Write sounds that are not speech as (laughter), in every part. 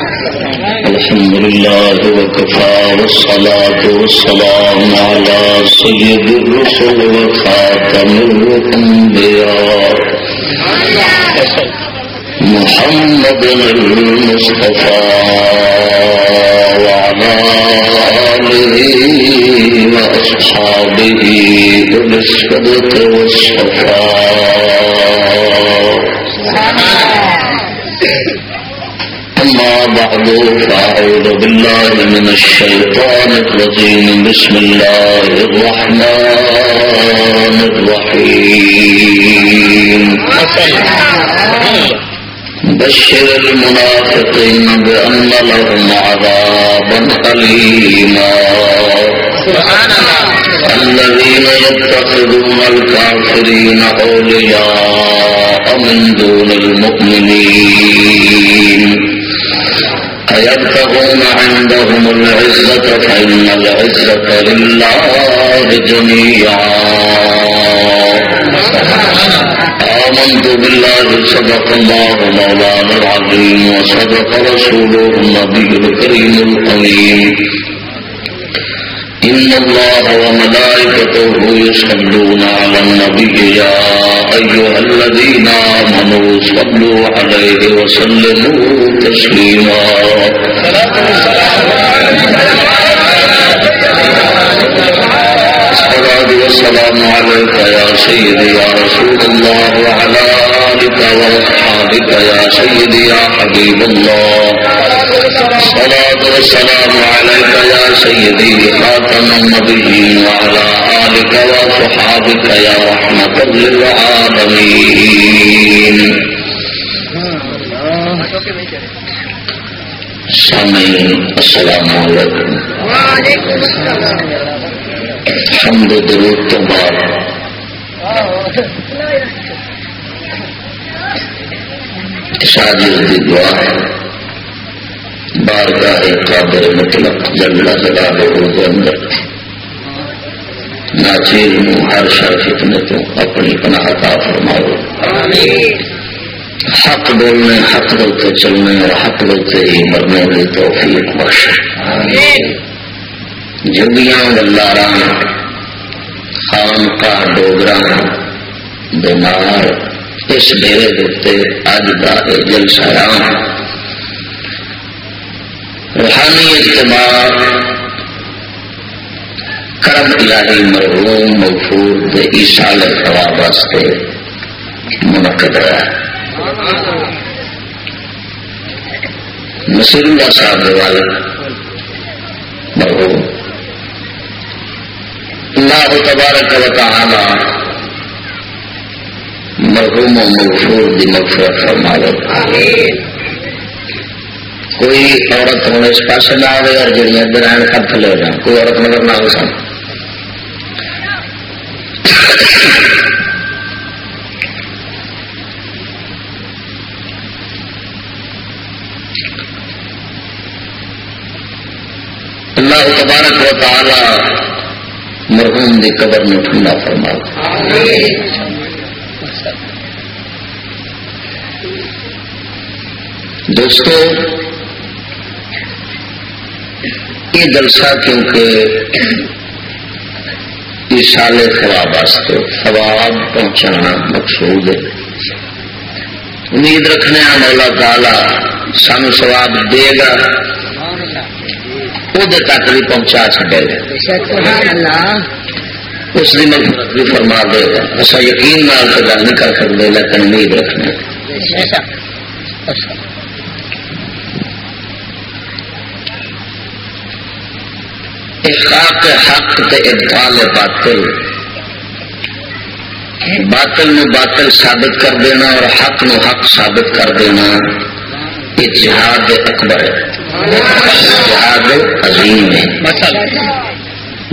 الحمد لله وكفى والصلاة والسلام على سيد الرسل وخاتم الأنبياء. محمد المصطفى وعلى آله وأصحابه بالصدق والصفاء بعد فأعوذ بالله من الشيطان الرجيم. بسم الله الرحمن الرحيم بشر المنافقين بأن لهم عذابا أليما. سبحان الله الذين يتخذون الكافرين أولياء من دون المؤمنين. أيبتغون عندهم العزة فإن العزة لله جميعا. آمنت بالله، صدق الله مولانا العظيم، وصدق رسوله النبي الكريم الأمين. إن الله وملائكته يصلون على النبي يا أيها الذين آمنوا صلوا عليه وسلموا تسليما والسلام عليك يا سيدي يا رسول الله، وعلى آلك وأصحابك يا سيدي يا حبيب الله. الصلاة والسلام عليك يا سيدي خاتم النبيين، وعلى آلك وصحابك يا رحمة للعالمين. سامعين السلام عليكم. وعليكم السلام. حمد و درود تو بعد شادی دعا ہے۔ بارگاہ قادر مطلق جل جلالہ کے اندر۔ ناچیر ہر شر فتنے تو اپنی پناہ عطا فرماؤ۔ حق بولنے، حق دلتے چلنے اور حق دلتے ہی مرنے کی توفیق بخش آمین جگیاں گلارا خان کا ڈوگرا دمار اس ڈیرے دے اج کا یہ جلسہ رام روحانی اجتماع کرم الہی مرحوم مغفور دے ایسال ثواب واسطے منعقد رہا نصیر اللہ صاحب والد مرحوم اللہ تبارک و تعالی مرحوم و مغفور دی مغفرت فرماوے کوئی عورت ہوں اس پاس نہ آئے اور جڑی ادھر آئے کب تھلے ہو جائیں کوئی عورت نظر نہ ہو سن۔ اللہ تبارک و تعالی مرحوم دی قبر میں ٹھنڈا فرما دوستو، یہ جلسہ کیونکہ اس خواب واسطے خواب پہنچانا مقصود ہے۔ امید رکھنے مولا تعالی سان سواب دے گا۔ وہ تک بھی پہنچا چڈے گا اس کی مفرت بھی فرما دے گا۔ ایسا یقین نال تو گل نہیں کر سکتے لیکن امید رکھنے احقاق حق تے ابطال باطل۔ باطل نو باطل ثابت کر دینا اور حق نو حق ثابت کر دینا۔ یہ جہاد اکبر ہے۔ جہاد عظیم ہے۔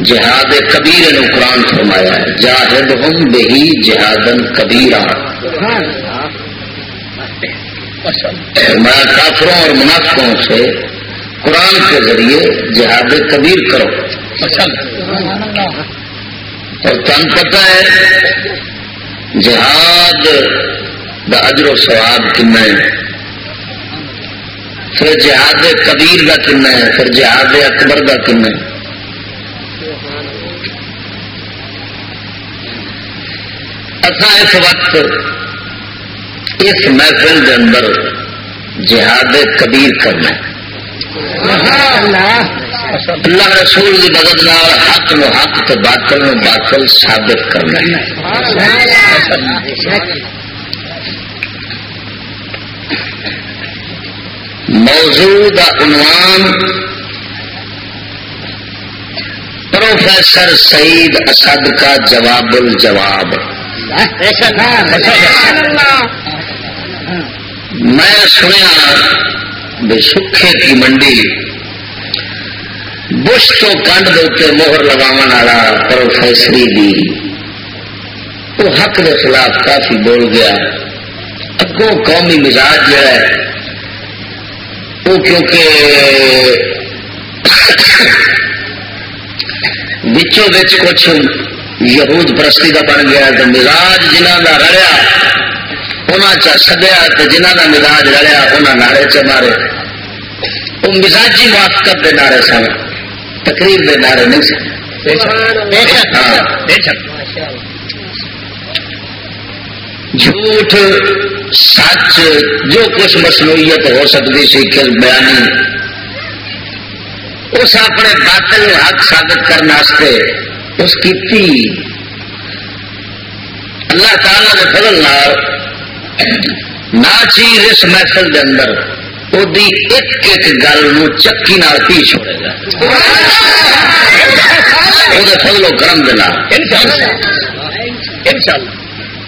جہاد کبیر نے قرآن فرمایا جاہد ہم بہی جہادن کبیرہ۔ میں کافروں اور منافقوں سے قرآن کے ذریعے جہاد کبیر کرو۔ اور تن پتا ہے جہاد دا اجر و سواب کن پھر جہاد کبیر کا کن ہے، پھر جہاد اکبر کا کن ہے۔ اصا اس وقت اس محفل کے اندر جہاد کبیر کرنا اللہ رسول کی مدد نال حق نو حق تو باطل نو باطل ثابت کرنا موضوع کا عنوان پروفیسر سعید اسد کا جواب الجواب۔ میں سنیا سکھے کی منڈی، بش تو کنڈ دے موہر لگاو والا پروفیسری دی۔ وہ حق کے خلاف کافی بول گیا۔ اگوں قومی مزاج جو ہے وہ کیونکہ بچوں کچھ یہود پرستی کا بن گیا تو مزاج جنہ کا رڑیا انہوں چا سدیا تو جنہ کا مزاج رلیا انہوں نعرے چ مارے۔ وہ مزاجی موافقت کے نعرے سن تقریب کے نعرے نہیں سن۔ جھوٹ سچ جو کچھ مصنوعیت ہو سکتی سی کل بیانی اس اپنے باطل حق ثابت کرنے اس کی اللہ تعالی کے فضل نہ چیز اس محفل کے اندر ایک ایک گل چکی نال پی چھوڑے گا وہ فضل و کرم دینا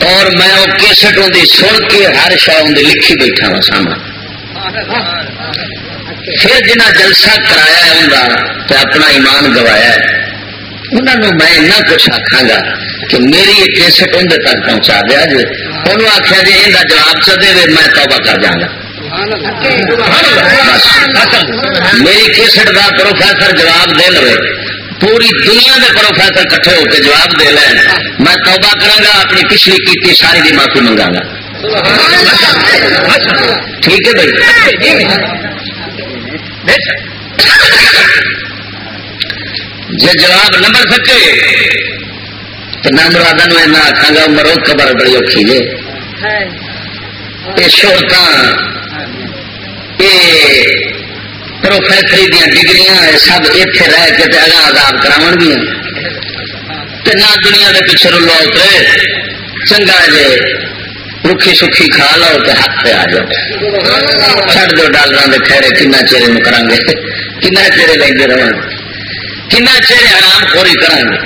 اور میں وہ کیسٹ کی سن کے ہر شاہ لکھی بیٹھا وا سامنا پھر جنہ جلسہ کرایا ہوں تو اپنا ایمان گوایا انہوں میں کچھ آخا گا کہ میری یہ کیسٹ اندر تک پہنچا دیا جی انہوں آخیا جی یہ جواب چ دے میں توبہ کر جانا میری کیسٹ کا پروفیسر جواب دے لو پوری دنیا کے پروفیسر کٹھے ہو کے جواب دے لین میں توبہ کرا گا اپنی پچھلی کی ساری کی معافی منگا گا۔ ٹھیک ہے بھائی؟ جی جواب نہ مل سکے تو نہ مرادہ میں آخا گا مرو خبر بڑی اوکھی جی یہ شہرت یہ پروفیسری دیا ڈگری سب اتنے رہ کے اگا آزاد کرا گیا نہ دنیا کے پیچھے رلو اترے، چنگا جے رکھی سکھی کھا لو تو ہاتھ پہ آ جاؤ۔ چڑھ دو ڈالر کے ٹھہرے کنا چیرے کرا گے کنا چیرے لگتے رہے کنا چیرے آرام خوری کریں گے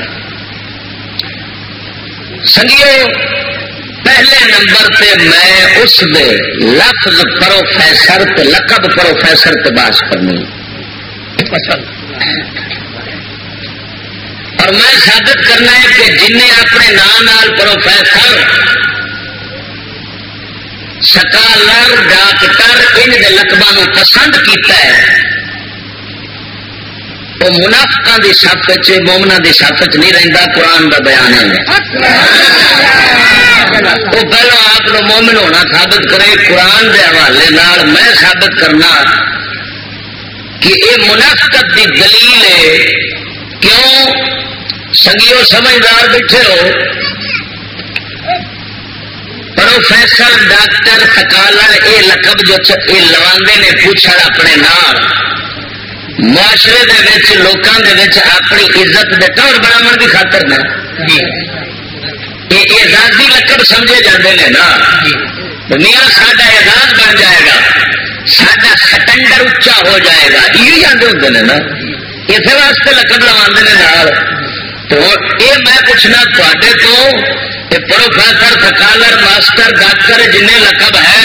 سنگیو پہلے نمبر پہ میں اس دے لفظ پروفیسر تے لقب پروفیسر تے باس کرنی۔ اور میں ثابت کرنا ہے کہ جن نے اپنے نام نال پروفیسر سکالر ڈاکٹر ان کے لقبوں پسند کیتا ہے، وہ منافقا کی سفت مومنا کی سفت نہیں رہتا قرآن کا بیان ہے۔ وہ پہلو آپ مومن ہونا ثابت کرے، قرآن کے حوالے نال میں ثابت کرنا کہ یہ منافقت کی دلیل ہے۔ کیوں؟ سنگیو سمجھدار بیٹھے ہو۔ پروفیسر، ڈاکٹر سکالر یہ لقب جو لوا نے پوچھا اپنے نام معاشرے دے لوگوں کے اپنی عزت دے ٹور بناو کی خاطر نا یہ جی۔ اعزازی لقب سمجھے جاتے ہیں نا۔ میاں ساڈا اعزاز بن جائے گا۔ سڈا سٹنڈر اچا ہو جائے گا۔ یہ جانے ہوتے ہیں نا۔ اسی واسطے لقب لوا تو یہ میں پوچھنا تے تو پروفیسر سکالر ماسٹر ڈاکٹر جن لقب ہے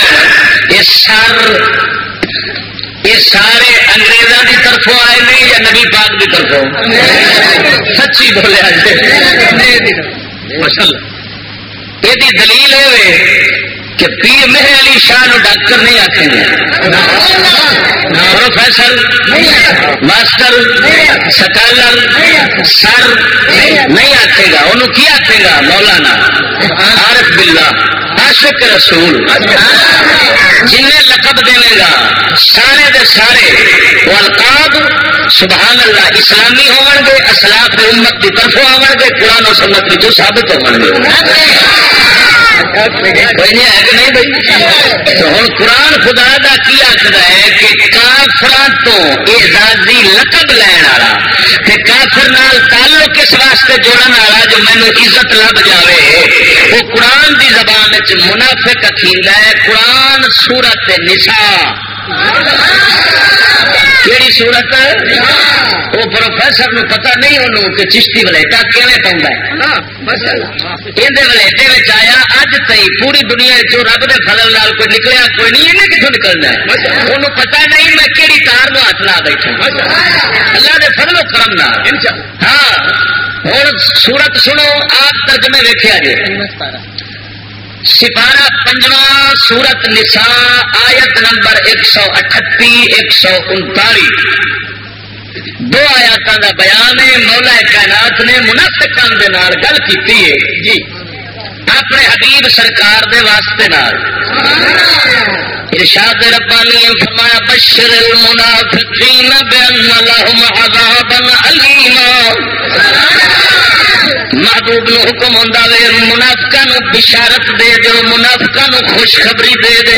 یہ سر یہ سارے انگریزوں کی طرفوں آئے نہیں یا نبی پاک کی طرفوں؟ سچی بولیا یہ دلیل ہے کہ پیر مہر علی شاہ ڈاکٹر نہیں آخیں گے پروفیسر، ماسٹر، سکالر، سر نہیں آخے گا۔ انہوں کی آخے گا؟ مولانا عارف بلا عاشق رسول۔ جن لقب دے گا، سارے دے سارے، وہ القاب سبحان اللہ اسلامی ہون گے اسلاف امت کی طرف آن گے قرآن و سنت جو ثابت گے نہیں بھائی۔ تو قرآن خدا کا کی آخر ہے کہ کافر تو اعزازی لقب لین والا کافر نال تعلق اس واسطے جوڑن والا جو مینو عزت لب جائے وہ قرآن دی زبان چ منافق اخیلا ہے قرآن سورت نسا کہڑی سورت وہ پروفیسر نو پتا نہیں انہوں کہ چشتی ولیٹا کیون یہ ولیٹے آیا اج تھی پوری دنیا چ رب کے فضل لال کوئی نکلیا کوئی نہیں انہیں کتوں نکلنا ہے؟ انہوں پتا نہیں میں کہڑی تار نو ہاتھ لا بیٹھا اللہ کے فضل کرم ہاں ہوں سورت سنو آپ ترجمے ویکیا جی سپارہ پنجواں سورت نسا آیت نمبر ایک سو اٹھتی ایک سو انتالی۔ دو آیات کا بیان ہے، مولا کائنات نے منافقان دے نال گل کی جی۔ اپنے حبیب سرکار دے واسطے نال۔ ارشاد ربانی فرمایا، بشر المنافقین بان لهم عذابا علیما محبوب نو حکم ہوں منافقا نو بشارت دے دو منافقا نو خوشخبری دے دے۔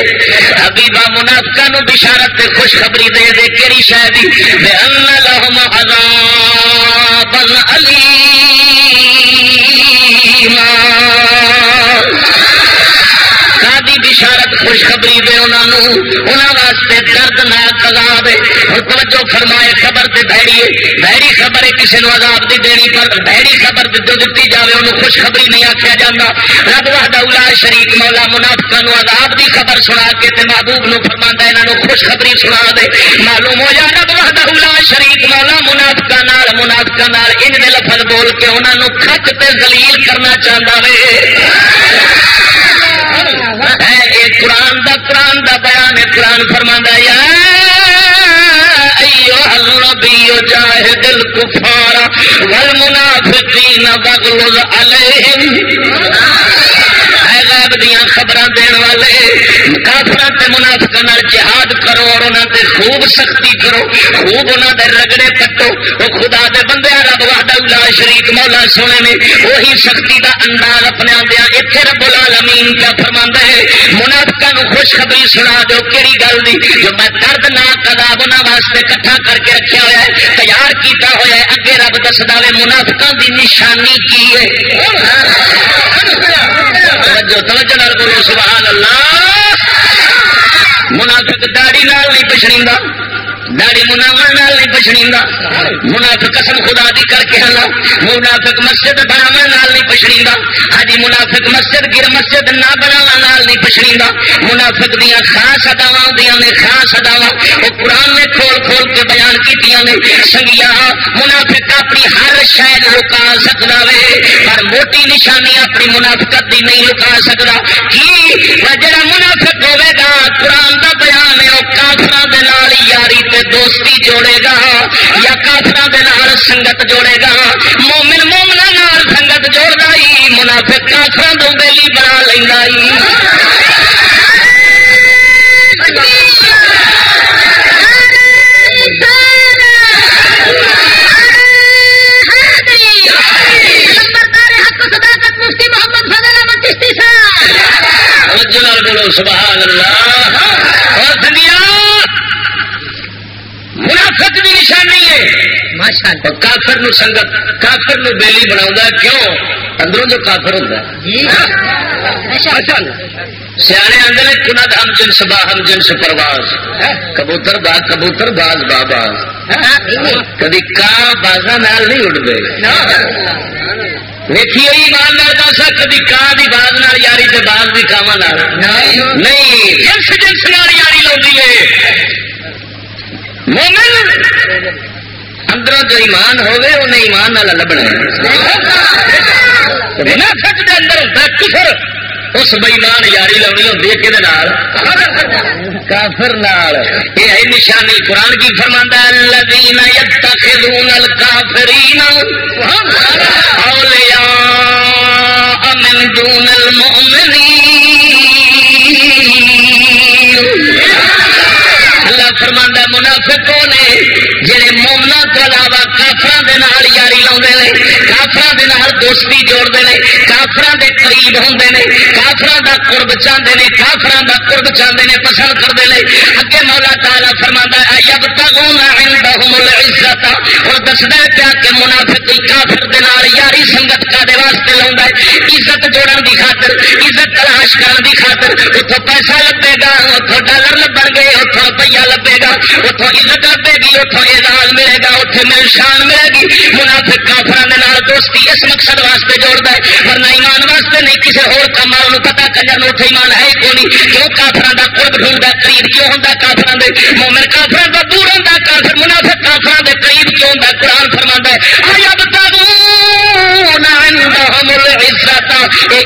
حبیبا منافقا نو بشارت دے خوشخبری دے دے کہڑی شاید بے ان لہم عذاب بشارت، خوشخبری دے انہوں واسطے درد نہ عذاب اور توجہ فرمائے خبر بھڑی بھڑی خبر ہے، کسی نے عذاب دی دینی پر۔ بھڑی خبر جو دیتی جائے انہوں خوشخبری نہیں آخیا جا رب وحدہ شریف مولا منافقہ عذاب دی خبر سنا کے تے محبوب نو فرما یہاں خوشخبری سنا دے۔ معلوم ہو جا، رب وحدہ شریف مولا منافقہ نال منافقہ نال ان دے لفظ بول کے انہوں نے کھچ تے زلیل کرنا چاہتا ہے قرآن دا قرآن دا بیان قرآن فرما یا الربی جاہد الکفار والمنافقین بغلظ علیہم. اے غیب دیاں خبر دین والے کافر منافق جہاد کرو اور انہوں نے خوب سختی کرو، خوب انہوں نے رگڑے پٹو۔ وہ خدا دے بندے رب واڈا شریف مولا سونے نے، وہی سختی کا انداز اپنے آدھا اتنے رب العالمین کا فرما ہے؟ منافقا خوشخبری سنا دو کہڑی گل دی؟ جو میں درد نہ کداب انہوں واسطے کٹھا کر کے رکھا ہوا ہے، تیار کیتا ہوا ہے، اگے رب دس دے منافقہ دی نشانی کی ہے؟ توجہ توجہ بولو سبحان اللہ۔ منافق داڑی نال نہیں پچھڑی داڑی مناون نہیں پچھڑی منافق قسم خدا دی کر کے ہلا منافق مسجد بناو نال نہیں پچھڑی ہاں منافق مسجد گر مسجد نہ بناو نال نہیں پچھڑی منافق دیا خاص اداوا دیا نے، خاص اداوا وہ قرآن نے کھول کھول کے بیان کی نے۔ سنگیا، منافق اپنی ہر شاید لکا سکتا وے، پر موٹی نشانی اپنی منافقت دی نہیں لکا سکتا کی؟ جڑا منافق ہوے گا، قرآن کا بیان ہے وہ کافر یاری تے دوستی جوڑے گا یا کافر سنگت جوڑے گا مومن مومنا نال سنگت جوڑ دائی منافق کافر دو بیلی بنا لینا سبحان اللہ۔ اور منافق کی نشانی ہے۔ کافر نو سنگت کافر نو بیلی بنا کیوں؟ اندروں جو کافر ہوتا ہے۔ جی۔ سیانے آدھے کنت ہم جنس با ہم جنس پرواز۔ کبوتر با کبوتر باز با باز۔ کدی کان بازا نال نہیں اڑ گئے ویکھیے ایمان نال دس کدی کان کی باز نال یاری تے باز کاواں نہیں جنس جنس نال یاری ہے۔ مومن اندر جو ایمان ہوگی انہیں ایمان والا لبنا منافق دے اندر ہوتا کفر اس یاری لونی ہوتی ہے کہ کافر نال۔ یہ ہے نشانی قرآن کی فرماندہ الذین یتخذون الکافرین۔ اولیاء فرما منافق نے جہے مومنا تو علاوہ کافر یاری لا کافر دوستی جوڑتے ہیں کافر کے قریب ہوں نے کافر کا قرب چاہتے ہیں کافر کا قرب چاہتے ہیں، پسند کرتے ہیں۔ اگے مولا تالا فرما اب تک عزت اور دستا پیا کہ منافق کافر یاری سنگت کا واسطے لاؤں عزت جوڑن کی خاطر، عزت تلاش کرنے کی خاطر اتوں پیسہ لبے گا اتوں ڈالر لبن گے اتوں روپیہ لبے گا اتوں عزت لبے گی اتوں اعزاز ملے گا اتنے مل شان ملے گی۔ منافق کافر دوستی اس مقصد واسطے جوڑتا ہے، ورنہ ایمان واسطے نہیں، کسی ہو والوں پتا کنجر اتنے ایمان ہے کو نہیں کیوں کافر کا قرب ڈھونڈا قریب کیوں ہوں کافر دے؟ مومن کافر کا دور ہوں کافر منافق کافر کے قریب کیوں ہوں قرآن فرما ہے آیا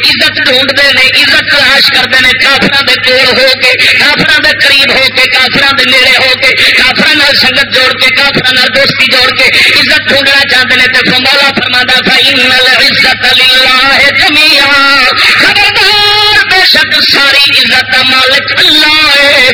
عزت ڈھونڈتے ہیں، عزت تلاش کرتے ہیں کافر کے کول ہو کے کافر کے قریب ہو کے کافر کے نیڑے کافر دوستی جوڑ کے عزت ڈھونڈنا چاہتے ہیں تو مولا فرما عزت اللہ جمیا خبردار بے شک ساری عزت مالک اللہ ہے۔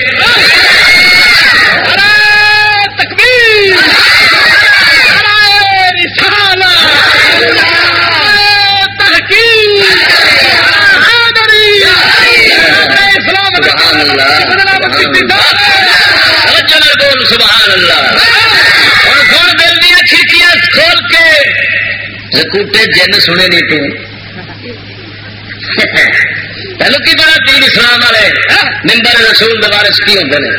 کھوٹے جن سنے نہیں تو پہلو کی بڑا تین اسلام والے ممبر رسول دوبارہ کی ہوتے ہیں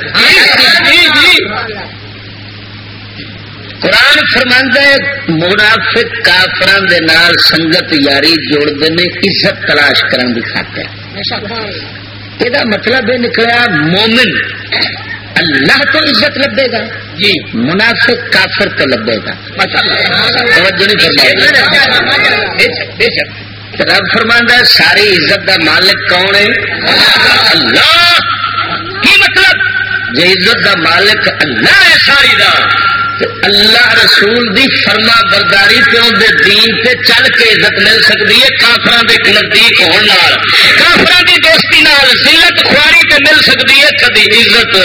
قرآن فرماندہ منافق کافران دے نال سنگت یاری جوڑتے ہیں عزت تلاش کرنے کی خاطر یہ مطلب یہ نکلا مومن اللہ تو عزت لبے گا جی منافق کافر تو لبے گا۔ رب فرماندہ ساری عزت کا مالک کون ہے؟ اللہ۔ کی مطلب؟ جی عزت کا مالک اللہ ہے، ساری کا اللہ رسول دی فرما برداری سے اندر دین سے چل کے عزت مل سکتی ہے کافران کے نزدیک ہونے کافران کی دوستی نال، ذلت خواری تے مل سکتی ہے، کدی عزت۔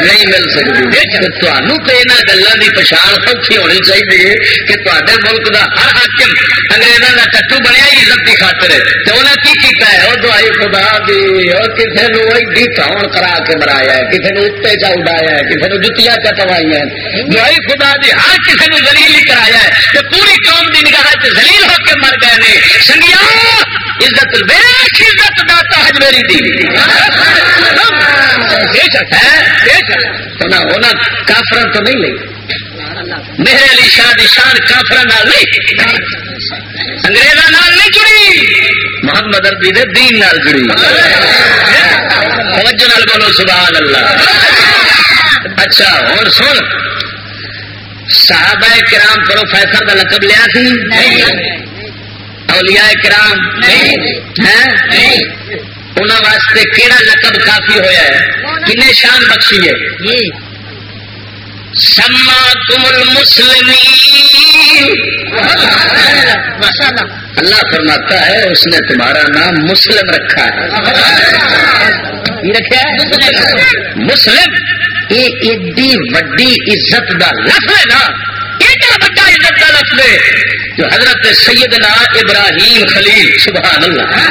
نہیں مل سکتی۔ تمہوں تو یہاں گلوں کی پچھان سوکھی ہونی چاہیے کہ تے ملک کا ہر حاکم انگریزوں کا ٹٹو بنیا ہی عزت کی خاطر تو انہیں کی کیتا ہے؟ وہ دوائی خدا دی۔ اور کسی نے ایڈی تھاؤن کرا کے مرایا ہے کسی نے اتنے چا اڈایا ہے کسی نے جتیاں کٹوائی ہیں۔ دوائی خدا دی ہر کسی نے زلیل ہی کرایا ہے۔ کہ پوری قوم کی نگاہ زلیل ہو کے مر گئے نے۔ سنگیا عزت ویخ عزت داتا حج میری دی تو نہیں لئی میرے علی شاہ دی شان کافر نہیں۔ انگریزوں نہیں جڑی۔ محمد اربی دے دین نال جڑی۔ توجہ نال بولو سبحان اللہ اچھا ہوں سن۔ صحابہ کرام پروفیسر کا لقب لیا سی؟ اولیاء کرام؟ انہوں واسطے کہڑا لقب کافی ہویا ہے؟ کن شان بخشی ہے؟ سما کمل مسلم اللہ فرماتا ہے اس نے تمہارا نام مسلم رکھا ہے۔ مسلم؟ یہ ایڈی وڈی عزت کا لفظ ہے نا۔ ایڈا وڈا عزت کا لفظ ہے۔ جو حضرت سیدنا ابراہیم خلیل، سبحان اللہ۔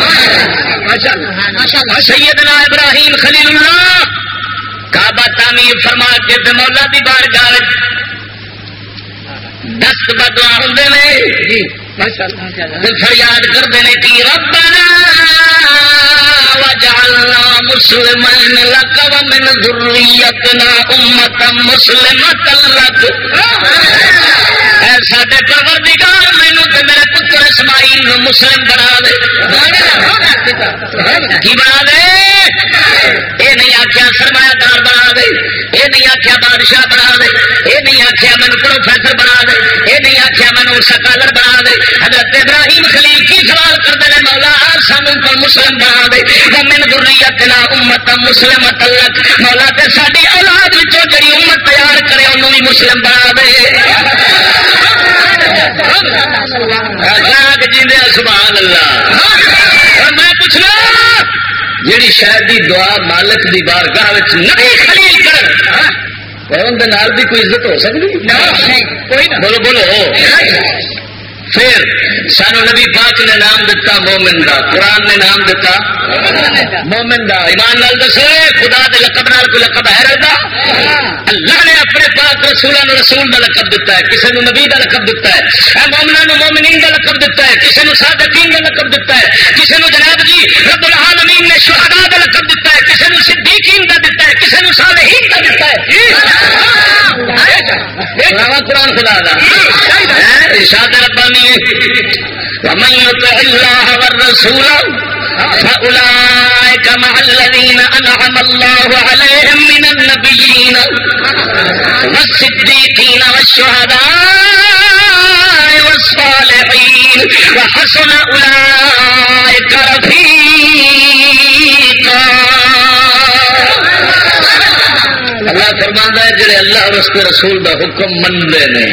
سیدنا ابراہیم خلیل اللہ کعبہ تعمیر فرما کے مولا دی بار گار دست بدوا ہوں فریاد کرتے ہیں کہ ربنا وجعلنا مسلمین لک ومن ذریتنا امتا مسلمتا لک۔ اے ساڈے پروردگار۔ مینوں تے میرے پتر اسماعیل نو مسلم بنا دے۔ کی بنا دے؟ اے نہیں آخیا سرمایہ دار بنا دے۔ اے نہیں آخیا بادشاہ بنا دے۔ اے نہیں آخیا مینو پروفیسر بنا دے۔ اے نہیں آخیا مینو سکالر بنا دے۔ حضرت ابراہیم خلیل کی سوال کرتے ہیں، مولا سانو کو مسلم بنا دے۔ مومن ضروریت نا امت مسلم تلک مولا تے ساری اولاد جڑی امت تیار کرے، انہوں بھی مسلم بنا دے۔ جی سبحان اللہ میں پوچھنا جیڑی شاید دی دعا مالک دی بارگاہ نہیں خلیل کر بھی کوئی عزت ہو سکتی بولو بولو۔ پھر سانو نبی پاک نے نام دتا مومن دا، قرآن نے نام دتا مومن دا۔ ایمان نال دسو، خدا دے لقب نال کوئی لقب ہے رہتا اللہ نے اپنے پاک رسولوں رسول دا لقب دتا ہے کسی نے نبی دا لقب دتا ہے۔ اے مومنا نے مومنین دا لقب دتا ہے کسی نے صادقین دا لقب دتا ہے۔ کسی نے جناب جی رب العالمین نے شہداء دا لقب دتا ہے کسی نے صدیقین دا دتا ہے کسی نے صالحین دا دتا ہے۔ قرآن خدا ارشاد ربانی۔ ومن يطع الله والرسول فأولئك مع الذين أنعم الله عليهم من النبيين والصديقين والشهداء والصالحين وحسن أولئك رفيقا اللہ فرما ہے، جڑے اللہ اور اس کے رسول دا حکم منگے نے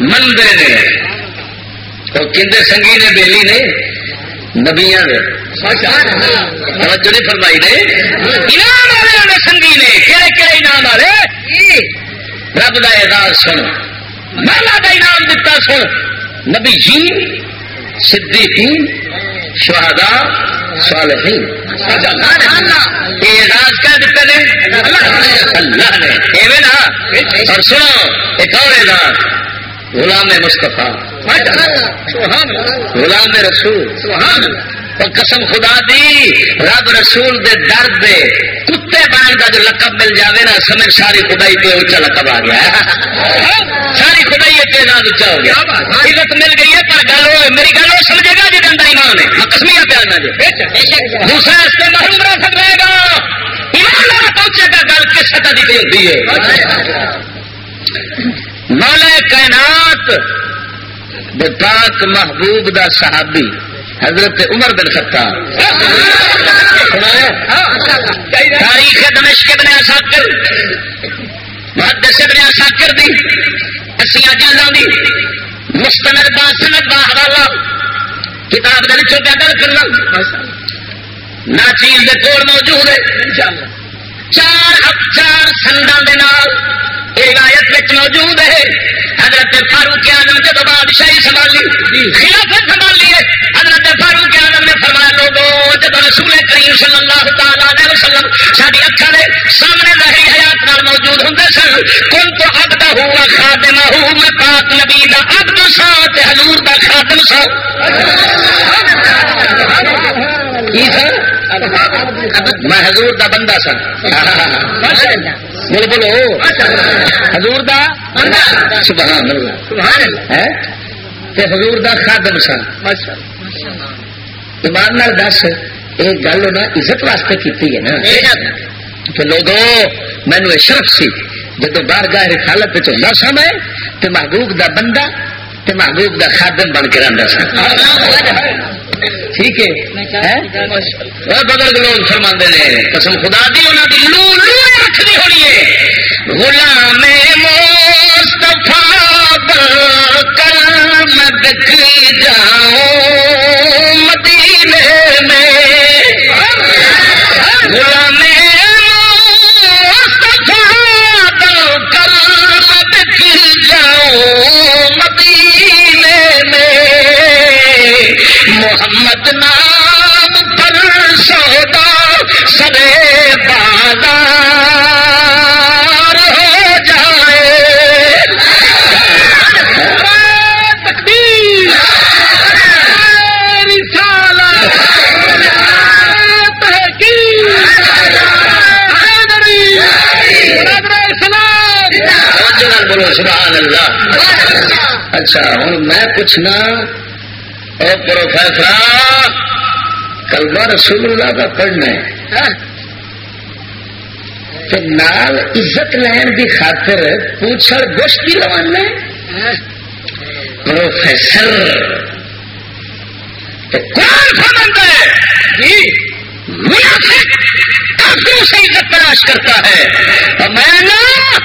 منگے نے۔ تو کھے سنگی نے، بیلی نے نبیا نے۔ فرمائی نے۔ انعام والے سنگی نے کہڑے کہڑے انعام والے؟ رب کا اعزاز سن۔ مالا کا انعام دتا سن۔ نبی جی صدیقین شہدا صالحین۔ اعزاز کیا دیتے ہیں۔ اللہ نے ایویں نا اور سنو ایک اور اعزاز۔ غلام مصطفیٰ۔ غلام رسول۔ اور قسم خدا دی رب رسول دے درد دے کتے بان کا جو لقب مل جاوے نا سمجھ ساری خدائی پہ اچھا لقب آ گیا۔ ساری خدائی پہ نام اچھا ہو گیا۔ عزت مل گئی ہے پر گل میری گل وہ سمجھے گا جی اندر ایمان ہے۔ کسمیا پیار نہ جی دوسرا اس سے محروم رہ سکے گا۔ ایمان پہنچے گا گل کس سطح کی ہوتی ہے۔ مولا کائنات پاک محبوب دا صحابی حضرت عمر بن خطاب۔ تاریخ دمشق ابن اساکر محدث ابن اساکر دی، اسیاں جلدوں دی، مستند با سند با حوالہ، کتاب دے وچوں گل کرنا۔ نا چیز دے کول موجود ہے۔ چار چار سنداں دے نال روایت وچ موجود ہے۔ حضرت فاروق آدم جب بادشاہی سنبھالی، خلافت سنبھالی ہے۔ جب رسول کریم صلی اللہ تعالی وسلم ساری اکھا دے سامنے ظاہری حیات نال موجود ہوں سن۔ کن تو ابدا ہوا خاتمہ ہوں میں پاک نبی دا ابد سا حضور دا خاتم سا میں حضور دا بندہ سا بول بولو حضور دا سبحان اللہ۔ حضور دا خادم سا ایمان نال دس یہ گل نا عزت واسطے کی ہے نا۔ تو لوگوں مینو شرف سی جب باہر گاہ رسالت ہوں سا میں تو محبوب دا بندہ تو محبوب دا خادم بن کے رہتا سا۔ ٹھیک ہے؟ بزرگ لوگ فرما نے قسم خدا دی انہوں کی لو لو رکھنی ہونی ہے۔ غلام کل میں۔ جاؤں مدینے میں۔ غلام محمد نام سبحان اللہ۔ اچھا ہوں میں پوچھنا پروفیسر کلمہ رسول اللہ کا پڑھنا ہے۔ نال عزت لین کی خاطر پوچھڑ گوشت کی روانہ پروفیسر۔ کون سا بندہ ہے سے عزت تلاش کرتا ہے۔ اور میں نا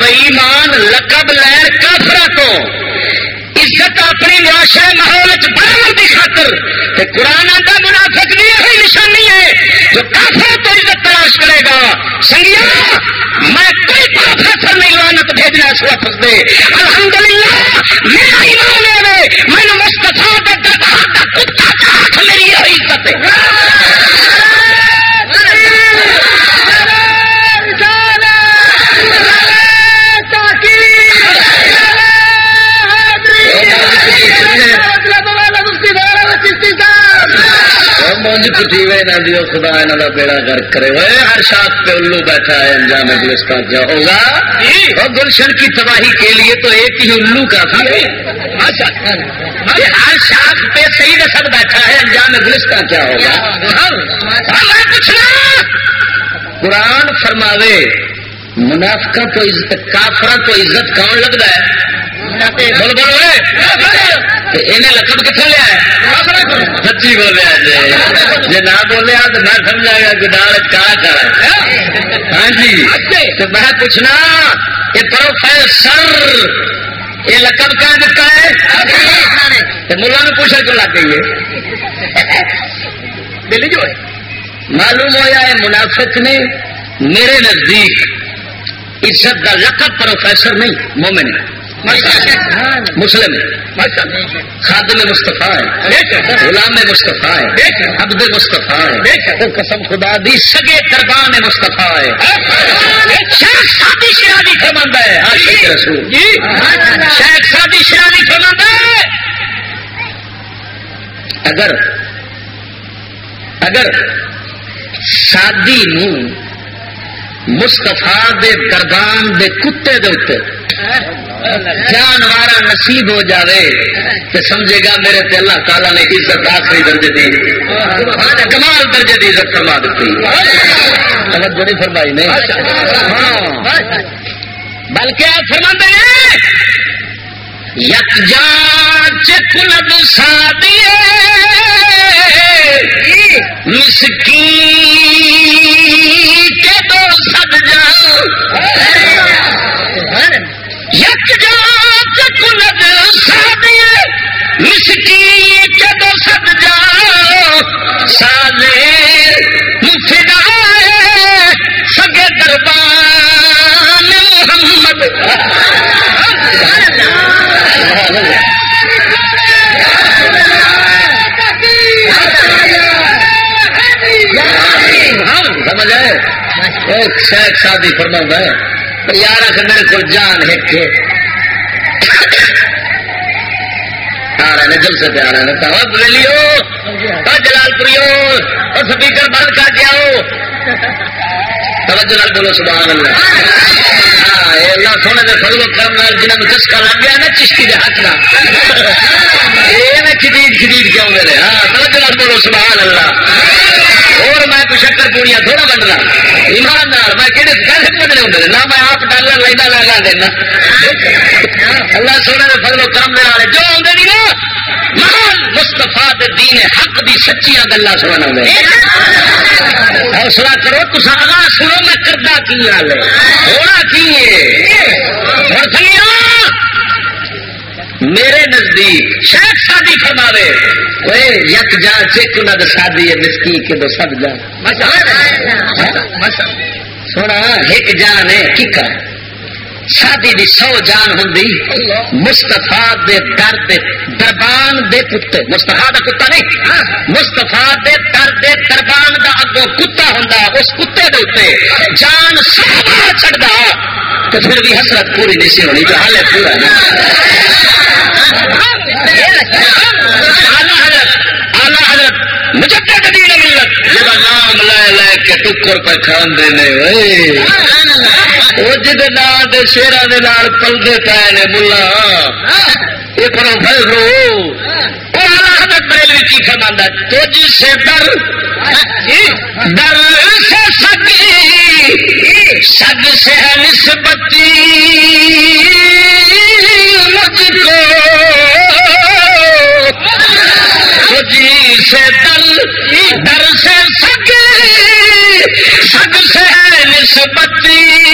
بئیمان لقب لین کافرا کو۔ عزت اپنی معاشرے ماحول بڑھنے کی خاطر قرآن کا منافق بھی یہی نشانی ہے جو کافر تو عزت تلاش کرے گا۔ سنگیا میں کوئی پروفیسر نہیں لانت بھیجنا اس وقت دے الحمد للہ میرا ایمان ہے۔ میں نے مستفا کا کتا میری یہی عزت ہے۔ مونج کٹی ہوئے نہ دیو خدا یہاں کا بیڑا گھر کرے۔ ہوئے ہر شاخ پہ الو بیٹھا ہے انجام گلستان کیا ہوگا؟ اور گلشن کی تباہی کے لیے تو ایک ہی الو کافی ہے۔ ہر شاخ پہ صحیح رسد بیٹھا ہے انجام گلستان کیا ہوگا؟ قرآن فرماوے منافقہ تو عزت کافرہ تو عزت کون لگتا ہے؟ بول بولو انہیں لقب کتنے لیا ہے؟ سچی بولیا جی جی نہ بولیا تو میں سمجھا گا کہ کالا ہاں جی تو میں پوچھنا یہ پروفیسر یہ لقب کیا دیتا ہے؟ ملا نے پوچھا کیوں لگ گئی ہے؟ دلی جو معلوم ہوا ہے منافق نے میرے نزدیک عزت کا لقب پروفیسر نہیں مومن مسلم. خادم مصطفیٰ ہے. غلام مصطفیٰ ہے. عبد مصطفیٰ ہے. قسم خدا دی سگے دربان مصطفیٰ ہے. شیخ شادی شرابی فرماندہ ہے. عاشق رسول. شیخ شادی شرابی فرماندہ ہے. اگر اگر شادی نو مستفا دے دربان دے کتے دے اتنے جانوارا نصیب ہو جاوے تو سمجھے گا میرے تے اللہ تعالیٰ نے عزت آخری درجے دی۔ کمال درجے دی عزت فرما دیتی۔ نہیں فرمائی نے۔ بلکہ آپ فرما ہیں۔ یک جان چکلب سادیے۔ مسکی مسکی کے سد سالے مفدا سگے دربان محمد سمجھ آئے ایک شیخ شادی فرما ہے یار میرے کو جان ہک آ رہے ہیں جلسے پہ آ رہے ہیں تو لے لیو۔ جلال پوریو اور سپیکر بند کر کے آؤ۔ توجہ بولو سبحان اللہ۔ ہاں اللہ سونے دے فضل کرم جنہاں نوں چسکا لگ گیا نا چشتی دے ہاتھ نال۔ یہ میں کھدید کھدید کیوں میرے ہاں توجہ بولو سبحان اللہ۔ اور میں تو شکر پوریا تھوڑا بن رہا۔ ایمان نال میں کہڑے پیسے بدلے ہوتے نہ میں آپ ڈالر لینا لگا دینا۔ اللہ سونے دے فضل و کرم دے والے جو آدھے نہیں نا، مہان مستفا دین حق دی سچیاں گلا سنا حوصلہ کرو تو آگاہ سنو، میں کردہ کی حال ہونا کی ہے میرے نزدیک شاید شادی فرماوے۔ اوے یک جا چیک شادی ہے مسکی کے دو سب جا۔ سونا ایک جان ہے کی کر شادی دی سو جان ہوں مستفا دے در دے دربان دے کتے۔ مستفا دا کتا نہیں۔ مستفا دے در دے دربان دا اگو کتا ہوں اس کتے دے اتنے جان سب چڑھتا تو پھر بھی حسرت پوری نہیں سی ہونی جو حال ہے مجھے دین ملت جب نام لے لے کے ٹکر پہ کھان دینے وہ جد نام دے شیرا دے نال پلدے پے نے ملا یہ حضرت بریلوی کی فرماندہ سے ڈر ڈر سے سکی سگ سے ہے نسبتی مجھ کو جی سے دل ڈر سے سگ سگ سے نسبتی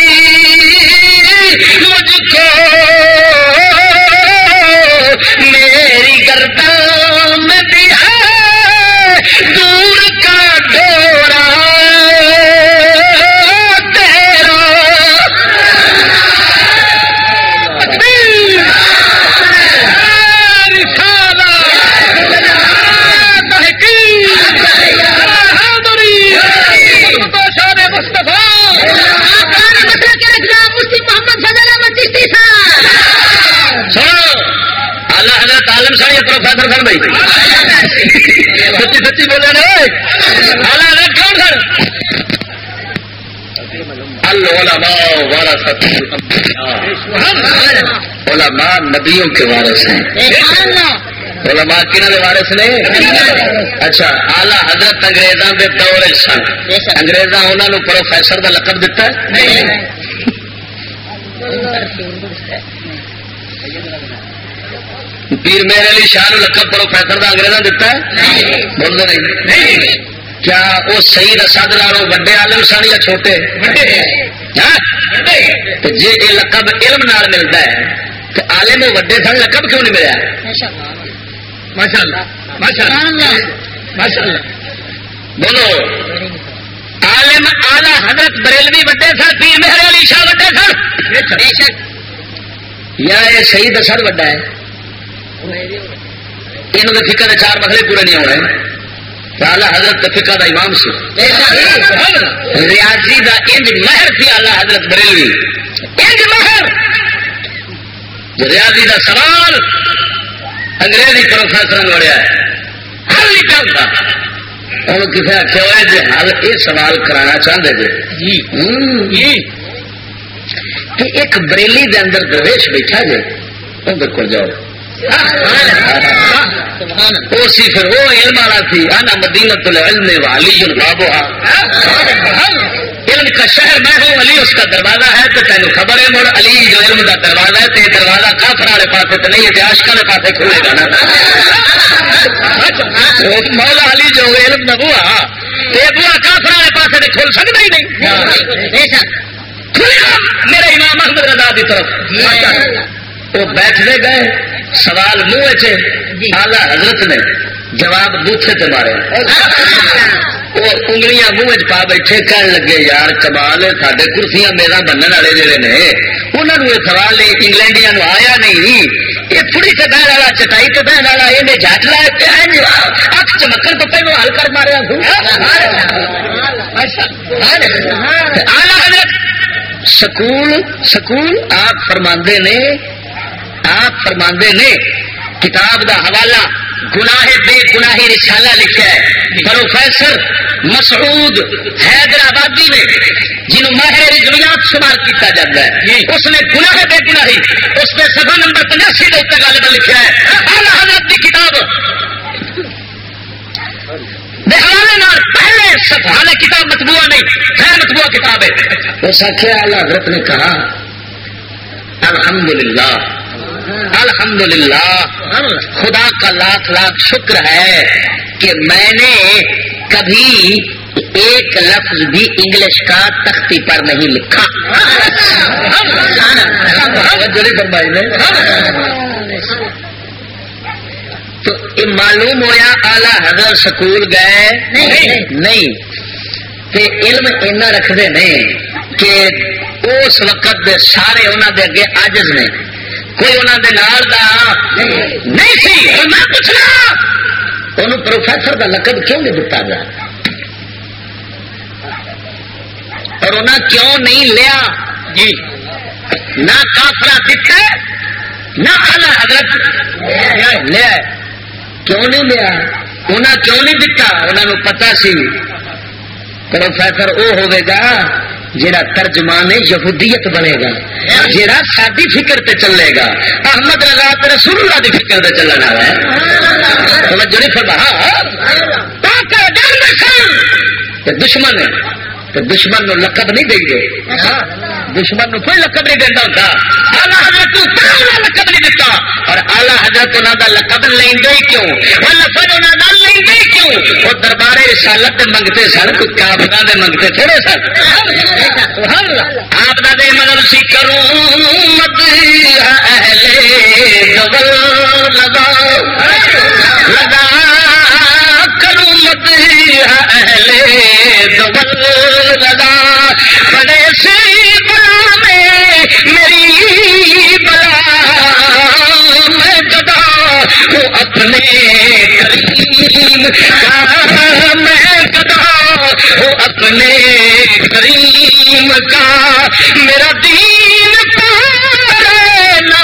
پروفیسر سن بھائی سچی سچی بولے نا کون سن علماء نبیوں کے وارث ہیں۔ علماء کنہ کے وارث نے؟ اچھا آلہ حضرت انگریزوں کے دور سن۔ انگریزاں انہوں نے پروفیسر کا لقب دیتا ہے؟ پیر میرے علی شاہ لقب پروفیسر کا انگریزاں دیتا ہے؟ بولتے نہیں۔ کیا وہ صحیح رسد لالو وڈے عالم سن یا چھوٹے؟ جی یہ لقب علم نال ملتا ہے تو عالم وہ وڈے سن لقب کیوں نہیں ملیا؟ ماشاء اللہ ماشاء اللہ ماشاء اللہ بولو۔ عالم آلہ حضرت بریلوی وڈے سن پیر میرے علی شاہ وڈے سن۔ یا یہ صحیح دسد وڈا ہے؟ یہ فکر کے چار مسئلے پورے نہیں ہو رہے آلہ حضرت دا امام سی۔ ریاضی دا انج مہر سی حضرت بریلوی۔ انج مہر! ریاضی دا سوال انگریزی پروفیسر لڑیا ہے۔ نہیں کرتا ہوں کسی آخیا ہوا جی حل یہ سوال کرانا چاہتے جی۔ کہ ایک بریلی دے اندر درویش بیٹھا جائے اندر کو جاؤ۔ وہ سی پھر وہ علم والا تھی، آنا مدینہ تو علم والی بابو علم کا شہر میں ہوں، علی اس کا دروازہ ہے تو تینوں خبر ہے مڑ علی جو علم کا دروازہ ہے تو دروازہ کافر والے پاس تو نہیں ہے آشکا والے پاس کھلے گا نا مولا علی جو علم کا بوا یہ بوا کافر والے پاس کھل سکتا ہی نہیں۔ میرے امام احمد رضا کی طرف۔ وہ بیٹھنے گئے سوال منہ آلہ حضرت نے جواب بوٹے تے مارے۔ (laughs) وہ انگلیاں منہ پا بیٹھے کہنے لگے یار کمال سارے کرسیاں میرا بننے والے جڑے نے۔ انہوں نے یہ سوال انگلینڈیا آیا نہیں؟ یہ پوری سے بہن والا چٹائی تو بہن والا یہ جٹ لایا اک چمکن تو پہلو حل کر ماریا آلہ حضرت سکول سکول آپ فرماندے نے آپ فرماندے نے کتاب دا حوالہ گناہ بے گناہی رسالہ لکھا ہے۔ پروفیسر مسعود حیدرآبادی نے جنہوں ماہر رجویات شمار کیتا جاتا ہے۔ اس نے گناہ بے گناہی اس نے سفا نمبر پچاسی کے اتنے غالبا لکھا ہے۔ اعلی حضرت کی کتاب۔ حوالے پہلے سفا نے کتاب متبوع نہیں ہے متبوع کتاب ہے۔ اس آخر اعلی حضرت نے کہا الحمدللہ الحمدللہ خدا کا لاکھ لاکھ شکر ہے کہ میں نے کبھی ایک لفظ بھی انگلش کا تختی پر نہیں لکھا۔ تو معلوم ہویا آلہ حضرت سکول گئے؟ نہیں۔ تے علم اینا رکھتے نہیں کہ اس وقت سارے انہوں دے اگے آجز نے۔ کوئی انہوں دے نال دا نہیں سی میں پوچھنا۔ انہوں پروفیسر کا لقب کیوں نہیں دتا گیا؟ اور انہیں کیوں نہیں لیا؟ جی۔ نہ کافرا دکھے، نہ آلہ حضرت لیا۔ کیوں نہیں لیا؟ انہیں کیوں نہیں دتا انہوں پتا سی۔ پروفیسر وہ ہوئے گا ترجمان یہودیت بنے گا۔ جڑا ساری فکر تے چلے گا، احمد رضا رسول اللہ کی فکر تے چلنا ہے۔ جڑی دشمن تو دشمن نو لقب نہیں دیں گے۔ دشمن نو کوئی لقب نہیں دینا ہوتا آلہ حضرت لقب نہیں دیتا اور آلہ حضرت انہوں کا لقب لیں گے کیوں؟ وہ لفظ انہوں کا کیوں؟ وہ دربار رسالت منگتے سن، کوئی دے منگتے تھوڑے سن؟ آپ کا دے مطلب سی کروں مت اہل لگا۔ لگا کروں مت اہل لگا۔ بڑے سی بلا کو اپنے کریم کا میں گدا ہوں اپنے کریم کا۔ میرا دین پارنا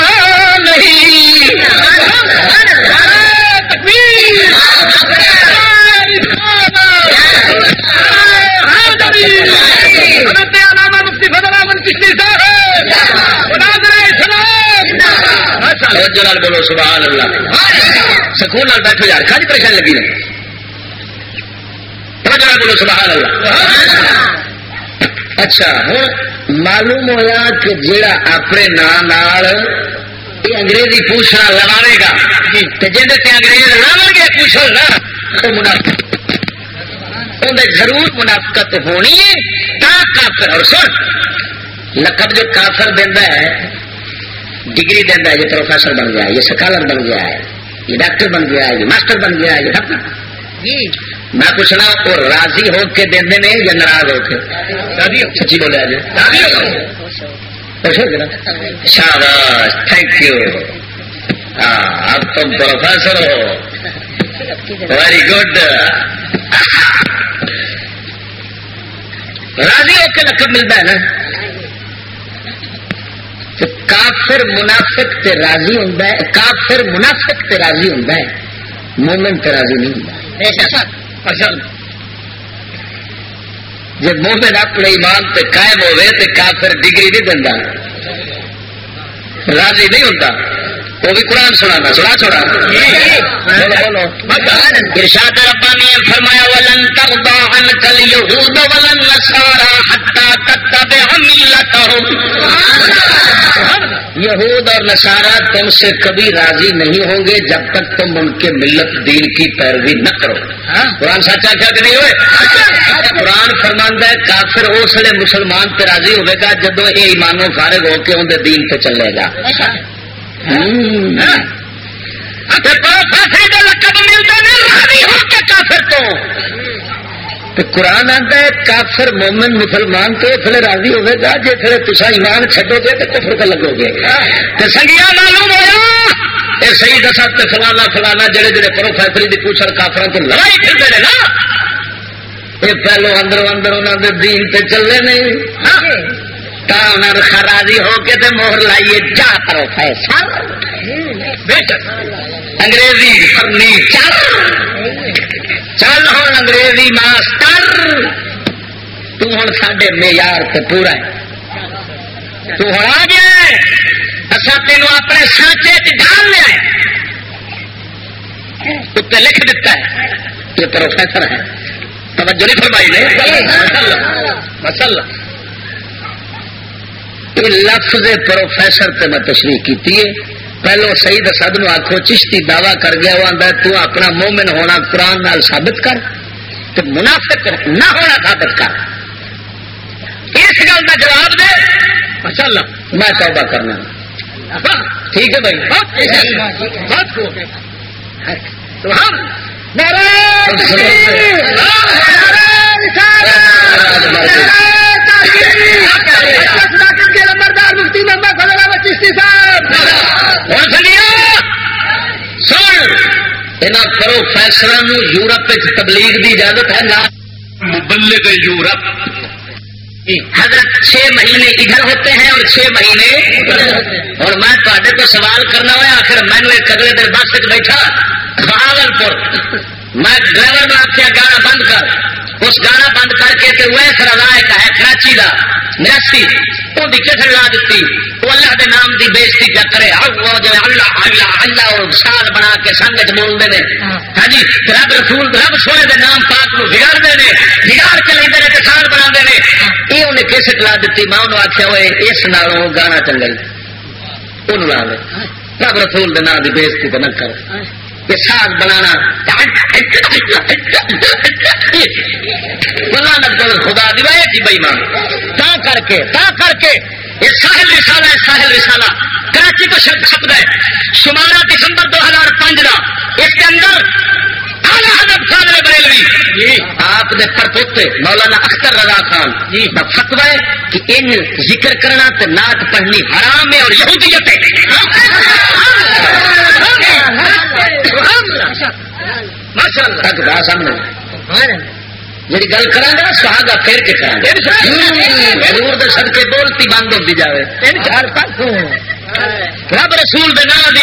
نہیں۔ تکبیر توجہ نال بولو سبحان اللہ۔ سکون نال بیٹھو یار کھاج پریشان لگی نے توجہ نال بولو سبحان اللہ۔ اچھا ہوں معلوم ہوا کہ جیڑا اپنے نام یہ انگریزی پوچھنا لگاوے گا۔ جی، جن سے انگریز لاو گے، پوچھو نا۔ تو منافق۔ اندر ضرور منافقت ہونی ہے، تا کافر۔ اور سن، لقب جو کافر دینا ہے ڈگری دینا ہے یہ پروفیسر بن گیا یہ سکالر بن گیا ہے یہ ڈاکٹر بن گیا ہے یہ ماسٹر بن گیا ہے یہ ڈاکٹر میں پوچھنا وہ راضی ہو کے دے نے یا ناراض ہو کے سچی بولے شاباش تھینک یو ہاں اب تم پروفیسر ہو ویری گڈ راضی ہو کے لقب ملتا ہے نا تو کافر منافق تے راضی ہوں کافر منافق تے راضی ہوں مومن تے راضی نہیں ہوں جب مومن اپنے ایمان تے قائم ہوئے تو کافر ڈگری نہیں دینا راضی نہیں ہوتا وہ بھی قرآن سنا سنا چھوڑا۔ ارشاد ربانی فرمایا، ولن ترضى عنك اليهود ولا النصارى حتى تتبع ملتهم. یہود اور نصارہ تم سے کبھی راضی نہیں ہوں گے جب تک تم ان کے ملت دین کی پیروی نہ کرو۔ قرآن سچا کیا کہ نہیں ہوئے؟ قرآن فرماندہ ہے، کافر اس لیے مسلمان پہ راضی ہوئے گا جب یہ ایمانوں فارغ ہو کے اندر دین پہ چلے گا۔ قرآن آتا ہے، کافر مومن مسلمان تو اس لیے راضی ہوئے گا جی پھر تصا ایمان چڈو گے تو کفر کا لگو گے۔ سنگیا معلوم ہوا یہ صحیح دسا تو فلانا فلانا جڑے جڑے پروفیسری کی پوچھل کافر تو لڑائی پھرتے ہیں نا۔ یہ پہلو اندر اندر انہوں نے دین پہ چلے نہیں۔ راضی ہو کے تے مہر لائیے جا کرو فیصل انگریزی فرنی چل۔ ہوں انگریزی ماسٹر۔ تن سڈے معیار سے پورا۔ ہے تو ہوں آ گیا۔ اصا تین اپنے سانچے ڈال لیا اتنے لکھ دیتا ہے۔ یہ پروفیسر ہے۔ توجہ نہیں فرمائی نے۔ مسل لفظ پروفیسر تے میں تشریح کی پہلو سعید اسد نو آخو چشتی دعوی کر گیا وہ آدھا تو اپنا مومن ہونا قرآن نال ثابت کر۔ تو منافق نہ ہونا ثابت کر۔ اس گل کا جواب دے۔ چل میں توبہ کرنا۔ ٹھیک ہے بھائی؟ پروفیسر یورپ تبلیغ کی اجازت ہے، نہ مبلغ یورپ۔ جی، حضرت چھ مہینے ادھر ہوتے ہیں اور چھ مہینے اور میں تے کو سوال کرنا ہوا آخر میں نے ایک اگلے دن بس بیٹھا بہاول پور میں ڈرائیور میں آپ گانا بند کر، اس گانا بند کر کے ویس رضا ایک ہے کراچی کا نیاسی وہ کسر لا دیتی؟ وہ اللہ دے نام دی بےزتی کیا کرے؟ جو اللہ اللہ اللہ اور سال بنا کے سنگت بولتے ہیں۔ ہاں جی رب رسول، رب سونے دے نام پاک کو بگاڑتے ہیں۔ بگاڑ کے لے ہیں سال بنا دے یہ انہیں کیسٹ لا دیتی؟ میں انہوں آخیا ہوئے، اس نالوں گانا چنگا ان لا رب رسول دے نام دی بےزتی تو نہ کرو۔ یہ ساگ بنانا۔ خدا دیوائے تھی بئی ماں۔ تا کر کے تا کر کے۔ یہ ساحل رسالہ ہے ساحل رسالہ۔ کراچی کو شب چھپ گئے شمارہ دسمبر دو ہزار پانچ کا اس کے اندر بریلوی۔ آپ نے پرپوتے مولانا اختر رضا خان۔ جی۔ فتوا ہے کہ ان ذکر کرنا تو نعت پڑھنی حرام ہے اور یہودیت ہے۔ جی گل کرا گا سہاگا پھر کے کرا بولتی بند ہوتی رب رسول نام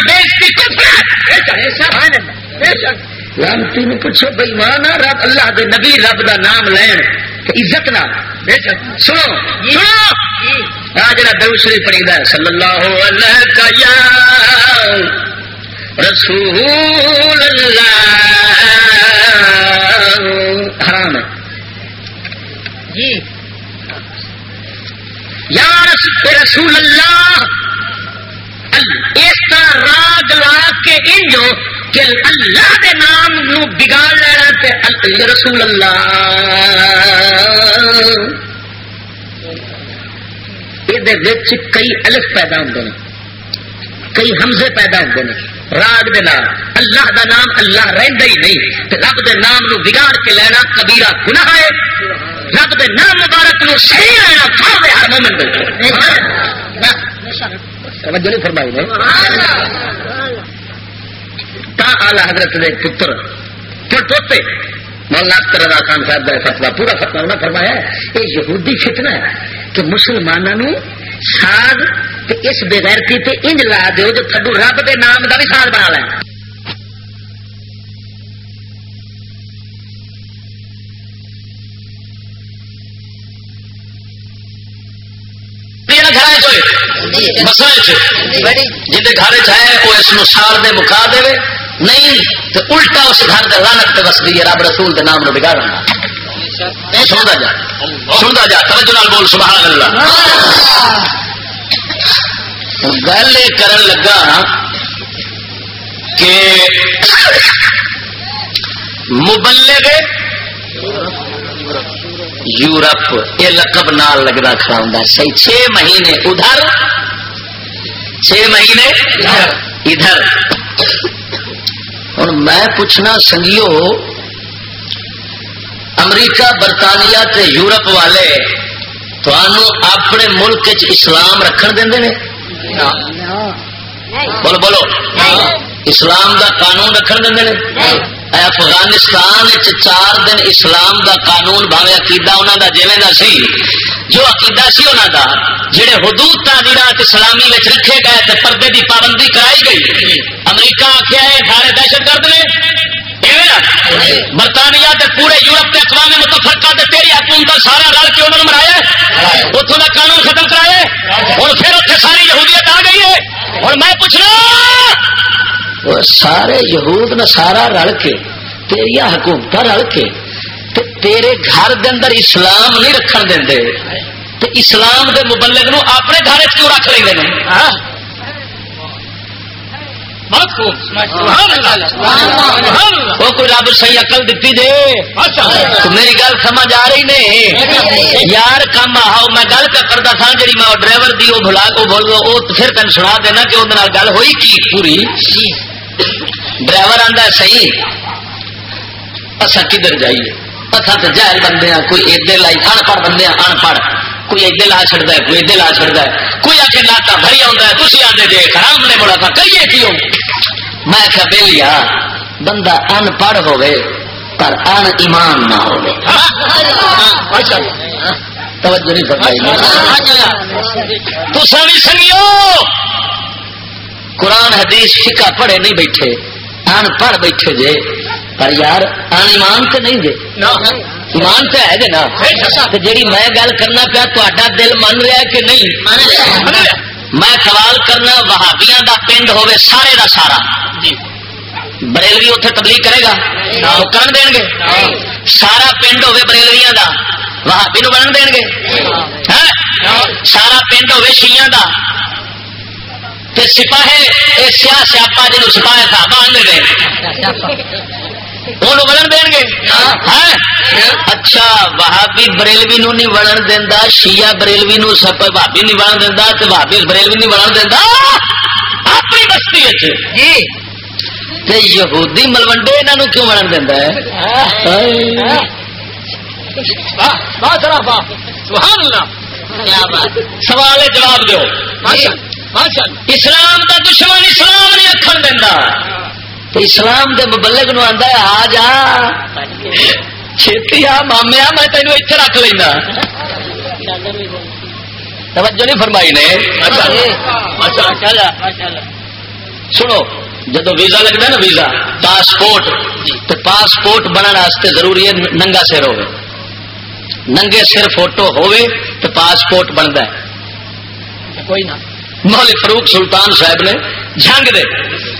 لانتی نے پوچھو بھائی مانا رب اللہ دے نبی رب دا نام لین عزت نہ سنو۔ سنو۔ آ جڑا دو شریف پڑی صلی اللہ علیہ رسول اللہ حرام ہے جی یا رسول اللہ، اس کا راگ لا کے انجو کہ اللہ دے نام نو بگاڑ لینا تے رسول اللہ۔ یہ کئی الف پیدا ہوتے ہیں کئی حمزے پیدا ہوتے ہیں راگ دے نام۔ اللہ دا نام اللہ رہندا ہی نہیں۔ رب دے نام نو بگاڑ کے لینا کبیرہ گناہ ہے۔ رب دے نام مبارک نو صحیح لینا فرض ہے، ہر مومن دے توجہ نہیں فرمائی نے۔ تا آلہ حضرت دے پتر، پھر پوتے، مولانا اختر رضا خان صاحب کا فتوا پورا فتوا انہوں نے فرمایا ہے، یہ یہودی فتنہ ہے کہ مسلمانوں ساز اس بغیرتی تے انج لا دیو جو تھڈو رب دے نام دا بھی ساز بنا جی گھر چاہے وہ اس سال دے مکا دے۔ نہیں تو الٹا اس گھر دے لانت تے بس گئی رب رسول دے نام نو بگاڑ سنتا جا۔ سنتا جا۔ توجہ نال بول سبحان اللہ۔ گل یہ کرن لگا کہ مبلغ یورپ یہ لقب نال لگتا کھڑا ہوں سی۔ چھ مہینے ادھر چھ مہینے ادھر۔ ہوں میں پوچھنا سنگیو امریکہ برطانیہ تے یورپ والے اپنے ملک چ اسلام رکھن دیں بولو بولو۔ اسلام دا قانون رکھن دیں افغانستان چار دن اسلام دا قانون بھاوے عقیدہ انہوں دا جیویں دا سی، جو عقیدہ سی انہوں دا، جڑے حدود تعمیرات اسلامی میں رکھے گئے تے پردے دی پابندی کرائی گئی۔ امریکہ آخیا ہے سارے دہشت گرد نے۔ برطانیہ تے پورے یورپ کے اقوام متفرقہ تے تیری حکومت سارا رل کے انہوں نے منایا اتوں کا قانون ختم کرایا اور پھر اتنے ساری یہودیت آ گئی ہے۔ اور میں پوچھنا سارے یہود نسارا سارا رل کے تیریا حکومت رل کے تے تیرے گھر دے اندر اسلام نہیں رکھن دے اسلام دے مبلغ نو اپنے گھر کیوں رکھ لیں وہ کوئی رب اقل دیتی دے۔ تو میری گل سمجھ آ رہی نے؟ یار کم آؤ میں گل کرتا تھا جی میں ڈرائیور دی وہ کو بول وہ پھر تین سنا دینا کہ گل ہوئی کی پوری۔ ڈرائیور آتا سی اصا کدھر جائیے؟ اصا تو جہل بندے ہیں کوئی ادھر لائی ان پڑھ بندے ہیں ان پڑھ کوئی ادھر لا چڑتا ہے کوئی ادھر لا چڑتا ہے۔ کوئی آ کے ناتا بھری آتا ہے تھی آتے جی خراب نے بڑا تھا کریے کیوں؟ میں بہلیا بندہ ان پڑھ ہوے پر ان ایمان نہ ہو توجہ نہیں فرمائی۔ تو سبھی سنگیو۔ قرآن حدیث فکا پڑھے نہیں بیٹھے۔ ان پڑھ بیٹھے جے پر یار ان ایمان تو نہیں دے ایمان تو ہے نا۔ جیڑی میں گل کرنا پیا تا دل من رہا کہ نہیں؟ میں سوال کرنا وہابیاں دا پنڈ ہوے سارے دا سارا۔ بریلوی اتنے تبلیغ کرے گا؟ کرن دین گے؟ سارا پنڈ ہوے بریلویاں دا۔ وہابی نو بنن دین گے؟ سارا پنڈ ہوے شیعہ دا۔ سپاہے سیا سیاپا جن سپاہے صاحب آدھے وہ بڑھن دیں گے؟ اچھا وہابی بریلوی نو نہیں بڑھن دینا شیعہ بریلوی نو سپ بھابی نہیں بڑھن دینا تو بھابی بریلوی نہیں بڑھن دینا اپنی بستی ہے یہودی ملوڈے یہاں کیوں بڑھن دینا ہے؟ سوال جواب دو اسلام دا دشمن اسلام نہیں اکھن دینا اسلام دے مبلغ نو آندا ہے آ جا۔ چھتی آ مامیا میں تینوں اتنے رکھ لینا۔ توجہ نہیں فرمائی نے؟ سنو جدو ویزا لگتا نا ویزا پاسپورٹ تو پاسپورٹ بننے ضروری ہے ننگا سر ہو ننگے سر فوٹو ہوئے تو پاسپورٹ بنتا ہے۔ کوئی نہ۔ مولک فروخ سلطان صاحب نے جنگ دے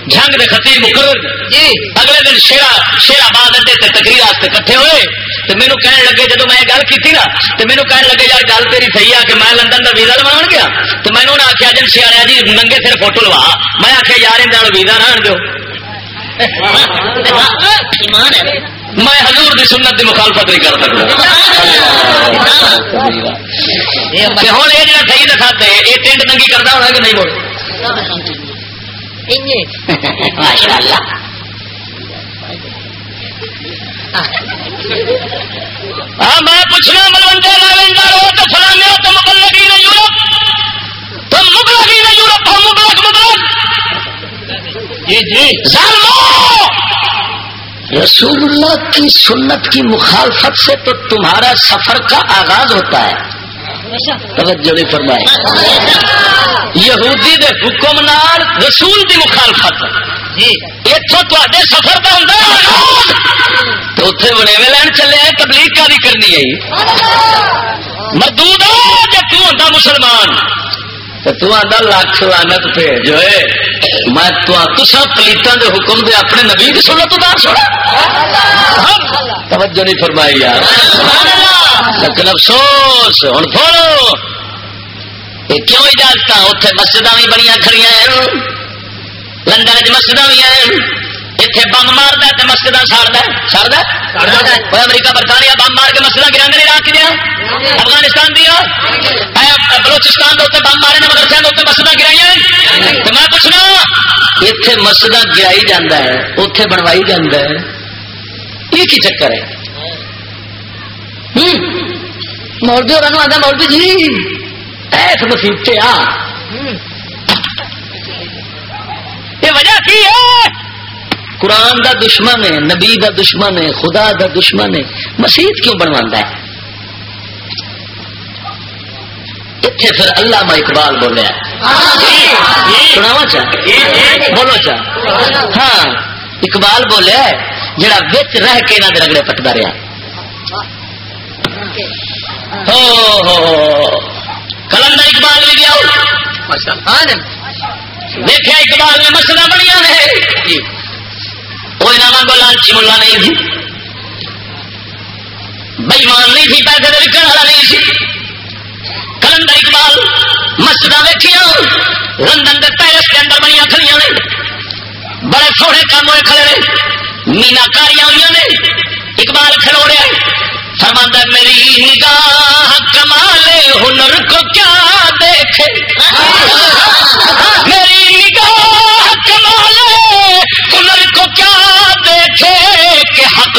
جنگ دے خطیب مقرر جی اگلے دن شیرا شیرا باد اڈے تے تقریر واسطے کٹھے ہوئے تو مینو کہنے لگے جب میں گل کی نا تو مینو کہنے لگے یار گل تیری صحیح ہے کہ میں لندن کا ویزا لوا گیا تو مینو نے آخیا ایجنسی والے جی ننگے سر فوٹو لوا میں آخیا یار ان ویزا نہ دو میں حضور دی سنت دی مخالفت نہیں کر سکتا۔ ہوں یہ جا صحیح دکھاتے یہ ٹینٹ ننگی کرتا ہونا کہ نہیں بول ماشاء اللہ ہاں میں پوچھنا ملوڈے لاوینڈا ہو تو فلانے تم مبلغی نے یورپ تم مبلغی نے یورپ مبلغ مبلغ جی جی۔ رسول اللہ کی سنت کی مخالفت سے تو تمہارا سفر کا آغاز ہوتا ہے۔ توجہ نہیں فرمائے۔ یہودی دے حکم نال رسول دی مخالفت۔ اتوں تے سفر کا ہوں تو اتنے بڑے لین چلے تبلیغ کا بھی کرنی ہے؟ مردود جب تا مسلمان۔ تو لاکھ لانت بھیج ہوئے ہے، میں تسا پلیتوں دے حکم دے اپنے نبی کی سنت اتار چھوڑا توجہ نہیں فرمائی یار۔ لیکن افسوس ہوں فوڑو یہ کیوں اجازت اتنے مسجد بھی بنیا کھڑی لندن چ مسجد بھی ہیں۔ اتنے بم مارد تو مسجد ساڑتا ساڑتا امریکہ برطانیہ بم مار کے مسجد گرا نہیں عراق دیا افغانستان دیا بلوچستان کے اتنے بم مارے مدرسے کے اتنے مسجد گرائی تو میں پوچھنا اتنے مسجد گرائی جانا ہے اتے بنوائی جانا ہے یہ کی چکر ہے مولوی اور آدھا مولوی جی ایس مسیح آ یہ وجہ کی ہے قرآن دا دشمن ہے، نبی دا دشمن ہے، خدا دا دشمن ہے۔ مسیح کیوں بنوا ہے؟ اتنے پھر اللہ میں اقبال بولیا سناوا چاہ؟ بولو چاہ۔ ہاں اقبال بولیا جڑا بچ رہ کے انہوں نے رگڑے پٹتا رہا کلندر اقبال بھی گیا۔ ہاں جی۔ دیکھا اقبال نے مسئلہ بڑھیا ہے۔ کوئی نام کو لالچی ملا نہیں تھی بےمان نہیں تھی، پیسے وکن والا نہیں تھی کلندر اقبال مسجد ویکیا لندن کے پیرس کے اندر بڑی کھڑی نے۔ بڑے سونے کام ہوئے کھڑے نے۔ مینا کاریاں ہوئی نے۔ اقبال کھلو رہا ہے، میری نگاہ کمال ہنر کو کیا دیکھے؟ (laughs)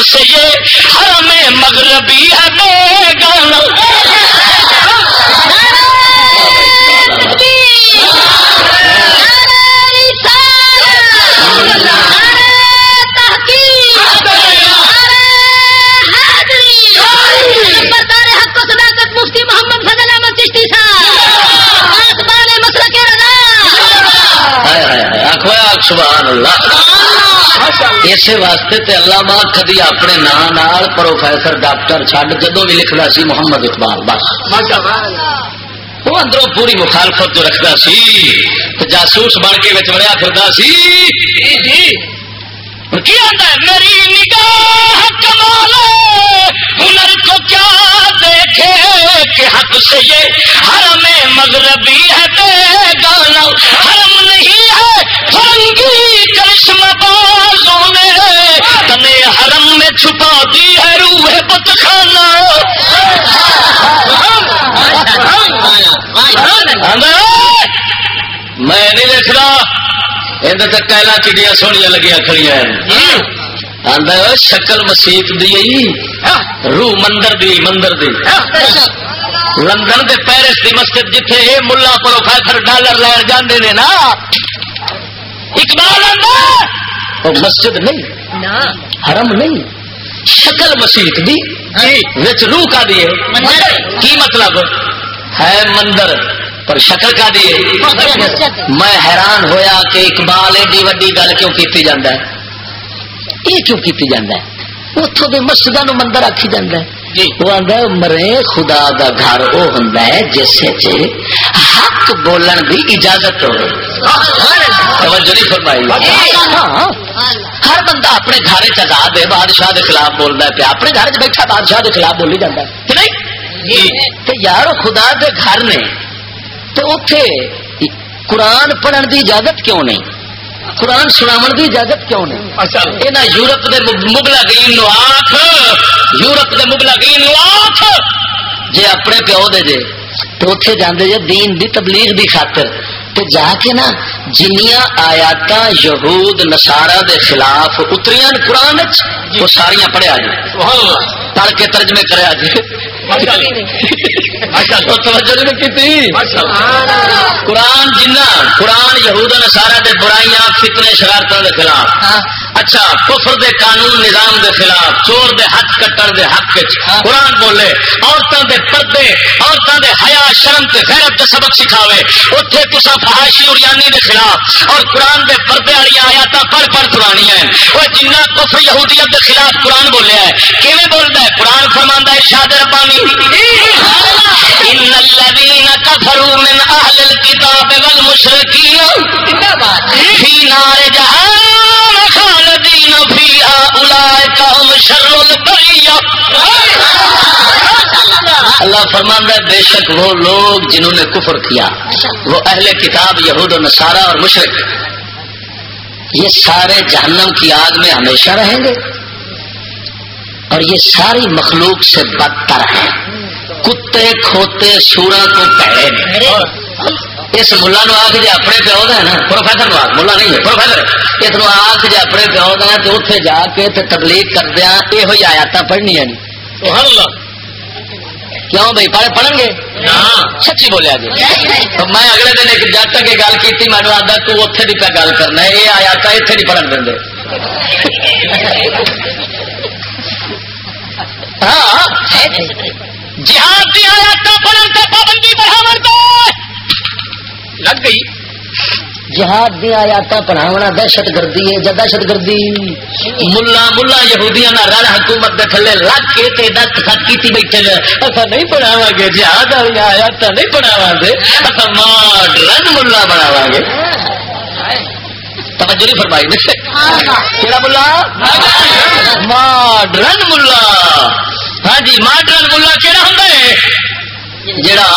سے یہ حرم مغربی ہے گانا سبحان اللہ۔ اسی واسطے تے علامہ کدی اپنے نام پروفیسر ڈاکٹر چڈ جدو بھی لکھتا سی محمد اقبال بس۔ وہ اندروں پوری مخالفت جو رکھتا سی جاسوس بن کے وڑیا پھرتا سی۔ میری نگاہ کمال ہنر کو کیا دیکھے کہ حق سے یہ حرم مغربی ہے گانا حرم نہیں ہے۔ فرنگی کرشم بازوں نے تنے حرم میں چھپا دی ہے روح بت خانہ۔ میں نہیں دیکھ رہا یہ تک کہلا چڑیا سویا لگیا کھڑی آدھا شکل مسیت دی روح مندر دی مندر دی۔ لندن دے پیرس دی مسجد جتھے اے ملا پروفیسر ڈالر لین جاندے نے نا اقبال وہ مسجد نہیں حرم نہیں شکل مسیت دی وچ روح کا دیے کی مطلب؟ ہے مندر پر شکل کا دیے میں حیران ہویا کہ اقبال ایڈی وڈی گل کیوں کی جانا ہے؟ یہ کیوں کی جانا ہے؟ اتوں کے مسجدوں مندر آخی جانا ہے۔ جی وہ آدھا مرے خدا دا گھر وہ ہوں جس حق بولن دی اجازت فرمائی۔ ہاں۔ ہر بندہ اپنے گھر چزاد ہے بادشاہ کے خلاف بولتا ہے پیا اپنے گھر چ بیٹھا بادشاہ کے خلاف بولی جاتا ہے۔ کہ نہیں؟ تو یار خدا دے گھر نے تو اتے قرآن پڑھن دی اجازت کیوں نہیں؟ قرآن سناو دی اجازت کیوں نہیں؟ یہاں یورپ کے مغلا گیم نو آخ یورپ کے مغلا گیم نو آخ جی اپنے پیو دے جے تو اتے جانے جے دین دی تبلیغ دی خاطر۔ تو جا کے نا جنیاں آیات یہود نسارا دے خلاف اتریاں قرآن وہ ساریاں پڑھیا جی پڑھ کے ترجمے کریا جی قرآن جنا قرآن یہود نسارا دے برائیاں فتنے شرارتوں دے خلاف۔ اچھا کفر دے قانون نظام دے خلاف چور دے ہاتھ کٹن دے حق قرآن بولے عورتوں دے پردے عورتوں دے حیا شرم تے غیرت دے سبق سکھاوے۔ اتنے کسا فحاشی اور یانی دے خلاف اور قرآن دے پردے والی آیات پڑھ پڑھ پرانی ہیں۔ وہ جنہ کفر یہودیت دے خلاف قرآن بولیا ہے کیویں بولتا ہے؟ قرآن فرماندا ہے شاد ربانی۔ ان الذين كفروا من اهل الكتاب والمشركين في نار جهنم خالدين فيها اولئك هم شر البريه اللہ فرماندہ بے شک وہ لوگ جنہوں نے کفر کیا، وہ اہل کتاب یہود و نصارہ اور مشرق یہ سارے جہنم کی آگ میں ہمیشہ رہیں گے۔ اور یہ ساری مخلوق سے بدتر ہیں۔ کتے کھوتے سورا کو پہلے اس ملا نو آخ جی اپنے پیو کا نا، پروفیسر نو آخ ملا نہیں ہے، پروفیسر۔ اس نو آخ جی اپنے پیو کا تو اتنے جا کے تبلیغ کردیا یہ آیات پڑھنی جی۔ ہے کیوں بھائی؟ پڑھ پڑھن گے؟ سچی بولیا جی میں اگلے دن ایک جٹ کی گل کی مینو آتا تو اتنے کی پہ گل کرنا یہ آیا تھا اتنے نہیں پڑھن دیں ہاں۔ جہاد کی آیات پڑھن پابندی بڑھاو لگ گئی۔ جہاد دیا آیات پڑھاونا دہشت گردی ہے جب دہشت گردی۔ ملا ملا یہودیاں رل حکومت کے تھلے لگ کے تے دت کی بیٹھے نے۔ اصا نہیں پڑھاوا گے، جہاد والی آیات نہیں پڑھاوا گے۔ اصا ماڈرن ملا بناوا گے۔ توجہ نہیں فرمائی کہڑا ملا؟ ماڈرن ملا۔ ہاں جی ماڈرن ملا کہڑا ہوں جڑا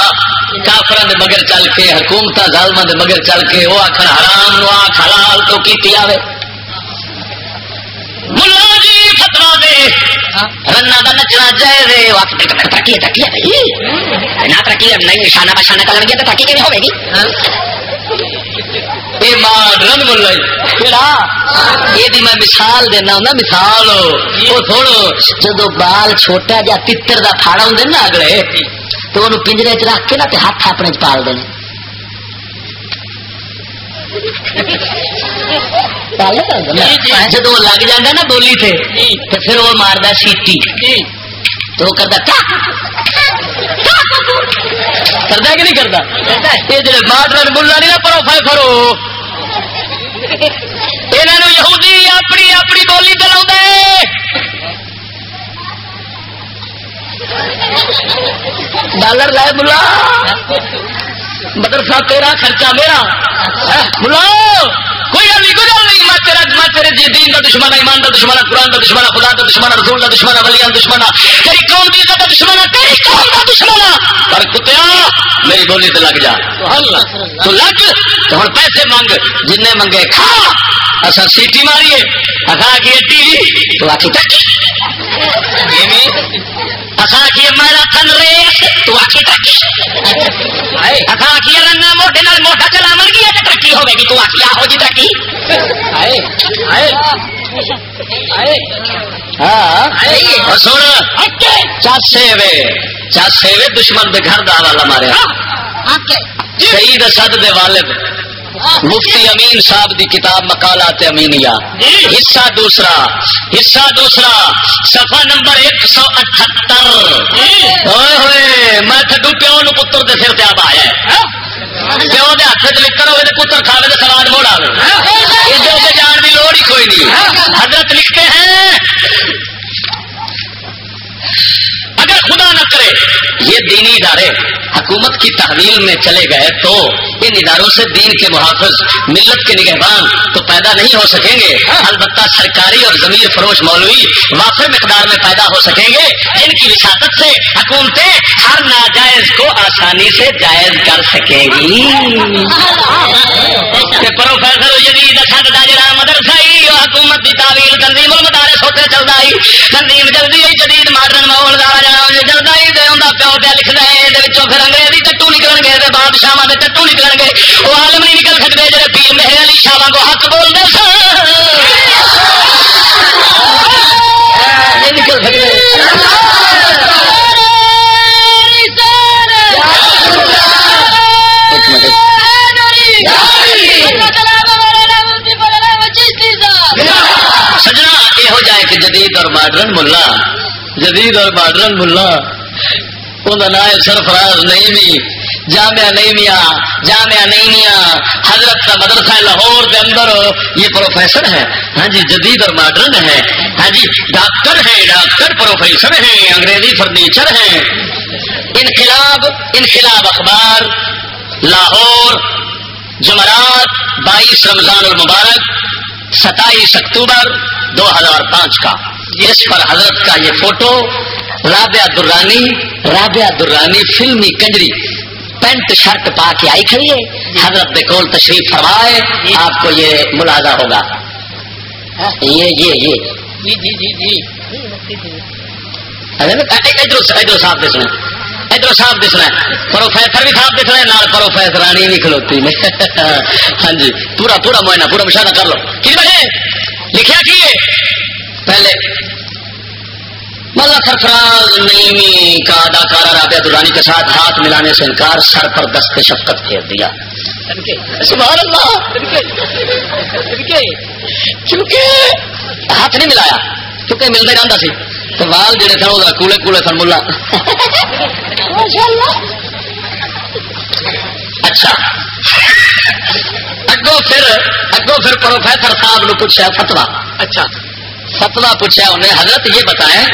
کافر مگر چل کے حکومت ظالم دے مگر چل کے وہ آخر حرام نو آخ حلال تو کی آوے۔ ملا جی فتوا دے۔ رنا کا نچنا جائے ترقی ترقی نہ ترقی نہیں نشانہ بشانہ کر گیا تو ترقی کیون ہوے گی؟ یہ ماڈرن ملا یہ میں مثال دینا ہوں مثال۔ وہ تھوڑو جدو بال چھوٹا جا پتر کا پھاڑا ہوں نا اگلے تو وہ پنجرے چ رکھ کے نا ہاتھ اپنے پال دیں جب لگ جا نا بولی تھے تو پھر وہ مارد سیٹی تو کرتا کرتا کہ نہیں کرتا یہ جی ماڈرن بلا نہیں نا پرو فائے فرو یہودی اپنی اپنی بولی چلا ڈالر لائے بلا۔ مدرسہ تیرا، خرچہ میرا۔ بلا کوئی گل نہیں، کوئی گل نہیں۔ میں تیرا، میں تیرے جی دین کا دشمن ایمان کا دشمن قرآن کا دشمن خدا کا دشمن رسول کا دشمن ولیان دشمن تیری قوم کی کا دشمن تیری قوم کا دشمن پر کتیا، میری بولی تو لگ جا۔ تو لگ، تو ہوں پیسے منگ جن منگے کھا۔ اصا سیٹی ماریے۔ اکھا کی ٹی وی۔ تو آخی اکھا میرا تھن ریس۔ تو آخی اکھا کی رنا موٹے نال موٹا چلا مر گیا تو ترقی ہوے گی تو آخی آہو جی ترقی۔ چاسے وے چاسے وے دشمن دے گھر دا والا مارے شہید اسد دے والد۔ مفتی امین صاحب دی کتاب مکالات امینیا حصہ دوسرا حصہ دوسرا سفا نمبر ایک سو اٹھتر. ہوئے میں تھڈو پیو نو پتر دے سر تب آیا پیو دے ہاتھ چ لکھن ہوئے پتر کھاوے تو سواد موڑ آئے ادھر سے جان کی لوڑ ہی کوئی نہیں. حضرت لکھتے ہیں خدا نہ کرے، یہ دینی ادارے حکومت کی تحویل میں چلے گئے تو ان اداروں سے دین کے محافظ، ملت کے نگہبان تو پیدا نہیں ہو سکیں گے۔ البتہ سرکاری اور ضمیر فروش مولوی وافر مقدار میں پیدا ہو سکیں گے۔ جن کی وساطت سے حکومتیں ہر ناجائز کو آسانی سے جائز کر سکیں گی۔ پروفیسر مدرسہ حکومت کی تعویل تنظیم المدارس ہوتے چلتا ہی تنظیم جلدی جدید ماڈرن ماحول جلدا ہی پیو پہ لکھ رہے ہیں پھر انگریزی ٹٹو نکل گئے بادشاہ کے ٹٹو نکل گئے وہ عالم نہیں نکل سکتے جی پیر مہر علی شاہ کو حق بولتے سن نکل سکتے سجنا یہ ہو جائے کہ جدید اور ماڈرن ملا جدید اور ماڈرن ملا انہیں سرفراز نہیں بھی جامعہ نہیں میاں جامعہ نہیں میاں حضرت کا مدرسہ لاہور کے اندر۔ یہ پروفیسر ہے ہاں جی جدید اور ماڈرن ہے ہاں جی ڈاکٹر ہیں، ڈاکٹر پروفیسر ہیں، انگریزی فرنیچر ہیں۔ انقلاب انقلاب اخبار، لاہور، جمعرات، بائیس رمضان المبارک۔ ستائیس اکتوبر دو ہزار پانچ کا جس پر حضرت کا یہ فوٹو رابعہ درانی رابعہ درانی فلمی کنجری پینٹ شرٹ پا کے آئی کھڑی ہے حضرت کول تشریف فرمائے آپ کو یہ ملازہ ہوگا یہ یہ یہ ادھر صاحب دسنا ادھر صاحب دسنا پروفیسر بھی صاحب دسنا نال پروفیسرانی بھی کھلوتی۔ نے ہاں جی پورا پورا معائنہ، پورا مشاہدہ کر لو۔ کی بجے لکھا کی ہے؟ پہلے۔ ملا سرفراز نیمی کا اداکارہ رابعہ دورانی کے ساتھ ہاتھ ملانے سے انکار، سر پر دست شفقت پھیر دیا۔ سبحان اللہ۔ چونکہ ہاتھ نہیں ملایا۔ کیونکہ ملتا رہتا سی۔ تو وال جڑے تھے وہ کولے کولے سن ملا۔ اچھا۔ اگو پھر اگو پھر پروفیسر صاحب نے پوچھا فتوا اچھا۔ فتوا پوچھا انہیں حضرت یہ بتائیں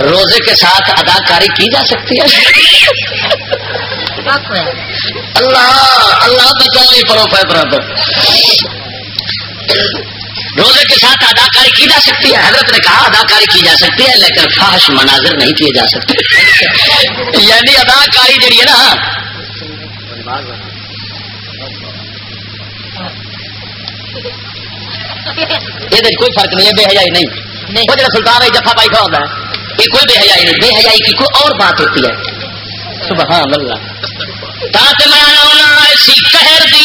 روزے کے ساتھ اداکاری کی جا سکتی ہے؟ اللہ اللہ بچائے پروفیسر روزے کے ساتھ اداکاری کی جا سکتی ہے؟ حضرت نے کہا اداکاری کی جا سکتی ہے لیکن فحش مناظر نہیں کیے جا سکتے۔ (laughs) یعنی اداکاری جڑی ہے نا یہ کوئی فرق نہیں ہے بے حیائی نہیں۔ وہ جڑا سلطان ہے جفا پائی کھا ہوتا ہے یہ کوئی بے حیائی نہیں۔ بے حیائی کی کوئی اور بات ہوتی ہے۔ سبحان اللہ۔ میں ایسی کہر دی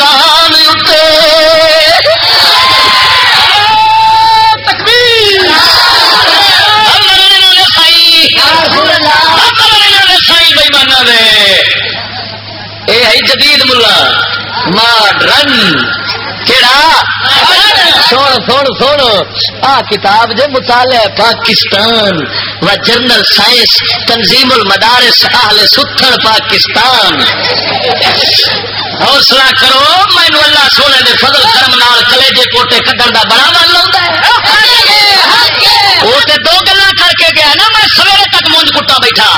قبرستان اتنے تکبیر۔ اے ہے جدید ملا۔ ماڈرن۔ کیڑا؟ سوڑ سوڑ سوڑ آ کتاب جو مطالعہ پاکستان و جنرل سائنس تنظیم المدارس اہل ستھر پاکستان۔ حوصلہ کرو، مینو اللہ سونے دے فضل کرم نال کلیجے کوٹے کڈن دا بڑا من لگتا ہے۔ وہ تے دو گلا کر کے گیا نا، میں سویرے تک مونج کٹا بیٹھا۔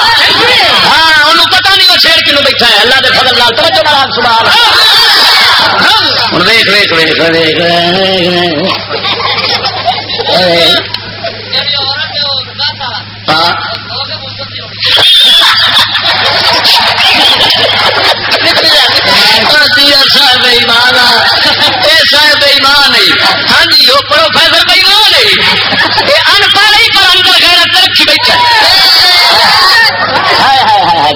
ہاں انہوں پتا نہیں وہ شیر کنو بیٹھا ہے۔ اللہ دے فضل نال توجہ نال سبحان اللہ۔ ہوں ویخ ویخ ویخ ویخ ہاں صاحب ایمان اے صاحب ایمان ہاں جی وہ پروفیسر بےمان ہے یہ ان پڑھ ہی پر اندر غیرت رکھی بیٹھا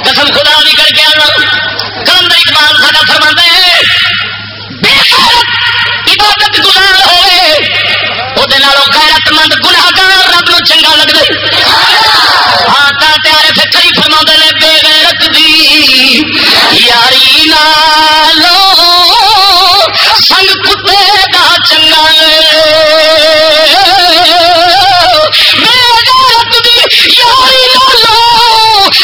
قسم خدا بھی کر کے آنا. کلندر اقبال ساڈا فرما ہے عبادت گزار ہوئے. وہ غیرت مند گناگار رب نو چنگا لگ گئی ہاں تا پیارے فکری فرما نے بے غیرت دی، یاری نالو یاری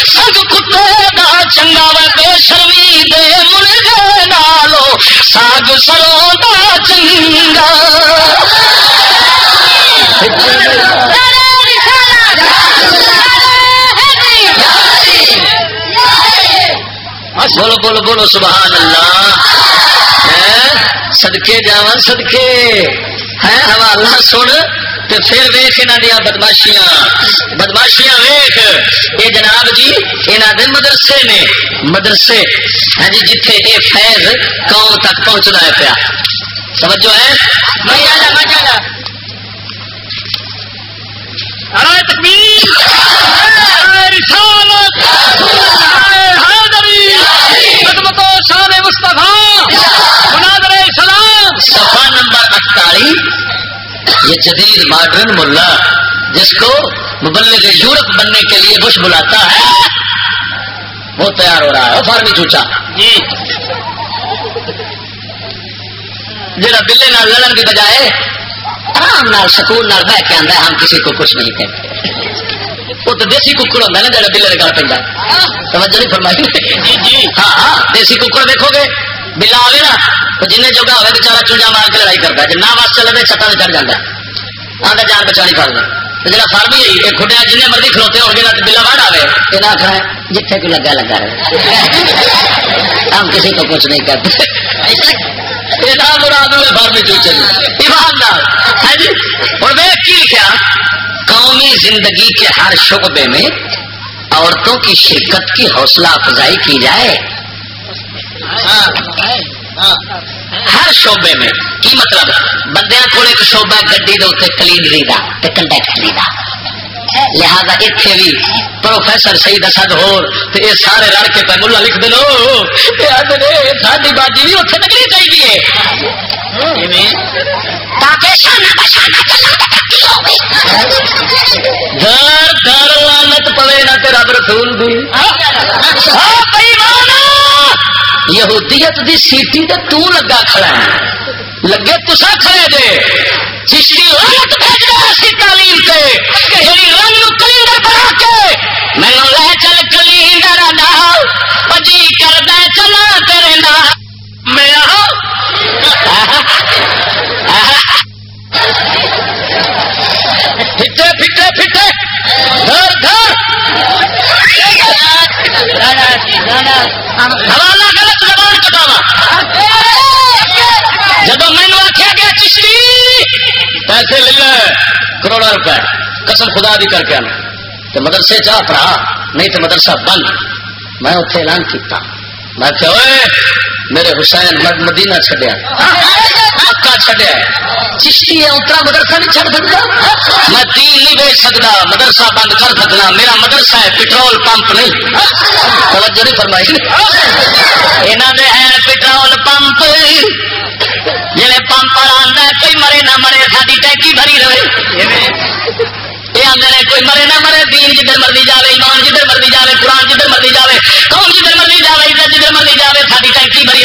سگ کتے دا چنگا و دے مرغے نالو ساگ سرو دا چنگا بولو بولو بولو سبحان اللہ سدکے جاواں سدکے ہے حوالہ سن تو پھر ویخ یہاں دیا بدماشیاں۔ بدماشیاں ویخ یہ جناب جی یہاں دے مدرسے نے مدرسے۔ ہاں جی جتھے یہ فیض قوم تک پہنچنا ہے پیا۔ توجہ ہے؟ تکبیر رسالت۔ یہ جدید ماڈرن ملا جس کو مبلغ یورپ بننے کے لیے بش بلاتا ہے۔ وہ تیار ہو رہا ہے فارمی چوچا۔ جی جڑا بلے نال لڑن کی بجائے آرام نال سکون نال بہ کے آدھا ہم کسی کو کچھ نہیں کہتے۔ وہ تو دیسی ککڑ ہوتا ہے نا جڑا بلے گل پہ توجہ نہیں فرمائی۔ جی جی۔ ہاں ہاں دیسی ککڑ دیکھو گے۔ بلا آئے نا تو جن جوگا ہوئے بچارا چونجا مار کے لڑائی کرتا ہے۔ جی نہ بس چلے چھتان چڑھ جاتا ہے۔ آدھا جان بچانی پڑ گیا جا فارمی ہے یہ کھڈیا جن مرضی کھلوتے ہو گئے بلا وڑ آئے یہ آخر جتنے کو لگا لگا رہے۔ ہم کسی کو کچھ نہیں کرتے مراد ہوئے فارمی چوچے جی۔ ایماندار۔ ہے جی؟ اور میں کی لکھا قومی زندگی کے ہر شعبے میں عورتوں کی شرکت کی حوصلہ افزائی کی جائے۔ ہاں۔ ہر شعبے میں۔ کی مطلب؟ بندے کو ایک شعبہ، گڈی دے اتنے کلینری کا کنڈیکٹری کا لہذا اتنے بھی پروفیسر سعید اسد ہو یہ سارے رل کے پہ ملا لکھ دو ساری باجی بھی اتنے تکلی چاہیے تاکہ شانہ بشانہ گھر گھر لانت پوے نہ تیرا رسول دی۔ ہاں، یہودیت دی سیٹی تے تو لگا کھڑا ہے۔ لگے تسا کھڑے جے چشتی لانت بھیج رہا تعلیم سے جڑی رنگ کلیندر بنا کے۔ میں کروڑا روپے۔ قسم خدا دی کر کے آنا۔ تو مدرسے چاہ پڑا نہیں تو مدرسہ بند۔ میں اتنے اعلان کیتا۔ میں کہ میرے حسین مد مدینہ چڈیا مکہ چڈیا چشتی ہے اتنا مدرسہ نہیں چڑھ سکتا۔ میں دین نہیں بیچ سکتا، مدرسہ بند کر سکنا میرا مدرسہ ہے پٹرول پمپ نہیں۔ توجہ نہیں فرمائی۔ یہاں دے ہے پٹرول پمپ۔ جی پمپ والا کوئی مرے نہ مرے ساری ٹینکی بھری رہے۔ یہ آدھے نے کوئی مرے نہ مرے دین جدھر مرضی ایمان جدھر مرضی قرآن جدھر مرضی قوم جدھر مرضی عزت جدھر مرضی ساری ٹینکی بھری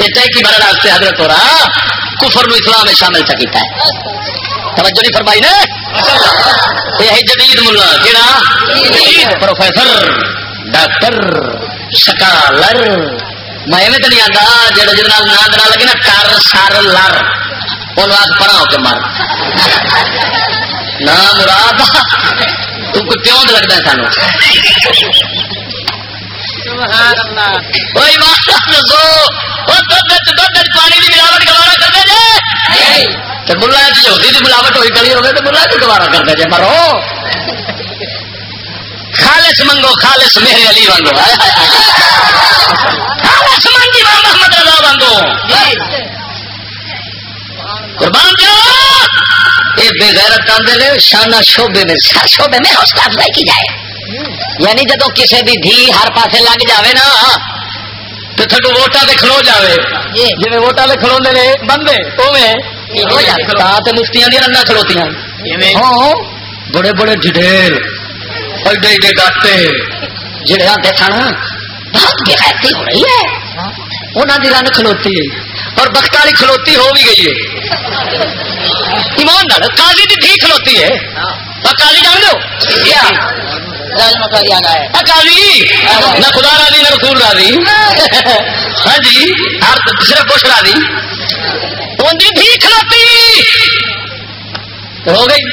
یہ ٹینکی بھرنے واسطے حضرت ہو رہا کفر نو اسلام میں شامل تھا کیتا ہے۔ توجہ نہیں فرمائی نے؟ یہ ہے جدید ملا کہڑا پروفیسر ڈاکٹر سکالر میں ایویں تو نہیں آتا جہاں جہاں نام دینا لگے نا ٹر سر لر۔ ان آج پڑا ہو کے مار نہ مراد تو کوئی پیوں لگتا ہے سانو؟ ملاوٹ ملا کی ہوئی کری ہوگی تو ملا کی گوارا کرتے جی مرو۔ خالص منگو خالص میرے علی وانگو خالص منگی محمد رضا وانگو۔ قربان جاؤ یہ بے غیرت آدھے نے شانہ شعبے میں شعبے میں حوصلہ افزائی کی جائے۔ یعنی جدو کسی بھی دھی ہر پاسے لگ جاوے نا تو تھڈو ووٹا دے کھلو جاوے۔ جی ووٹا دے کھلو نے بندے اوے مفتیاں دیا رنگا کھلوتی ہاں بڑے بڑے ڈڈیر ایڈے ایڈے ڈاٹے جڑے آتے سن بہت بےحتی ہو رہی ہے۔ انہوں کی رنگ کھلوتی ہے۔ اور بخت والی کھلوتی ہو بھی گئی ہے۔ ایمان نال کالی کی دھی کھلوتی ہے۔ کالی جان دو کالی نہ خدا راضی نہ رسول راضی۔ ہاں جی ہر صرف کچھ راضی۔ تو دھی کھلوتی۔ ہو گئی۔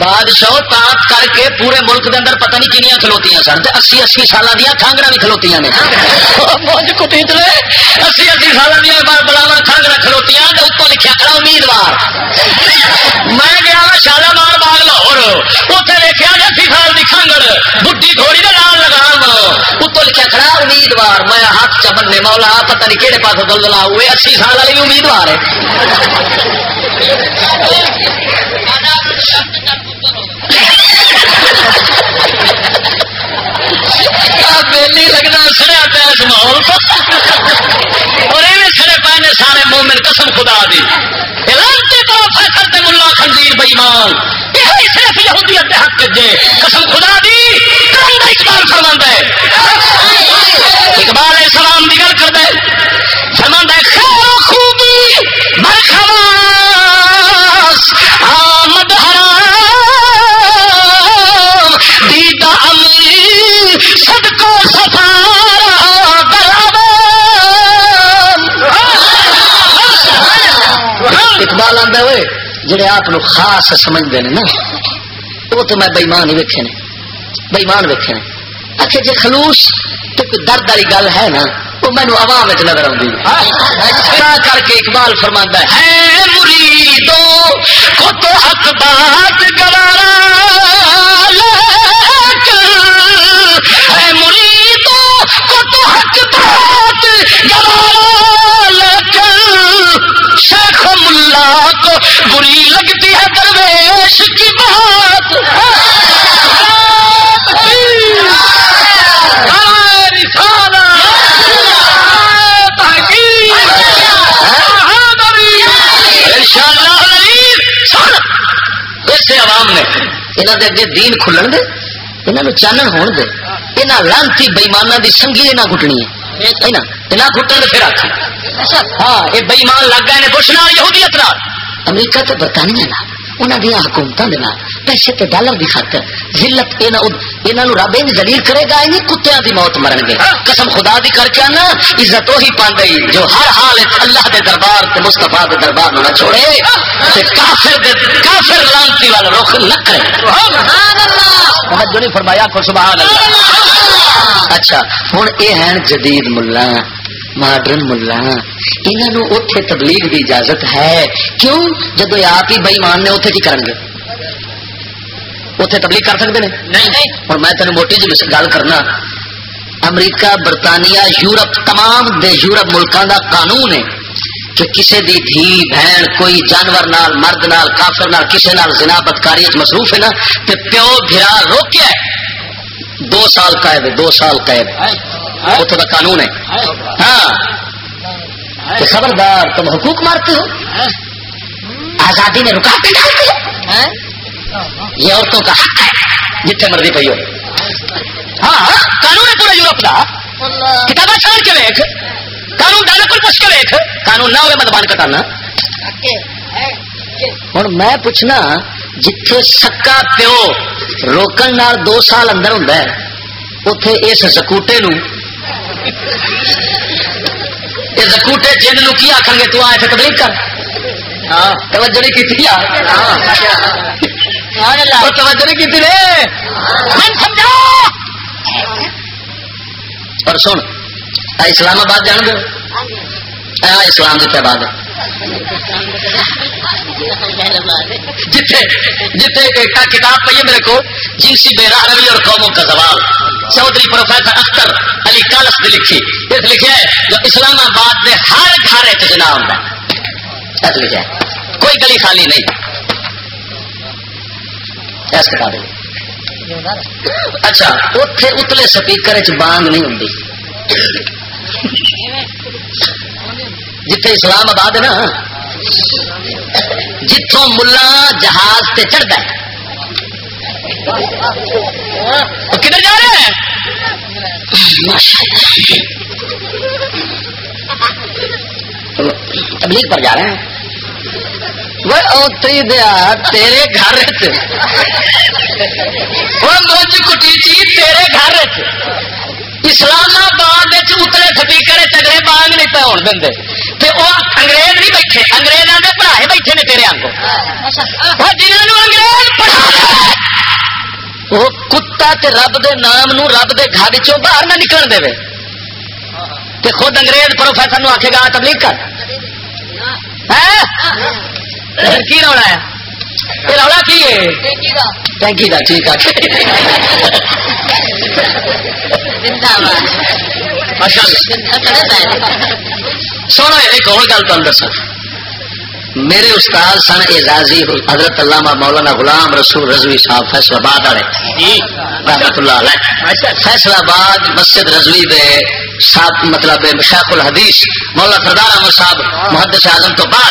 بادشاہ تاک کر کے پورے ملک دے اندر پتہ نہیں کنیاں کھلوتیاں سن اسی اسی سال دیا کانگڑا بھی کھلوتیاں نے۔ اسی اسی سال دیا بلاوا کانگڑا کھلوتیاں اتوں لکھا کھڑا امیدوار۔ میں گیا شالا مار باغ لاہور اتنے دیکھا جی اسی سال کی کانگڑ بڈی تھوڑی دے نال لگا اتوں لکھا کھڑا امیدوار میں ہاتھ چبنے مولا پتہ نہیں کہڑے پاس دلدلا ہوئے اسی سال والی بھی امیدوار ہے۔ بیلی لگنا سڑیا اس ماحول اور یہ سڑے پے نے سارے مومن قسم خدا دی لانتے تو تے ملا خنزیر یہ صرف یہودیت حق قسم خدا دی کرم دا اقبال فرماندا ہے۔ اقبال آندا ہوئے جڑے آپ خاص سمجھتے ہیں نا، وہ تو میں بےمان ہی ویکھے نے بےمان ویکھے نے۔ اچھا جی خلوص تو کوئی درد والی گل ہے نا، وہ مینو عوام نظر آتی اچھا کر کے اقبال فرما ہے مریدوں کو تو حق بات گوارا۔ شیخ ملا کو بری لگتی ہے درویش کی بات عوام نے یہاں دے اگے دین کھلن دے یہاں چانن ہون دے یہاں لانتی بئیمانہ دی سنگی نہ گٹنی ہے نہ پھر آخ ہاں یہ بئیمان لگ گئے بش نال یہودیت نال۔ امریکہ تو برطانیہ نال۔ انہوں دیا حکومتوں کے پیسے تے ڈالر کی خاطر ذلت رب ان دلیل کرے گا نہیں کتیا دی موت مرن گے قسم خدا دی کر کے آنا عزت وہی پاندئی جو ہر حال اللہ دے دربار تے مستفا دے دربار نہ چھوڑے۔ تے کافر دے کافر لانتی والا رخ نہ کرے۔ توجہ نہیں فرمایا کو سبحان اللہ۔ اچھا ہوں یہ ہیں جدید ملا ماڈرن ملا انہوں اتے تبلیغ کی اجازت ہے کیوں جب آپ ہی بئیمان نے اتنے کی کریں گے اتنے تبلیغ کر سکتے ہیں اور میں تینوں موٹی جی گل کرنا امریکہ برطانیہ یورپ تمام دے یورپ ملکوں کا قانون ہے کہ کسی دی دھی بہن کوئی جانور نال مرد نال کافر نال کسی نال زنا بدکاری مصروف ہے نا تو پیو بھرا روکیا ہے دو سال قید دو سال قید۔ اتوں کا قانون ہے۔ ہاں۔ خبردار تم حقوق مارتے ہو۔ آزادی میں رکاوٹیں ڈالتے ہو۔ یہ عورتوں کا حق ہے جتنے مرضی پہ ہو ہاں۔ قانون ہے پورا یورپ کا کتابیں چھوڑ کے ویک قانون ڈالا پر پوچھ کے ویک قانون نہ ہوئے مدبان کٹانا۔ ہوں میں پوچھنا جتھے سکا پیو روکن نال دو سال اندر ہوں اتے اس سکوٹے نو زکوٹے جن نو کی آخر گے تو آئے تبلیغ کر توجہ نہیں کی توجہ نہیں کی اور سن اسلام آباد جان دو اسلام کی تعداد جتھے جتھے ایک کتاب پہ میرے کو، جنسی بے روی اور قوموں کا سوال چودھری پروفیسر اختر علی کالس نے لکھی۔ اس لکھا ہے، جو اسلام آباد میں ہر گھر چنا ہوتا ہے لکھا ہے۔ کوئی گلی خالی نہیں۔ ایس کتاب اچھا اتے اتلے سپیکر چ بانگ نہیں ہوں جتھے اسلام آباد ہے نا جتوں ملا جہاز تے چڑھتا ہے۔ کدھر جا رہے ہیں تبلیغ پر جا رہے ہیں۔ وہ اوتری دیا، تیرے گھر وہ مجھ کٹیچی تیرے گھر اسلام آباد کتنے سپیکر چگڑے بانگ نہیں پہ ہون دیں وہ انگریز نہیں بیٹھے انگریزوں کے پڑھا ہی بیٹھے نے تیرے آنگو وہ جنہوں انگریز پڑھا وہ کتا رب دے نام نو رب دے گھر چوں باہر نہ نکل دے۔ تے خود انگریز پروفیسر نو آخے گا تبلیغ کر۔ ہاں؟ رولا ہے؟ رولا کی ہے؟ ٹینکی کا ٹھیک ہے سونا ایک اور گل تم دسا میرے استاد سن اعزازی حضرت علامہ مولانا غلام رسول رضوی صاحب فیصلہ آباد والے۔ رحمت اللہ علیہ۔ فیصلہ آباد مسجد رضوی دے صاحب مطلب شیخ الحدیث مولانا سردار احمد صاحب محدث اعظم تو بعد۔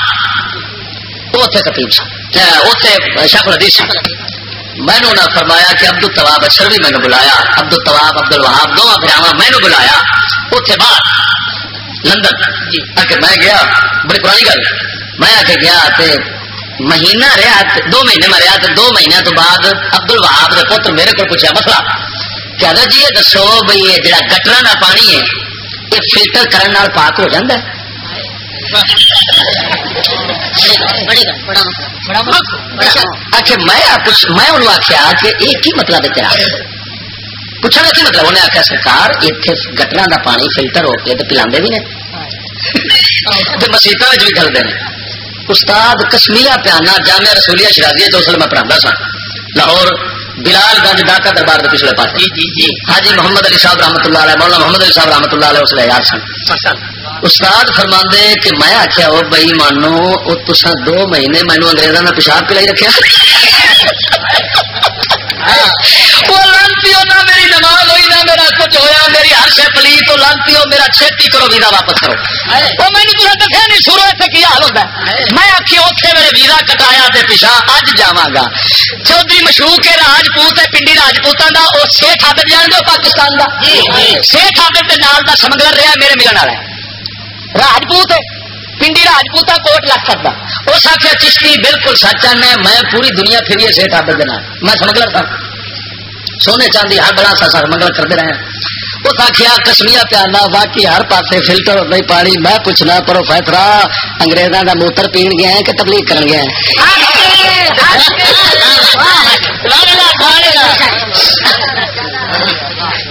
وہ اتنے خطیب صاحب اتنے شیخ الحدیث صاحب میں نے فرمایا کہ عبد الطواب اچھر بھی میں نے بلایا عبد الطواب عبد الوہاب دونوں براوا میں نے بلایا۔ اتنے بعد لندن جی، آ کے میں گیا، بڑی پرانی گل۔ میں آ کے گیا تے مہینہ رہا دو مہینے میں رہا تے دو مہینے تو بعد عبد الوہاب کے پتر میرے کو پوچھا مسئلہ، کہ حضرت جی یہ دسو بھائی یہ جڑا گٹرا کا پانی ہے، یہ فلٹر کرنے پاک ہو جاتا ہے؟ (laughs) میں انہوں آخیا کہ یہ کی مطلب ہے تیرا؟ پوچھنا کی مطلب؟ انہیں آخیا سرکار اتنے گٹرا کا پانی فلٹر ہو کے پلا بھی نے۔ مسیطا بھی کرتے ہیں استاد کشمیا پیانا جامعہ رسولیا شرازی تو اس میں پڑھا سا لاہور بلال گنج ڈاکا دربار کے پچھلے پاس جی جی حاجی محمد علی صاحب رحمۃ اللہ علیہ مولانا محمد علی صاحب رحمۃ اللہ علیہ اس لیے یار سن۔ استاد فرما کہ میں آخیا وہ بئی مانو وہ تسا دو مہینے مینو انگریزوں نے پیشاب پلائی رکھا وہ لانتی نہ میری نماز ہوئی نہ میرا کچھ ہویا میری ہر شے پلی تو لانتی ہو میرا چھتی کرو ویزا واپس کرو۔ وہ میں نے دسیا نہیں شروع سے کی حال ہوتا میں آخی اتنے میرے ویزا کٹایا تے پیچھا اج جا گا۔ چودھری مشروق ہے راجپوت ہے پنڈی راجپوتوں کا وہ سیٹ حادت جان دو پاکستان کا سیٹ حادت کے نال کا سمگلر رہا میرے ملن والا راجپوت پنڈی راجپوتا کوٹ لگ سکتا۔ اس آخیا چشتی، بالکل سچ ہے، میں پوری دنیا پھر یہ سیٹ دینا۔ میں سمگلر تھا سونے چاندی ہر بڑا سا سمگلر کرتے رہے اس آخیا کشمیا پیانا باقی ہر پاسے فلٹر ہو نہیں پانی۔ میں پوچھنا پرو فیترا انگریزوں کا موتر پین گیا ہے کہ تبلیغ کر گیا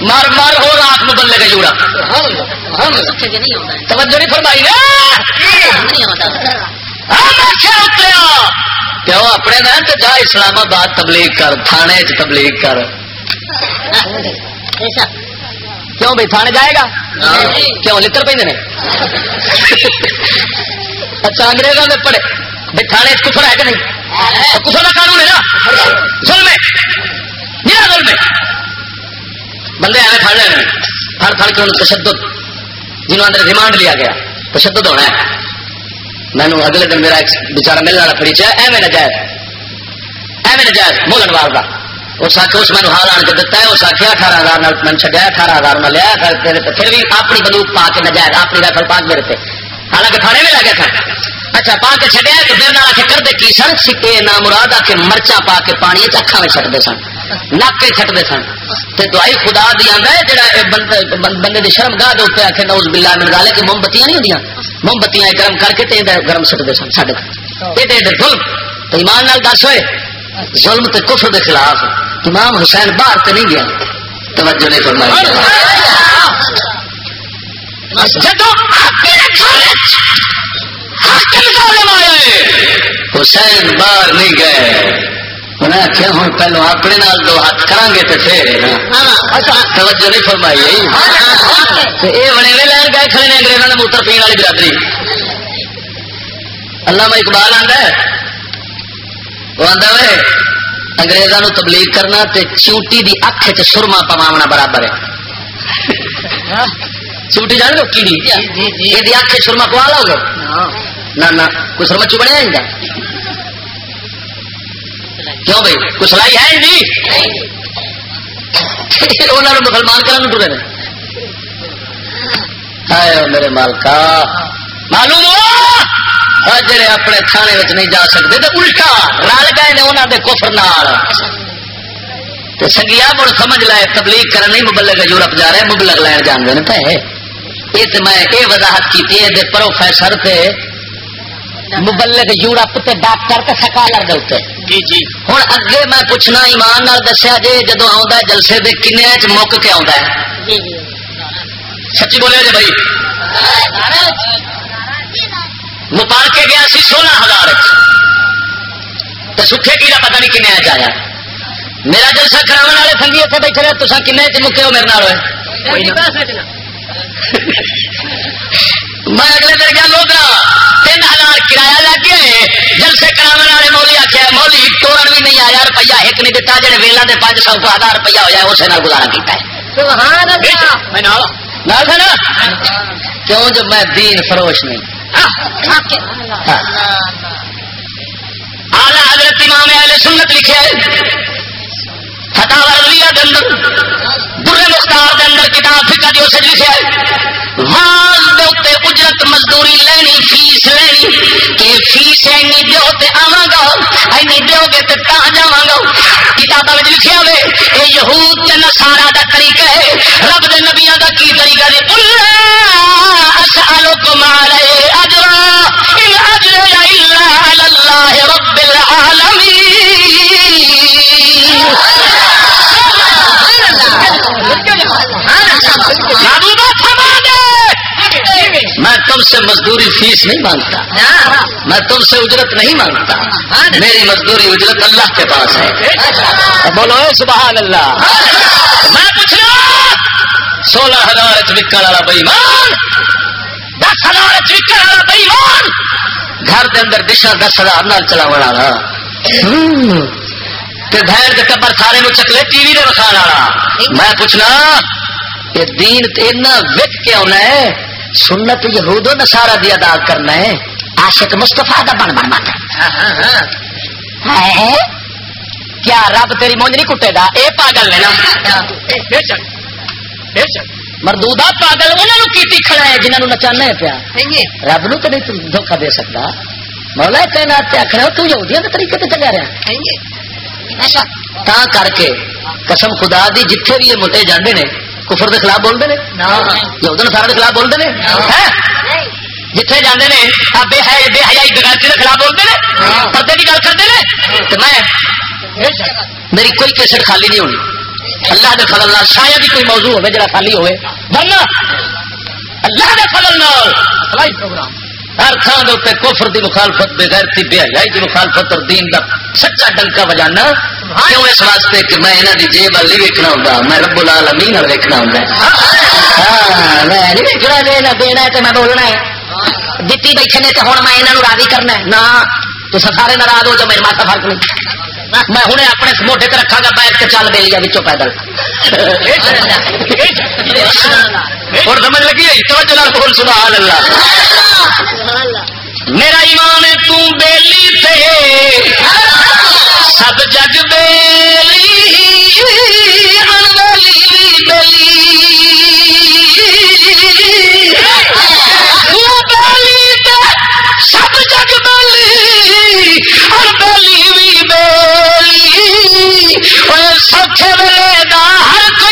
مر مر ہو رات بلے کا جوڑا توجہ نہیں فرمائی پیو اپنے تو جا اسلام آباد تبلیغ کر تھانے چ تبلیغ کر۔ کیوں بھائی تھانے جائے گا؟ کیوں لڑ پہ اچھا انگریزوں نے پڑے بھائی تھانے کفر ہے کہ نہیں؟ کفر کا قانون ہے نا۔ ظلم ہے۔ ظلم ہے۔ بندے ایویں پڑ لے پڑ پڑ کے انہوں تشدد؟ جنہوں اندر ریمانڈ لیا گیا۔ تشدد ہونا ہے۔ میں نے اگلے دن میرا بچارا ملنے والا فری چاہے ایویں نجائز۔ ایویں نجائز مولن وال کا اس آخ اس میں حال آن کے دتا ہے، اس آخیا اٹھارہ ہزار میں چڈیا اٹھارہ ہزار میں لیا پھر بھی اپنی بندوق پا کے نجائز، اپنی رفل پا کے میرے پہ حالانکہ تھانے میں لگا تھا۔ اچھا پا کے چڈیا تو پھر نہ آ کر دے کی سن؟ سکے نہ مراد آ کے مرچا پا کے پانی اکھا میں چٹتے سن۔ نک کے چٹتے سن۔ تو دعائی خدا دی آتا ہے جہاں بندے کی شرم گاہ کے آخر نوز بلا مل گا کہ موم بتیاں نہیں ہوتی موم بتیاں گرم کر کے گرم سٹتے سن سڈے یہ ظلم۔ ایمان نال دس ہوئے، ظلم تے کفر دے خلاف۔ امام حسین باہر تے نہیں گیا۔ توجہ نہیں فرمائی۔ حسین باہر نہیں گئے۔ انہیں آخیا ہوں پہلو اپنے نال دو ہاتھ کریں گے تو پھر توجہ نہیں فرمائی یہ بنے ہوئے لین گئے کھڑے نے انگریزوں نے موتر پین والی برادری۔ علامہ اقبال آتا ہے۔ وہ آتا ہے انگریزوں تبلیغ کرنا تے چوٹی دی اکھ چ سرما پواونا برابر ہے۔ چوٹی جان لو کی یہ اکھ سرما پوا لو گے؟ نہ کوئی سرما نہیں کیوں بھائی؟ کچھ سلائی ہے جی (laughs) انہوں نے مسلمان کرنے ٹرے آئے میرے مالکا، معلوم ہو؟ جڑے اپنے تھانے نہیں جا سکتے تو الٹا رل گئے نے انہوں کے کفر نال۔ تو سنگیا مڑ سمجھ لائے تبلیغ کرنے نہیں مبلغ یورپ جا رہے، مبلغ لین جان دے پہ یہ تو میں یہ وضاحت کی پروفیسر تھے مبلغ یورپ تے ڈاکٹر تے سکالر دے جی جی۔ ہوں اگے میں پوچھنا ایمان نال دسیا جی جدو آ جلسے دے کنیا چ مک کے آ سچی بولے جی بھائی؟ مپال کے گیا سی سولہ ہزار تو سکھے کی پتا نہیں کنیا چیا میرا جلسہ کرا والے سنگھی اتنے بیٹھے رہے تو کن چ مکے ہو میرے نال ہوئے۔ میں اگلے دن گیا لوگ ہزار کرایہ لگ گیا ہے جلسے کرا والے مولی آخیا مولی توڑ بھی نہیں آیا روپیہ ایک نہیں دتا جی ویلا کے پانچ سو کو ہزار روپیہ ہو جائے اسے گزارا کیا کیوں جو میں دین فروش نہیں؟ آلہ حضرت امام اہل سنت لکھے۔ فتح ورزیہ کے اندر، برے مختار کے اندر کتاب فکر جو سے لکھے اجرت مزدوری لینی، فیس لینی کہ فیس اینی دو تے آواں گا اینی دو گے تے تا جاواں گا۔ کتاباں وچ لکھیا ہوئے، اے یہود تے نصارا دا طریقہ ہے، رب دے نبیاں دا کی طریقہ ہے؟ اللہ اسالکم علی اجر ان اجر الا علی اللہ رب العالمین۔ میں تم سے مزدوری فیس نہیں مانگتا۔ میں تم سے اجرت نہیں مانگتا۔ میری مزدوری اجرت اللہ کے پاس ہے۔ بولو سبحان اللہ۔ میں پوچھ رہا سولہ ہزار چکر والا بئیمان دس ہزار چکر والا بئیمان گھر کے اندر ڈشا دس ہزار نال چلا والا بہن کے ٹبر سارے چکلے ٹی وی دکھا والا میں پوچھنا کہ دین اتنا وک کے آنا ہے؟ سنت یہود و نسارا دی ادا کرنا ہے۔ عاشق مستفا دا بن بن بن۔ کیا رب تیری مونج نہیں کٹے گا؟ اے پاگل نے نا۔ مردودا پاگل انہوں کی کھڑا ہے جنہوں نچانا ہے پیا؟ رب نو تو نہیں دھوکھا دے سکتا۔ مولا کہنا کھڑا تو یہودیاں کے طریقے سے چلیا رہا۔ تا کر کے قسم خدا دی جتھے بھی یہ مٹے جاندے نے کفر کے خلاف بولتے ہیں یہود سارے خلاف بولتے ہیں جتھے جانے نے بے حیا بے حیائی بغیرتی کے خلاف بولتے ہیں پردے کی گل کرتے ہیں تو میں میری کوئی کیسٹ خالی نہیں ہونی۔ اللہ کے فضل نال شاید ہی کوئی موضوع ہوگا جڑا خالی ہوئے۔ ورنہ اللہ کے فضل نال پروگرام۔ ہر تھان کے اتنے کوفر کی مخالفت بغیرتی بے حیائی کی مخالفت اور دین کا سچا ڈنکا بجانا۔ کیوں اس واسطے کہ میں یہاں کی جیب والی ویکنا ہوں میں رب العالمین وال ویکنا ہوں ہاں، میں نہیں ویکنا دینا دینا ہے تو میں بولنا ہے۔ دیتی بیٹھے نے تو ہوں میں یہاں راضی کرنا ہے۔ نہ تو سارے ناراض ہو جاؤ، میرے ماسا فرق نہیں۔ میں ہوں اپنے موٹے تے رکھا گا، بیٹھ کے چل دے لیا بچوں پیدل۔ اور سمجھ لگی تو بول، سبحان اللہ۔ میرا ایمان تو بیلی تھے سب جگ بیلی، انولی بیلی۔ سب جگ اور بیلی بھی بیلی اور سکھ دا ہر کو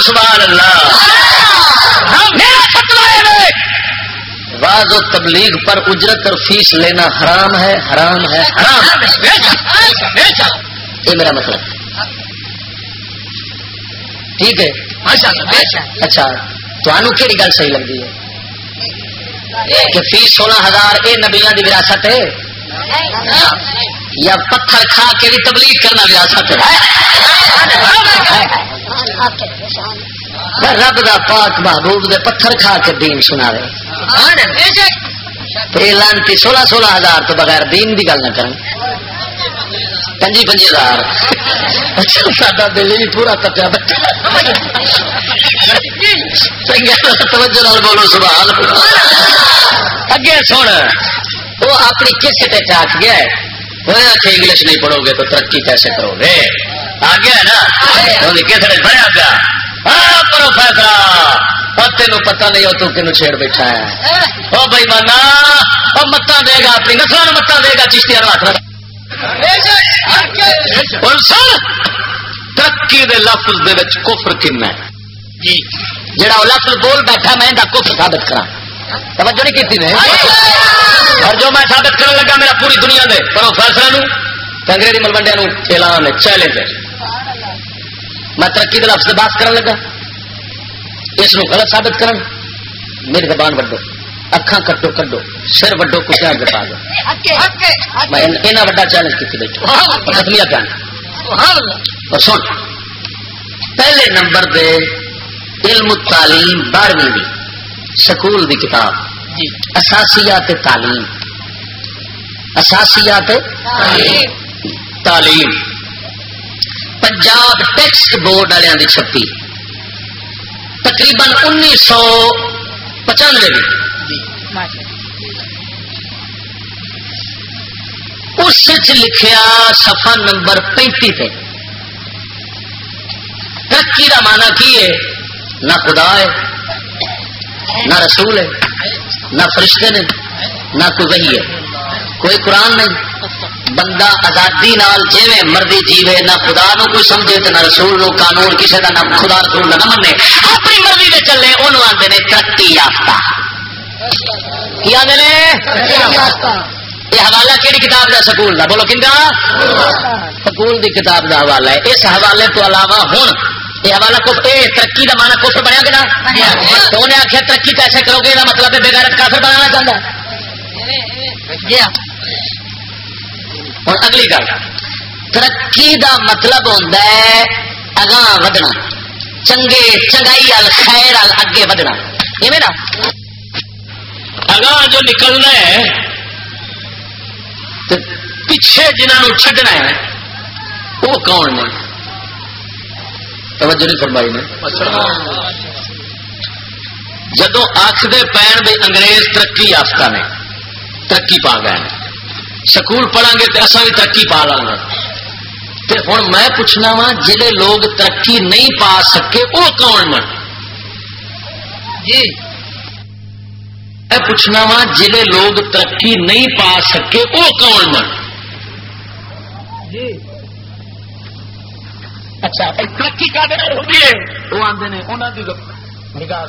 سبحان اللہ۔ میرا فتوا ہے بعض و تبلیغ پر اجرت اور فیس لینا حرام ہے حرام ہے حرام۔ یہ میرا مطلب۔ ٹھیک ہے؟ اچھا تمہوں کہڑی گل صحیح لگتی ہے؟ کہ فیس سولہ ہزار یہ نبیا کی وراثت ہے۔ یا پتھر کھا کے بھی تبلیغ کرنا وراثت ہے۔ رب دا پاک محبوب دے پتھر کھا کے دین سنا رہے لانتی سولہ سولہ ہزار تو بغیر دین کی گل نہ کریں۔ پنجی پنجی ہزار۔ اچھا، سا دل بھی پورا تپیا توجہ بولو سوال اگے سن۔ وہ اپنی کس آخ گیا ہے۔ انگلش نہیں پڑھو گے تو ترقی کیسے کرو گے آ گیا نا؟ کس نے بڑھیا پیا۔ پتہ نہیں ہو تو کنو چھیڑ بیٹھا ہے۔ او بھائی مانا او متا دے گا اپنی نسل متا دے گا چشتی ہاتھ رکھ۔ ترقی دے لفظ دے کفر کنا ہے؟ جی۔ جڑا وہ لفظ بول بیٹھا میں کفر ثابت کرا توجہ نہیں کیتی نے؟ اور جو میں ثابت کرنے لگا میرا پوری دنیا دے کرو فیصلہ نو انگریزی ملوڈیا نو اعلان ہے چیلنج ہے۔ میں ترقی دے لفظ سے بات کرنے لگا۔ اس نو غلط ثابت کرن۔ میری زبان وڈو، اکھاں کٹو کڈو، سر وڈو کچھ اگے پا دو میں اینا وڈا چیلنج کیتی بیٹھا ختمیہ کہنا اور سن، پہلے نمبر دے علم تعلیم بارہویں سکول دی کتاب. اساسیات تعلیم. اساسیات تعلیم. پنجاب ٹیکسٹ بورڈ والوں کی چھپی. تقریباً انیس سو پچانوے اس لکھیا سفا نمبر پینتی پہ ترقی کا مانا کی ہے؟ نہ خدا ہے. نہ رسول ہے، نہ فرشتے نے، نہ کوئی وہی ہے۔ کوئی قرآن نہیں۔ بندہ آزادی نال جیوے مرضی جیوے، نہ خدا نو کوئی سمجھے تو نہ رسول نو قانون کسی کا نہ خدا رسول نہ منے اپنی مرضی میں چلے انہوں آتے ہیں ترقی یافتہ۔ کی آدھے یہ حوالہ کہڑی کتاب کا سکول کا بولو کنگا؟ سکول دی کتاب کا حوالہ ہے۔ اس حوالے تو علاوہ ہوں یہ حوالہ کو ترقی کا مانا کفر بنیا نہ تو انہیں آخیا ترقی کیسے کرو گے مطلب ہے بےغیرت کافر بنانا چاہتا ہوں اگلی گل ترقی دا مطلب ہوتا ہے اگاں ودنا چنگے چنگائی ال خیر ال اگے ودنا نا اگاں جو نکلنا ہے پیچھے جنہوں چھڈنا ہے وہ کون نے توجہ نہیں فرمائی نے۔ جدو آخر پین دے انگریز ترقی یافتہ نے ترقی پا گئے سکول پڑھا گے تو اصا بھی ترقی پا لا گا ہوں میں پوچھنا وا جہے لوگ ترقی نہیں پا سکے وہ کون من؟ جی۔ میں پوچھنا وا جہے لوگ ترقی نہیں پا سکے وہ کون من؟ جی۔ اچھا ترقی کا ہوتی ہے۔ وہ آتے ہیں انہوں کی نگاہ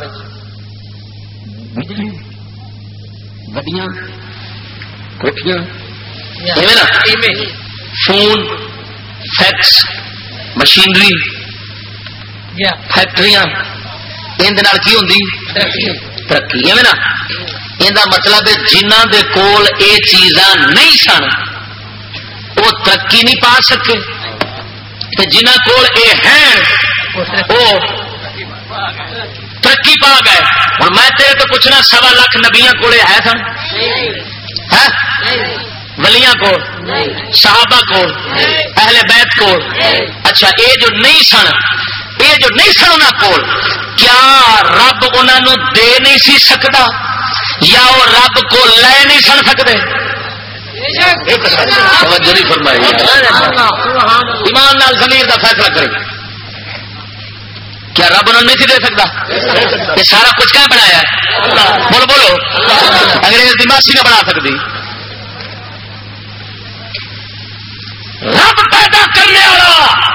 بجلی گڈیاں کوٹیاں فون فیکس مشینری فیکٹری کی ہوں ترقی۔ ہے نا؟ یہ مطلب جنہ دے کول اے چیزاں نہیں سن وہ ترقی نہیں پا سکے۔ جنہ کول اے ہیں وہ ترقی پا گئے۔ ہوں میں تیرے تو پوچھنا، سوا لاکھ نبیا کول ہے سن؟ ولیاں کو صحابہ کو اہل بیت کو اچھا یہ جو نہیں سن یہ جو نہیں سن کو کیا رب انہوں دے نہیں سی سکتا؟ یا وہ رب کو لے نہیں سن سکتے؟ ایمان نال زمین کا فیصلہ کرے کیا رب انہوں نہیں دے سکتا؟ یہ سارا کچھ کیا بنایا بولو بولو۔ انگریز کی ماسی نہ بنا سکتی۔ رب پیدا کرنے والا۔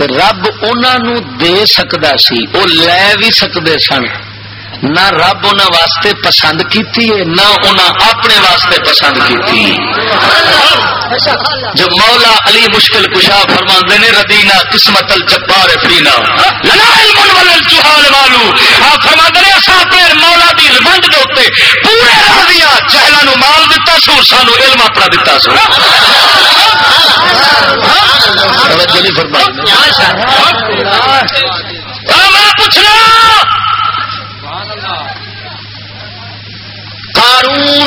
رب انہوں دے سکتا سی، وہ لے بھی سکتے سن۔ نہ رب ان واسطے پسند کیتی ہے، نہ انہیں اپنے واسطے پسند کیتی جو مولا علی مشکل کشا فرما نے ردینا قسمت الجبار فینا۔ فرما نے اپنے مولا دی ونڈ دے پورے راضیا چہلا نو مال دتا سو، سانو علم اپنا دتا سو۔ میں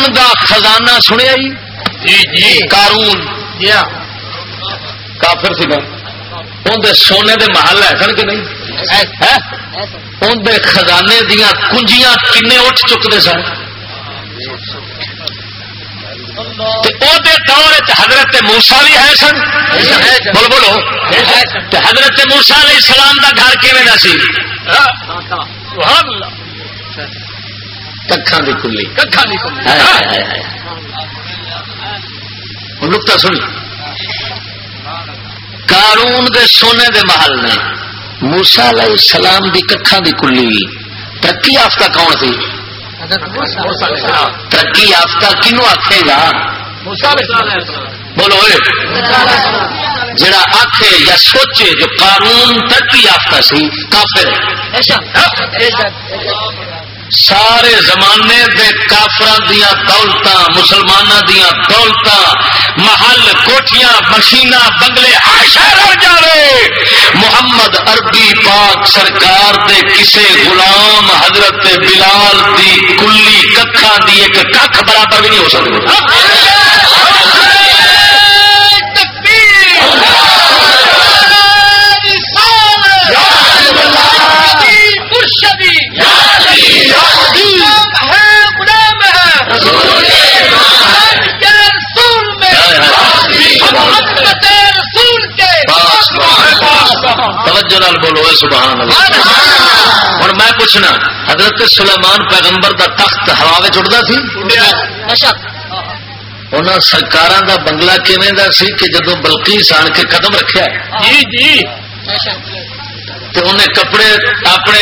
کارون دا خزانہ سنیا جی کارون کافر سی اندر سونے دے محل ہے سن کہ نہیں اندر خزانے دیا کنجیاں کنے اٹھ چکتے سن دور حضرت موسا بھی ہے سن بولو بولو حضرت موسا علیہ السلام کا گھر کیون سی ککھان کی کلی۔ نکتا سنی۔ قارون دے سونے دے محل نے موسا علیہ السلام دی ککھان دی کلی۔ ترقی یافتہ کون سی؟ ترقی یافتہ کنو آخے گا؟ بولو جڑا آخے یا سوچے جو قانون ترقی یافتہ سی کافر سارے زمانے دے کافر دیا دولت مسلمان دیا دولت محل کوٹیاں مشین بنگلے جائے محمد عربی پاک سرکار دے کسے غلام حضرت بلال دی کلی ککھا دی ایک ککھ برابر بھی نہیں ہو سکتی نال بولو سبحان اللہ۔ ہوں میں پوچھنا حضرت سلیمان پیغمبر دا تخت ہوا اڑتا سی؟ انہوں سرکار دا بنگلہ کیون دا سی کہ جدو بلکی سان کے قدم رکھا جی جی۔ تو انہیں کپڑے اپنے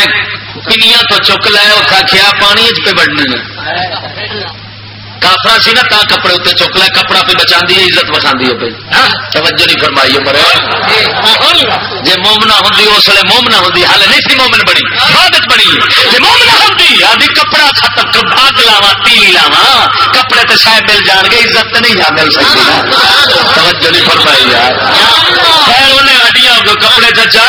پنیا تو چک لے وہ کھیا پانی پہ بڑھنے کافر سی نا تا کپڑے اتنے چک لیا کپڑا پہ بچا دی عزت بچا دی پہ توجہ نہیں فرمائی عمر جی مومنا ہوں اس لیے مومنا ہوں ہال نہیں سی مومن بنی بعد بنی جی مومنا ہوں آدھی کپڑا ختم اگ لاوا تیلی لاوا کپڑے تو شاید مل جان گے عزت نہیں جا مل سکتی۔ توجہ نہیں فرمائی یار۔ خیر انہیں ہڈیاں کپڑے چچا۔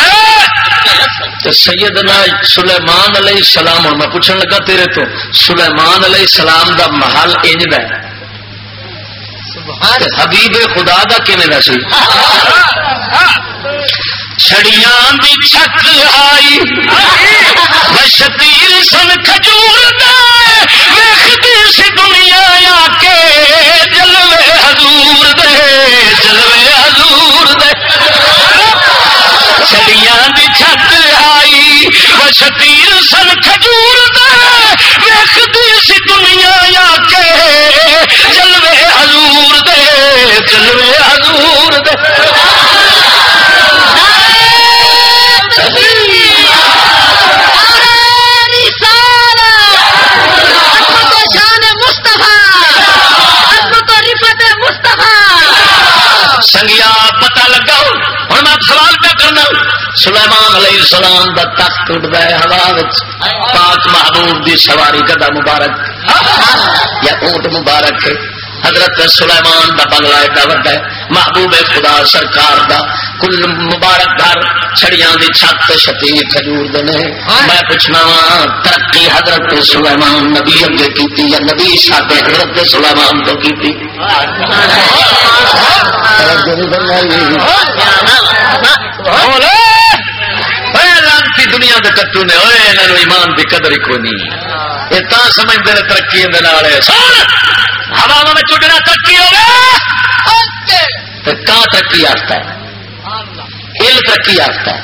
سیدنا سلیمان علیہ السلام اور میں پوچھنے لگا تیرے تو سلیمان علیہ السلام دا محل انج ہے۔ حبیب خدا دا کیون سی؟ چھڑیاں دی چھت آئی شتیر سن کھجور دے سی دنیا آ کے جلوے حضور دے جلوے حضور دے۔ چھڑیاں دی چھت آئی وہ شتیر سن کھجور دے سی دنیا آ کے؟ جلوے حضور دے جلوے حضور دے۔ سنگیا سلیمان علیہ السلام دا تخت اٹھتا ہے، ہوا پاک محبوب دی سواری کدا مبارک۔ یا اونٹ مبارک۔ حضرت سلیمان دا بنگلہ ایڈا وڈا ہے۔ محبوب خدا سرکار دا کل مبارک گھر چھڑیاں دی چھت شتی کھجور دے میں پوچھنا وا ترقی حضرت سلیمان نبی اگے کیتی یا نبی ساڈے حضرت سلیمان تو کیتی؟ سبحان اللہ لانتی دنیا کے کٹو نے انہوں ایمان کی قدر ہی کوئی نہیں یہ تا سمجھتے ہیں ترقی ہوا میں چڈنا ترقی ہو ترقی آتا ہے؟ ہل ترقی آتا ہے۔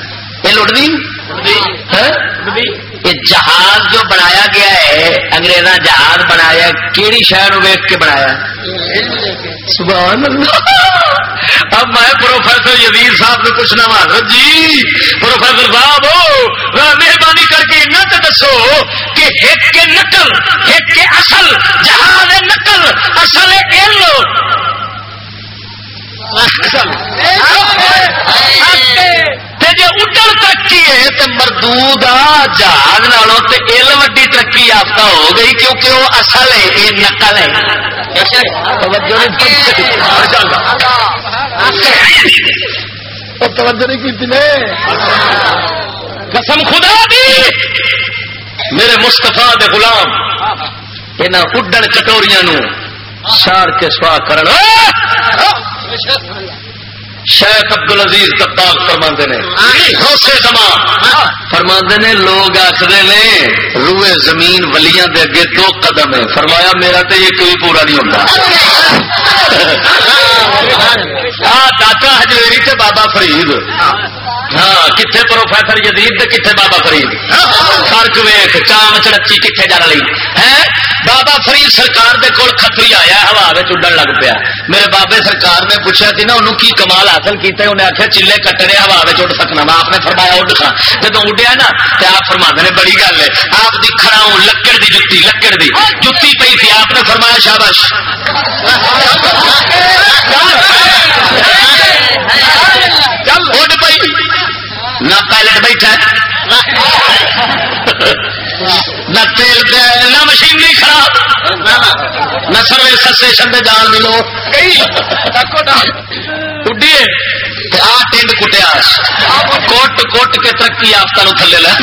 یہ لڑتی جہاز جو بنایا گیا ہے انگریزا جہاز بنایا کہڑی شہر ویک کے بنایا؟ سبحان اللہ۔ اب میں پروفیسر یزید صاحب نے پوچھنا حضرت جی پروفیسر صاحب مہربانی کر کے نہ تو دسو کہ ایک کے نقل ایک کے اصل جہاز نقل اصل۔ جی اڈن ترقی ہے مردود جہاز نالوں تے ایل وڈی ترقی یافتہ ہو گئی کیونکہ وہ اصل ہے یہ نقل ہے۔ توجہ نہیں کی۔ قسم خدا دی۔ میرے مستفا دے غلام یہاں اڈن کٹوریاں ساڑ کے سوا کر شیخ ابد العزیز کتاب فرما نے حوصے زمان فرما نے لوگ آخر نے روئے زمین ولیاں دے اگے دو قدم ہے فرمایا میرا تو یہ کوئی پورا نہیں ہوتا داتا ہجویری بابا فرید۔ ہاں کتنے پروفیسر جدید کتنے بابا فرید؟ فرق ویخ چام چڑچی کتنے جا رہی ہے بابا فرید سرکار دے کول کتری آیا ہوا اڈن لگ پیا۔ میرے بابے سرکار نے پوچھا کہ نا انہوں کی کمال حاصل کیا انہیں آخیا چیلے کٹنے ہوا اڈ سکنا۔ میں آپ نے فرمایا اڈ کھا جب اڈیا نا تو آپ فرما نے بڑی گل ہے۔ آپ کی کھڑاؤ لکڑ دی جتی لکڑ دی۔ جتی پی تھی آپ نے فرمایا شابش اڈ نہ پائلٹ بیٹھا نہ تیل نہ مشینری خراب۔ نہ سروس اسٹیشن پہ جان ملو اڈیے آ ٹنڈ کٹیا کوٹ کوٹ کے ترقی یافتہ نو تھلے لے۔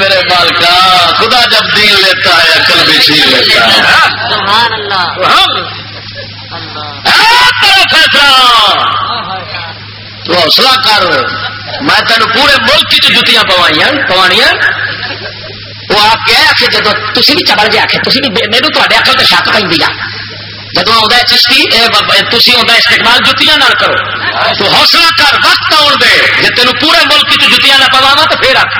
میرے بالکا، خدا جب دین لیتا ہے، عقل بھی چھین لیتا ہے۔ تو حوصلہ کر۔ میں تین پورے ملک چ جتیاں پوائیاں، پوانیاں۔ وہ آپ کیا آخر جب تھی بھی چبل جی آخر تھی بھی میرے تے اکل تو شک پہ جب آتا ہے چشتی تھی آتا استعمال جتیاں نہ کرو۔ تو حوصلہ کر، وقت آن دے۔ جی تین پورے ملک چ جتیاں نہ پواوا تو پھر آخ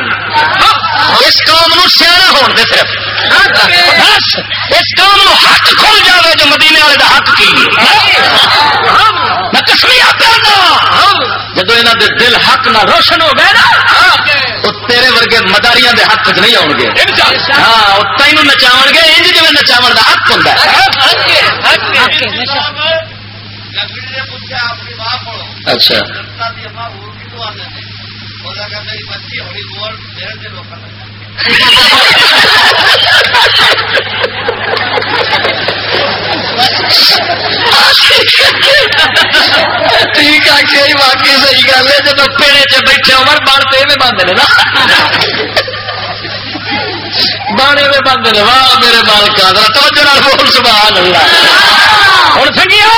اس قوم نو سیاح ہون دے صرف۔ بس اس قوم نو حق کھل جائے جو مدینے والے کا حق کی میں کسمیا جب یہاں دے دل حق نہ روشن ہو گئے نا تو تیرے ورگے مداریاں دے حق چ نہیں آؤ گے ہاں تین نچاو گے انج جی نچاو کا حق ہوں اچھا ٹھیک ہے واقعی صحیح گل ہے جب پیڑے چ بیٹھے عمر میں بند نے نا۔ بانے میں بند نے واہ میرے مالکا توجہ بول سبحان اللہ۔ ہوں سنگیا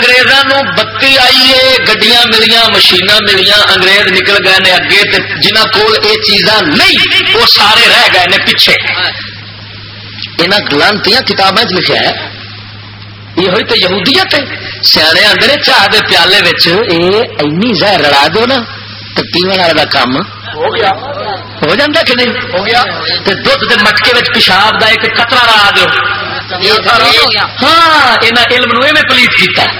اگریزوں بتی آئیے گڈیاں ملیاں مشین ملیاں، انگریز نکل گئے نے اگے جنہ کول یہ چیزاں نہیں، وہ سارے رہ گئے نے پیچھے۔ یہاں گلانتی کتابیں لکھا ہے، یہ ہوئی تو یہودیت ہے۔ سیانے آدھے چاہ دے پیالے این زہر رڑا دو نا تو پینے والے کا کام ہو گیا۔ جاتا کہ نہیں؟ ہو گیا۔ دھد کے مٹکے پیشاب کا ایک قطرہ رڑا دو ہاں یہاں علم نو میں پلیت کیتا ہے۔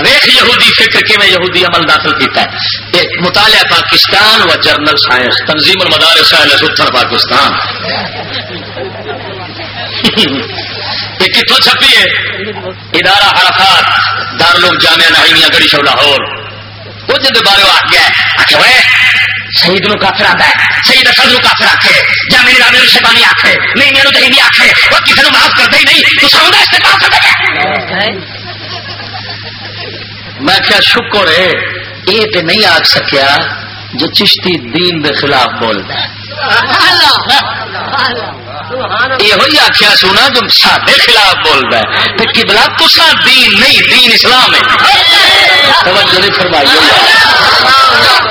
ویخ یہودی فکر میں یہودی عمل داخل کیتا ہے۔ مطالعہ پاکستان و جرنل سائنس تنظیم المدارس سائنس اتر پاکستان۔ یہ کتوں چھپی ہے ادارہ حرفات دار لوگ جامعہ نہیمیاں گڑی شو لاہور۔ وہ جن بارے آ گیا شہید نو کافر آتا ہے شہید اصل نو کافر آخے جامع نظام شیبانی آخے نہیں میرے جہیدی آخے وہ کسی نے معاف کرتے ہی نہیں تو سمجھا استعمال کر دے میں کیا شکر ہے، یہ تو نہیں آخ سکیا جو چشتی دین کے خلاف بول رہا ہے۔ یہ آخیا سونا جو سارے خلاف بولتا ہے. تو کبلا تسا دین نہیں، دین اسلام ہے. توجہ نہیں فرمائی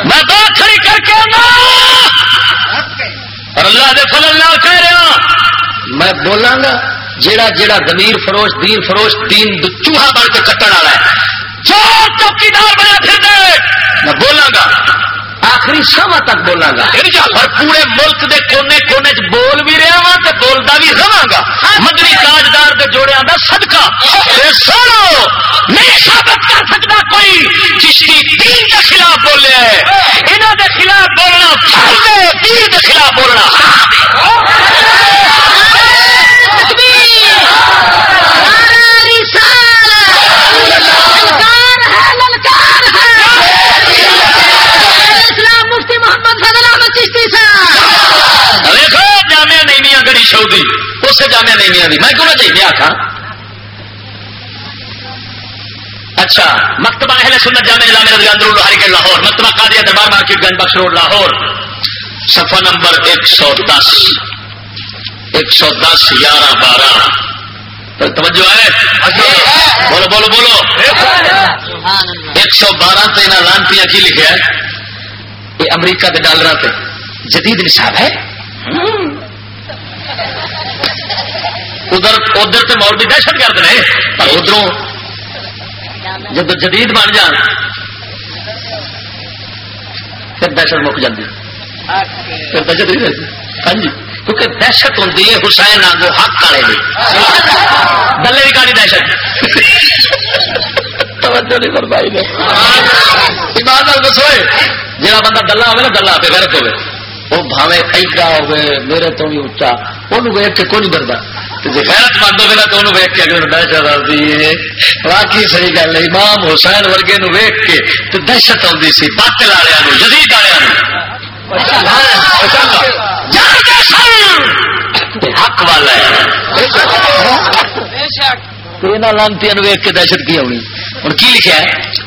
میں بات کھڑی کر کے اور اللہ دے فضل اللہ کہہ رہا میں بولاں گا، جیڑا جیڑا زمیر فروش، دین فروش، دین چوہا بن کے کٹن والا ہے. چور چوکیدار بنا پھر میں بولاں گا. آخری سما تک بولا گا۔ اور پورے ملک دے کونے کونے چ بول بھی رہا وا تو بولتا بھی رہا گا۔ مدنی تاجدار کے جوڑیا کا صدقہ۔ سنو نہیں ثابت کر سکتا کوئی۔ چشتی دین کے خلاف بولے۔ انہوں کے خلاف بولنا دین کے خلاف بولنا دیکھو جامع نہیں میاں گڑی شودی اسے جامع نہیں میاں میں کیوں نہ چاہیے آخا اچھا مکتبہ اہل سنت جامع نظام رضی اللہ لاہور کے لاہور مکتبہ قادیہ دربار مارکیٹ گنج بخش روڈ لاہور۔ صفحہ نمبر ایک سو دس۔ ایک سو دس گیارہ بارہ۔ توجہ ہے؟ بولو بولو بولو۔ ایک سو بارہ تین لانتی کی لکھا ہے یہ امریکہ کے ڈالر پہ جدید نصاب ہے؟ ادھر ادھر تو مول بھی دہشت گرد نے، پر ادھر جب جدید بن جان، پھر دہشت مک جاتی پھر دہشت نہیں رہتی ہاں جی کیونکہ دہشت ہوتی ہے حسین آگو حق والے بھی دلے بھی کاری دہشت۔ توجہ نہیں فرمائی نے۔ ایمان دسو جا بندہ دلہ ہوگا نا دلہ پہ غیرت ہوگی وہ بھاوے ایڈا ہوگی میرے تو بھی اچا وہ ویک کے کوئی نہیں کرتا غیرت مند ہوگا تو انہوں ویک کے اگر دہشت آتی ہے واقعی صحیح گل ہے، امام حسین ورگے نو ویک کے تو دہشت آتی سی، باطل والوں جدید والوں حق والا ہے۔ لانتی ویک کے دہشت کی آنی اور کی لکھا ہے؟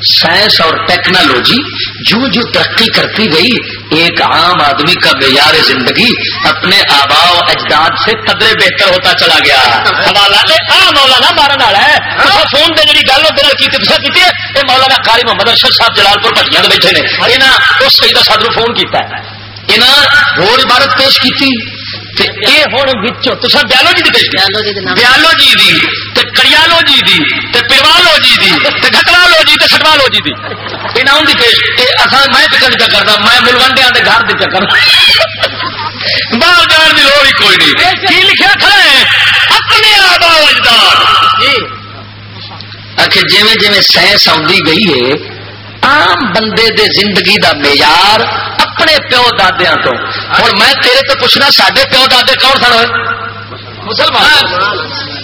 سائنس اور ٹیکنالوجی جو جو ترقی کرتی گئی ایک عام آدمی کا معیار زندگی اپنے آبا و اجداد سے قدرے بہتر ہوتا چلا گیا۔ مولانا مارن والا ہے۔ فون پہ جی گل کی کی مولانا کاری محمد ارشد صاحب جلال پور پٹیاں بیٹھے نے۔ یہاں اس شہید صاحب فون کیا یہاں اور عبارت پیش کی بیالوجی بیالوجی دی کریالوجی دی پروالوجی دی گٹرالوجی سٹوالوجی دی انہوں کی پیش میں چکر چکر کرتا میں ملوڈیا کے گھر کے چکر باہر جان کی لوڑ ہی کوئی نہیں کی لکھا کھڑا ہے اپنے آبا اجداد آخر جی جی سائنس آئی گئی ہے عام بندے دے زندگی دا معیار اپنے پیو دادیا تو ہوں میں تیرے تو پوچھنا سڈے پیو دادے کون سن ہوئے مسلمان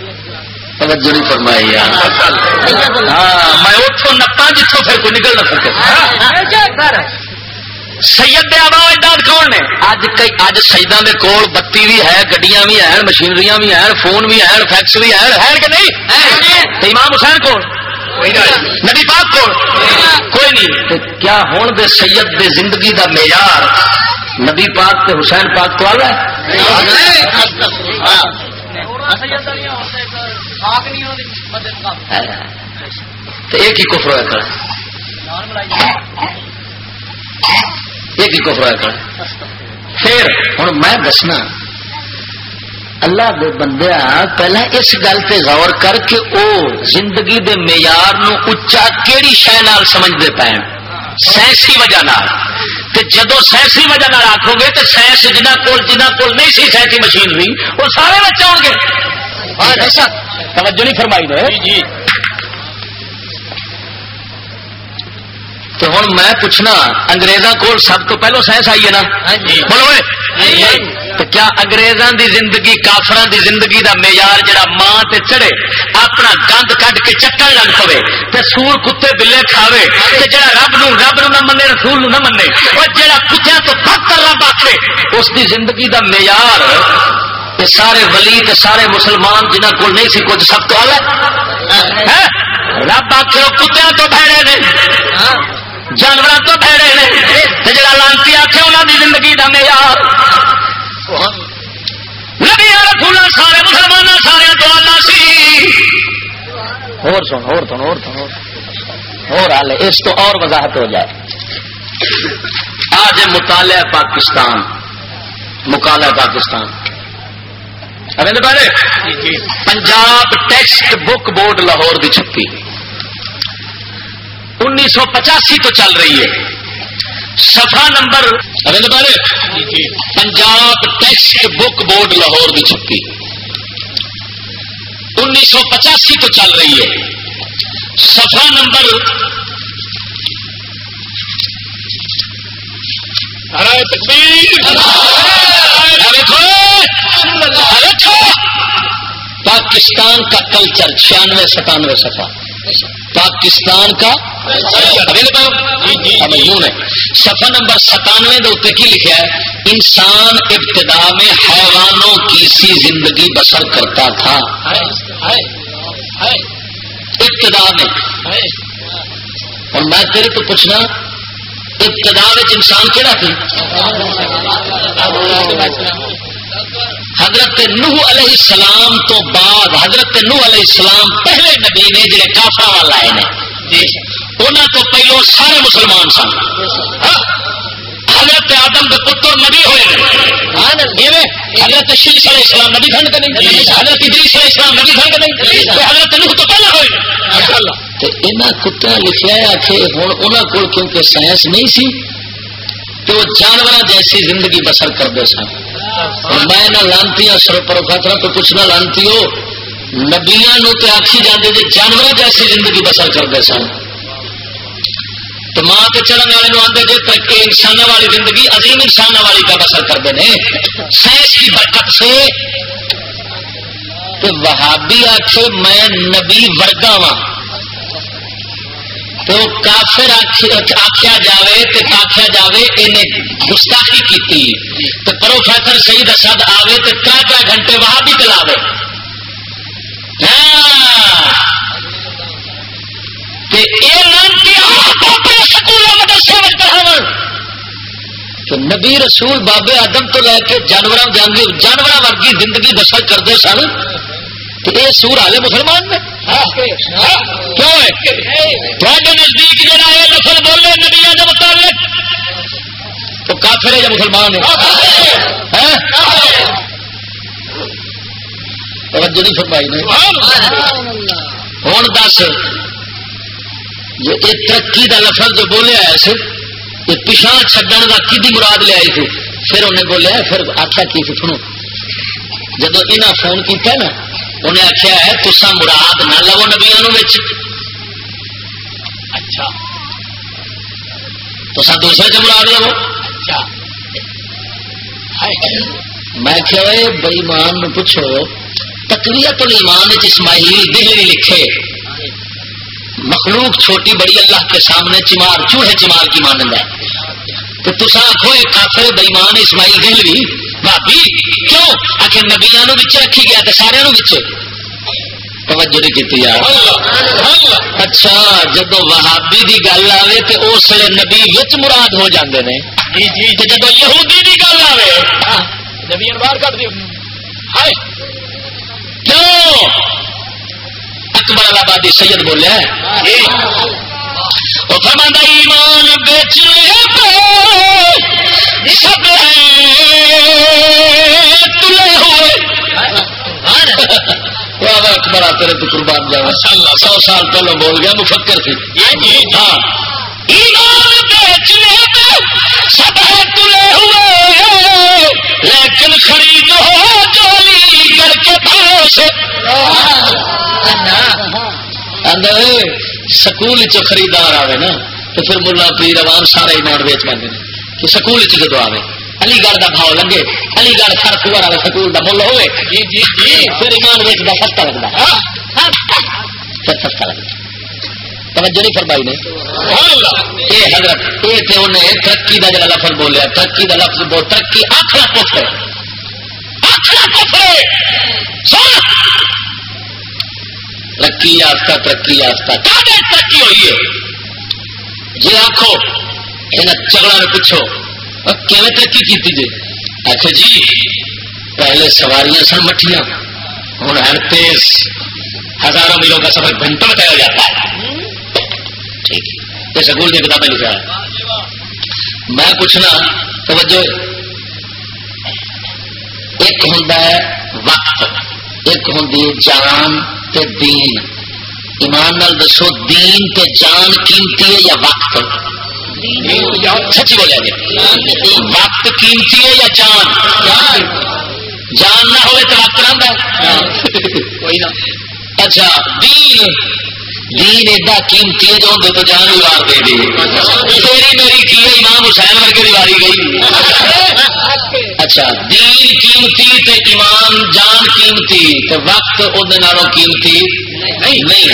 توجہ نہیں فرمائی ہاں میں اتوں نپا جتوں پھر کوئی نکل نہ سکے۔ سید دے آبا اجداد کون نے؟ اج کئی اج سیداں دے کول بتی بھی ہے گڈیاں بھی ہیں مشینریاں بھی ہیں فون بھی ہیں فیکس بھی ہیں ہے کہ نہیں؟ امام حسین کو نبی پاک کو کوئی نہیں۔ کیا ہون دے سید دے زندگی دا معیار نبی پاک تے حسین پاک تو آگا ہے؟ ایک ہی کفر ہوا کھڑا۔ ایک ہی کفر ہوا کھڑا۔ پھر ہوں میں دسنا اللہ دے بندیا پہلے اس گل پہ غور کر کے او زندگی دے معیار نو اچا کیڑی شہ نال سمجھتے پے سائنسی وجہ نال۔ تے جدو سائنسی وجہ نال آخو گے تو سائنس جنہ کول جنہ کول نہیں سی سائنسی مشین ہوئی وہ سارے بچے ہو گے۔ توجہ نہیں فرمائی دے جی, جی۔ تو ہوں میں پوچھنا اگریزاں کول سب تو پہلو سائنس آئی ہے نا ہاں جی۔ بولو تو کیا اگریزاں دی زندگی کافران دی زندگی دا معیار جڑا ماں تے چڑھے اپنا گند کٹ کے چکر لگ پوے تے سور کتے بلے کھاوے تے جڑا رب نو رب نو نہ منے رسول نو نہ منے اور جڑا کتیا تو بدتر رب آکھے اس دی زندگی دا معیار تے سارے ولی تے سارے مسلمان جنہ کو نہیں سی، کچھ سب تو الگ۔ رب آخر کتیا تو بھڑے نے۔ جانور تو بھڑے نے۔ جا لانتی آخ انہوں کی زندگی کا معیار۔ نبی رسول سارے مسلمان سارے تو آنا سی۔ اور سن اور سن اور سن، اور حال اس تو اور وضاحت ہو جائے۔ آج مطالعہ Pakistan مکالا Pakistan. Punjab text book board Lahore کی چھپی۔ انیس سو پچاسی تو چل رہی ہے۔ سفا number Punjab text book board Lahore کی چھپی۔ انیس سو پچاسی تو چل رہی ہے۔ سفا نمبر پاکستان کا کلچر، چھیانوے ستانوے سفا پاکستان کا سفر جی- نمبر ستانوے کے کی لکھا ہے، انسان ابتدا میں حیوانوں کی سی زندگی بسر کرتا تھا۔ ابتدا میں۔ اور میں تیرے تو پوچھنا، ابتدا انسان کہڑا تھی؟ حضرت نوح علیہ السلام تو بعد حضرت نوح علیہ السلام پہلے نبی نے جڑے کافا والا آئے نے۔ انہوں تو پہلو سارے مسلمان سن۔ حضرت آدم کے پتر نبی ہوئے حضرت شیش علیہ السلام نبی تھن کے نہیں حضرت ادریس علیہ السلام نبی تھن کے نہیں حضرت نوح تو پہلے ہوئے یہاں کتا لکھا ہے کہ ہوں انہوں کو کیونکہ سائنس نہیں سی تو وہ جانور جیسی زندگی بسر کرتے سن۔ میں نہ لانتی سر پروفیسر تو پوچھنا لانتی ہو. نبیا تو آخی جاتے جی جانور جیسی زندگی بسر کرتے سن۔ تو ماں کے چڑھن والے آتے جی ترقی انسان والی زندگی، عظیم انسان والی کا بسر کرتے ہیں سائنس کی برکت سے۔ تو وہابی آخ میں نبی ورگا ہاں۔ وا تو کافر آخیا جائے تو آخیا جائے انہیں گستاخی کی تو پروفیسر سہی دسد آئے تو کیا کیا گھنٹے وہاں بھی چلاوے ہاں۔ نبی رسول بابے آدم تو لے کے جانور جانور ورگی زندگی بسر کرتے سن۔ تو یہ سور والے مسلمان نے؟ کیوں نزدیک جڑا یہ نسل بولے نبیا کے متعلق تو کافر ہے یا مسلمان ہے؟ توجہ نہیں فرمائی نے؟ ہوں دس یہ ترقی کا لفظ جو بولیا ہے سر یہ پچھا چڈن کا کی مراد لیا تھی پھر انہیں بولیا پھر آخیا کی سنو. جب یہاں فون کیا نا انہیں آخیا ہے تسا مراد نہ لو نبیا اچھا۔ تو دوسرے چ مراد لو اچھا۔ میں کیا بئیمان پوچھو تکلیت ایمان اسماعیل دہلی لکھے۔ مخلوق چھوٹی بڑی اللہ کے سامنے چمار چوہے چمار کی مانند ہے۔ تو تصا آخو کافر بئیمان اسماعیل دہلوی بھابی کیوں آخر نبیا رکھی گیا تو سارے توجہ نہیں کی اچھا جب وہابی گل آئے تو اس لیے نبی وچ مراد ہو جاندے نے جب یہودی گل آئے نبی باہر کر دی کیوں اکبر آبادی سید بولے وہ فرماندہ ایمان بیچنے سب تلے ہوئے اکبر تیرے تو قربان جا سو سال پہلے بول گیا مفکر تھی۔ ہاں۔ لیکن خرید ہو چولی کر کے سکول چ خریدار آئے نا تو پھر ملا پیر عوام سارے ایمان ویچ پہ سکول چ جدو آئے علی گڑھ کا بھاؤ لگے علی گڑھ سر کور والے سکول کا مل ہوئے۔ جی جی جی۔ پھر ایمان ویچتا سستا لگتا۔ پھر سستا لگتا۔ توجہ نہیں فرمائی نے؟ یہ حضرت یہ تے انہیں ترقی جڑا لفظ بولیا ترقی لفظ بول ترقی کفر کفر ترقی یافتہ ترقی یافتہ۔ ترقی ہوئی ہے؟ جی آخو یہ چگڑا نے پوچھو۔ کیون ترقی کی جی؟ آخر جی پہلے سواریاں سن مٹھیاں ہوں ہر تیز ہزاروں میلوں کا سفر گھنٹوں میں طے ہو جاتا ہے۔ ٹھیک یہ سکول کی کتابیں لکھا ہے۔ میں پوچھنا، توجہ، ایک ہوں وقت، ایک ہوں جان تے دین۔ ایمان نال دسو، دین تے جان قیمتی ہے یا وقت؟ سچی بولے وقت قیمتی ہے یا جان؟ جان۔ نہ ہوئے تو وقت رہتا اچھا دین۔ دین ایڈا قیمتی ہے جو تو جان بھی وار دے دی۔ تیری میری کی امام حسین ورگے کی واری گئی۔ اچھا دین قیمتی تے ایمان جان قیمتی۔ تے وقت وہ قیمتی؟ نہیں۔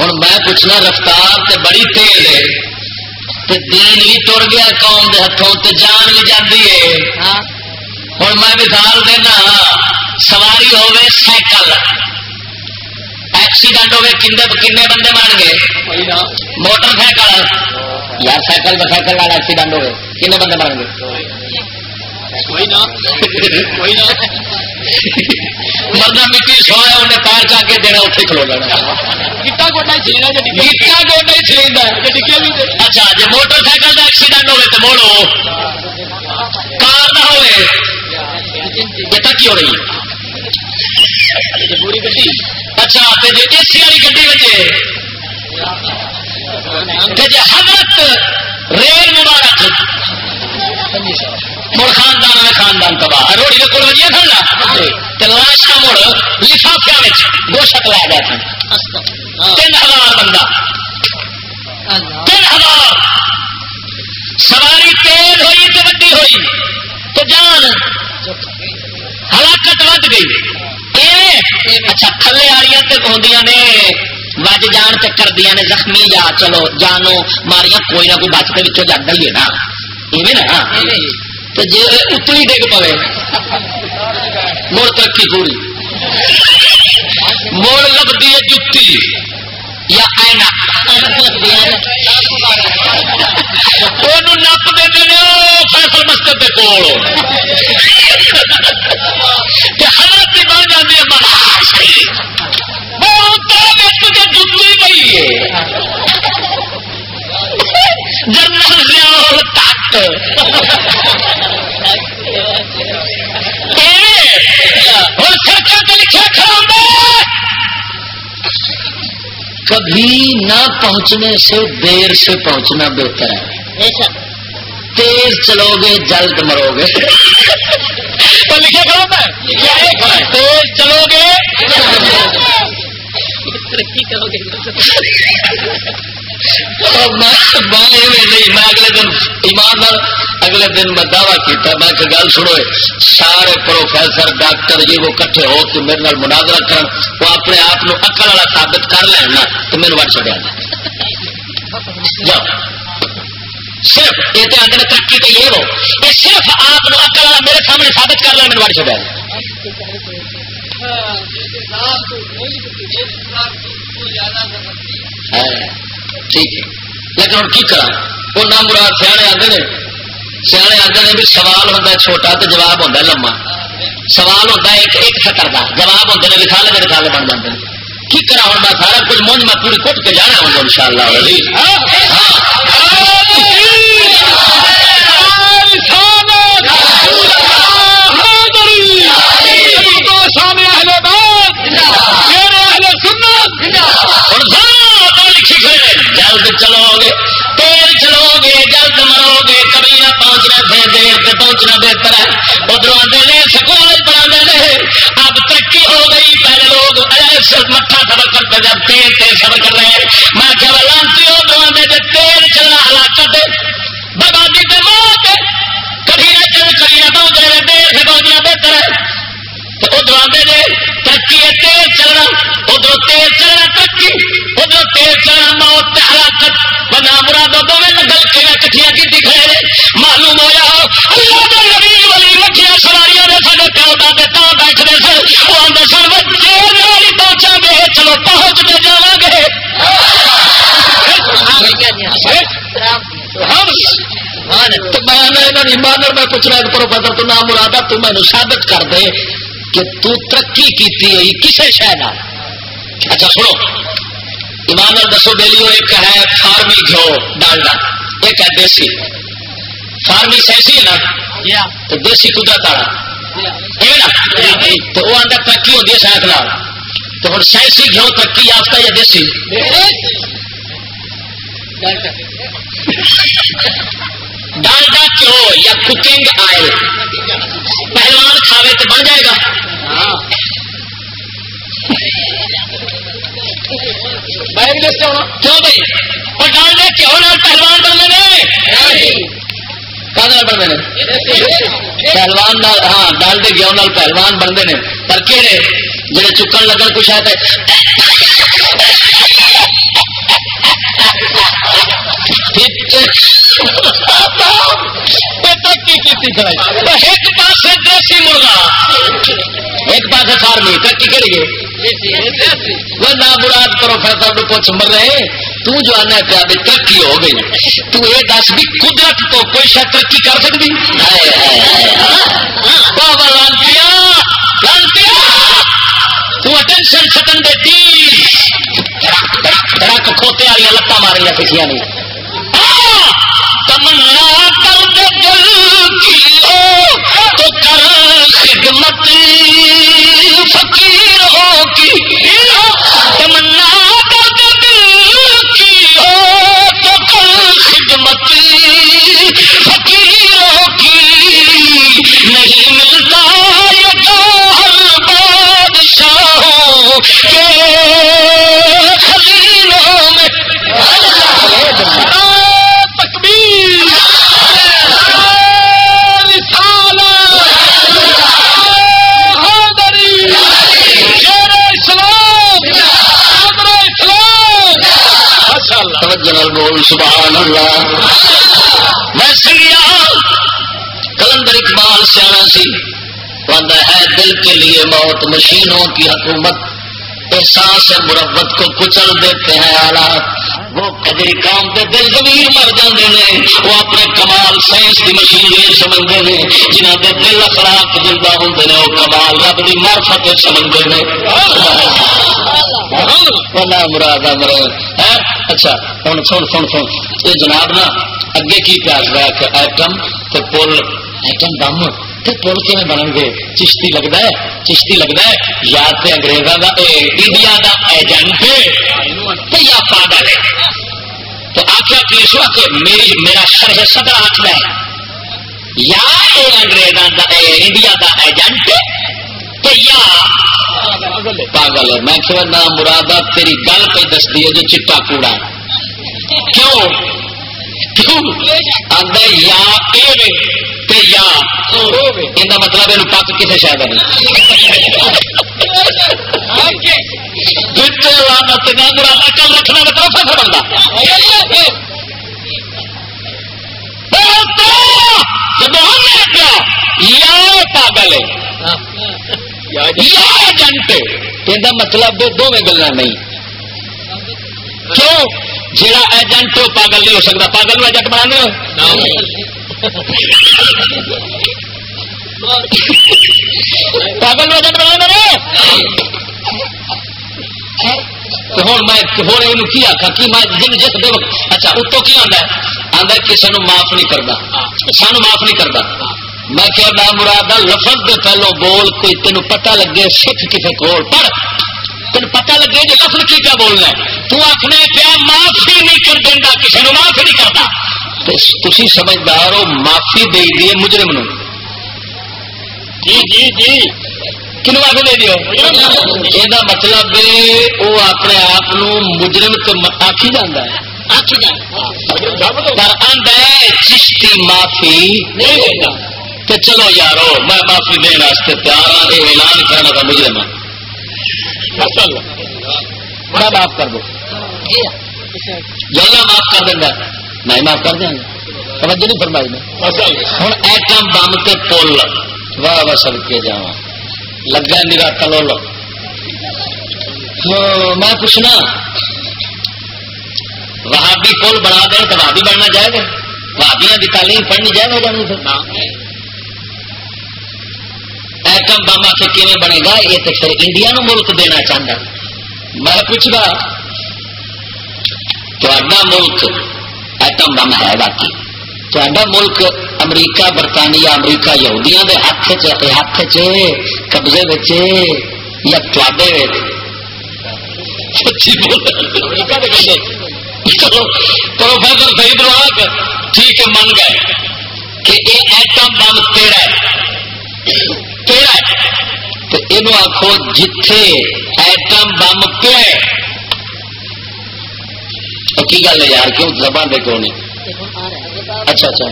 ہوں میں پوچھنا رفتار تے بڑی تیز ہے۔ تے دین بھی تر گیا قوم دے ہاتھوں تے جان بھی جاتی ہے۔ ہوں میں مثال دینا سواری ہوے سائیکل۔ ایکسیڈنٹ ہوے کنے کنے بندے بن گئے۔ Motor cycle. یا سائیکل سائیکل والا ایکسیڈنٹ ہوئے کنے بندے بن گئے۔ (laughs) مرنا مٹی سوایا انہیں پیر چا کے دینا اتنے کھلو جانا اچھا جی موٹر سائیکل کا ایکسیڈنٹ ہوئے تو موڑو کار نہ ہوئے یہ ہو رہی اچھا جی اے سی والی گڈی بچے حضرت ریل مبارک مڑ خاندان میں خاندان تباہ روڑی کے کول وجہ تھا نا لاشا مڑ لفافیا گوشت لا گیا تھا تین ہزار بندہ۔ تین ہزار۔ سواری تیز ہوئی تو وڈی ہوئی۔ تو جان ہلاکت ود گئی۔ اچھا تھلے والی نے وج جان تے کردیا نے زخمی جا چلو، جانو، ماریاں کوئی نہ کوئی بچ کے بچوں جگ گئی نا۔ ایویں نا۔ تو جی اتنی ڈگ پے مڑ ترقی پوری۔ مڑ لبتی ہے جتی۔ یا اینا۔ نپ دے فیصل مسجد کے کول۔ حضرت بن جاتی ہے جتی گئی ہے۔ جنرل ضیاء تک۔ کبھی نہ پہنچنے سے دیر سے پہنچنا بہتر ہے۔ تیز چلو گے جلد مرو گے۔ تیز چلو گے۔ نہیں میں اگلے دن ایماندار اگلے دن میں دعوی کیا میں کہ گل سنو سارے پروفیسر، ڈاکٹر جی وہ کٹھے ہو کے میرے نال مناظرہ کر وہ اپنے آپ اکل والا ثابت کر لینا تو میرے وٹ چڑیا جاؤ۔ صرف یہ تو آدھے ترقی تو یہ ہو یہ صرف آپ اکل والا میرے سامنے ثابت کر لینا میرے وٹ چڑیا ٹھیک ہے لیکن ہوں کی کرا وہ نہ مراد سیانے آتے ہیں سیانے آتے ہیں بھی سوال ہوتا ہے چھوٹا تو جواب ہوتا ہے لما سوال ہوتا ہے ایک ایک سطر کا جواب ہوتے ہیں لکھا لے لکھا لے بن جاتے ہیں کی کرا ہوں میں سارا کچھ مونج میں پوری کٹ کے جانا ہوں ان شاء اللہ جلد چلو گے تیز چلو گے جلد مرو گے کبھی نہ پہنچنا تھے دیر سے پہنچنا بہتر ہے۔ ادھر آتے ہیں سکول پڑھاتے ہیں اب ترقی ہو گئی، پہلے لوگ مٹھا سفر کرتے جب تیز تیز سفر کر رہے ہیں۔ میں کیا لانتی ہو تو آتے جب تیز چلنا ہلاکت بربادی کے موت کبھی نہ چل کبھی نہ پہنچ رہے دیر سے پہنچنا بہتر ہے۔ ہیں ترقی ہے تیز چلنا ادھر تیز چلنا ترقی ادھر تیز چلنا موت ہلاکت بنا مراد دونوں گل کے کٹیا کی دکھائے معلوم ہوا اللہ کے نبی والی مٹھیا سواریاں نے سارے پیو دے تا بیٹھتے سن وہ آدھے سن بچے پہنچا گے چلو پہنچ کے جا گے میں پوچھنا پروفیسر تو نام مرادہ تو مینو ثابت کر دے کہ تو ترقی کی کسے شہر اچھا سنو ایمان دسو بیلی ایک ہے فارمی گھو ڈالڈا ایک ہے دیسی فارمی سیسی ہے نا تو دیسی قدرت والا تو وہ اندر ترقی ہوتی ہے شاید لال تو ہر سائنسی گھیو ترقی یافتہ یا دیسی ڈالڈا چو یا کوکنگ آئل پہلوان کھاوے تو بن جائے گا۔ کیوں پہلوان بننے بنتے پہلوان ہاں ڈالڈے گیو پہلوان بنتے ہیں پر کہڑے جڑے چکن لگن کچھ ہے ٹھیک ایک پاس دیسی مرغا۔ ایک پاس فارمی ترقی کری وہ نہ مراد پروفیسر کو پوچھ مر رہے تو جو آنا پیا بھی ترقی ہو گئی۔ تو یہ دس بھی قدرت تو کوئی شاید ترقی کر سکتی؟ بابا لانتیا لانتیا۔ تو اٹینشن سٹن دے تیز رکھ کھوتے والی لتاں ماریا سیکھیا نہیں تو کر خدمت فقیروں کی تمنا درد دل کی ہو، تو کر خدمت فقیروں کی۔ نہیں ملتا یہ جوہر بادشاہوں کے بول سبحان اللہ میں سنگیا کلندر اقبال سیاح سی وعدہ ہے دل کے لیے موت مشینوں کی حکومت احساس مربت کو کچل دیتے ہیں آلات وہ کجری کام کے دل زمین مر جاتے ہیں وہ اپنے کمال سائنس کی مشین سمجھتے ہیں جنہ کے دل اخلاق زندہ ہوتے ہیں وہ کمال رب کی مرفت سمجھتے ہیں مراد مراد اچھا ہوں سن سن سن۔ یہ جناب نا، اگے کی پیاس ہوا کہ ایٹم تو پل، ایٹم بم تو پل کی بنن گے؟ چشتی لگتا ہے؟ چشتی لگتا ہے؟ یا تو انگریزوں کا انڈیا کا ایجنٹ یا پاگل ہے؟ تو آخیا پیشوا کہ میری، میرا شرح صدر آخر ہے۔ یا یہ انگریزوں کا انڈیا کا ایجنٹ یا پاگل ہے۔ میں کہ نام مرادہ تیری گل پہ دستی ہے جو چٹا کوڑا کیوں؟ کیوں؟ آدھا یا یا۔ مطلب یہ پک کتنے شاید مرادہ کل رکھنا مطلب فیصلہ بنتا جب ہم نے کیا یا پاگل ہے۔ ایجنٹ یہ مطلب دونوں گلا نہیں۔ کیوں؟ جا ایجنٹ پاگل نہیں ہو سکتا۔ پاگل نو ایجنٹ بنا پاگل نو ایجنٹ بنا ہوں میں ہوں یہ کی آخا کہ میں جن جس دے اچھا اتو کی آتا ہے؟ آتا کسی معاف نہیں کرتا سانو معاف نہیں کرتا میں کیا نام مراد لفظ دے پہلو بول کوئی تین پتا لگے سکھ کسی کو تین پتا لگے جی لفظ کی کیا بولنا ہے؟ تو آخنے پیا معافی نہیں کر دینا کسی نے معاف نہیں کرتا تھی سمجھدار ہو معافی دے دیے مجرم نو۔ جی جی جی۔ کنو معافی دے دیو؟ یہ مطلب وہ اپنے آپ مجرم تو آخی جانا ہے۔ پر آدھا چشتی معافی نہیں کہ چلو یارو، میں معافی دینے تیار ہوں یہ اعلان کرنا تھا مجھے میں ہاں۔ معاف کر دو۔ جلدا معاف کر دینا میں معاف کر دیا توجہ نہیں فرمائی میں ہوں ایٹم بم کے پل۔ واہ واہ سب کے جا لگا میرا کلو لو میں پوچھنا۔ وہابی پل بنا دیں تو وہابی بننا جائے گا۔ بھابیاں کی تعلیم پڑھنی جائے گا پھر ایٹم بم آخر کیون بنے گا؟ یہ تو پھر انڈیا نو ملک دینا چاہتا میں پوچھتا تا ملک ایٹم بم ہے باقی؟ تا ملک امریکہ، برطانیہ، امریکہ، یہودیاں دے ہاتھ ہاتھ چ، قبضے بچے یا تے پروفیسر سعید راک ٹھیک ہے، من گئے۔ کہ یہ ایٹم بم تیرا ہے۔ تیرا تو یہ آخو جتھے ایٹم بم پیا کی گل ہے یار کیوں زبان دے کیوں نہیں؟ اچھا اچھا۔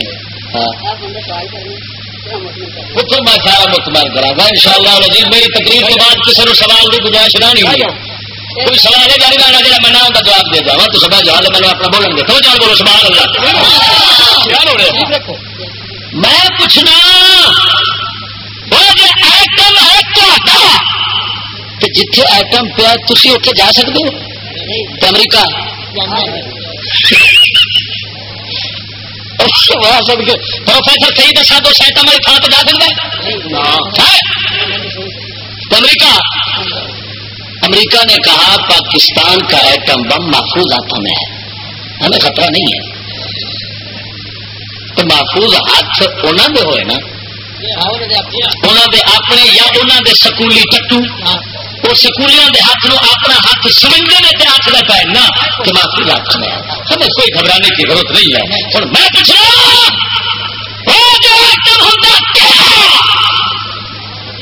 ہاں۔ میں سارا مطمئن کرا گا۔ ان شاء اللہ میری تقریر کے بعد کسی نے سوال کی گنجائش نہ نہیں ہوئی۔ کوئی سوال ہے جاری جا میں نہ جواب دے گا تو سب جہاز میں اپنا بولیں گے تو جان بولو سوال اللہ۔ میں پوچھنا وہ ایٹم ہے تو ایٹم پیا تھی اتنے جا سکتے ہو؟ امریکہ۔ پروفیسر صحیح دسا تو ایٹم والی تھان پہ جا سکتا ہے؟ امریکہ۔ امریکہ نے کہا، پاکستان کا ایٹم بم محفوظ ہاتھوں میں ہے۔ ہمیں خطرہ نہیں ہے۔ تو محفوظ ہاتھ انہوں نے ہوئے نا۔ انہوں دے اپنے یا انہوں دے سکولی ٹٹو وہ سکولیاں دے ہاتھ نو اپنا ہاتھ سمجھنے میں تے آخر پہ نا کہ محفوظ ہاتھ میں ہمیں کوئی گھبرانے کی ضرورت نہیں ہے۔ اور میں پوچھ رہا ہوں وہ جو ایٹم ہوتا کیا؟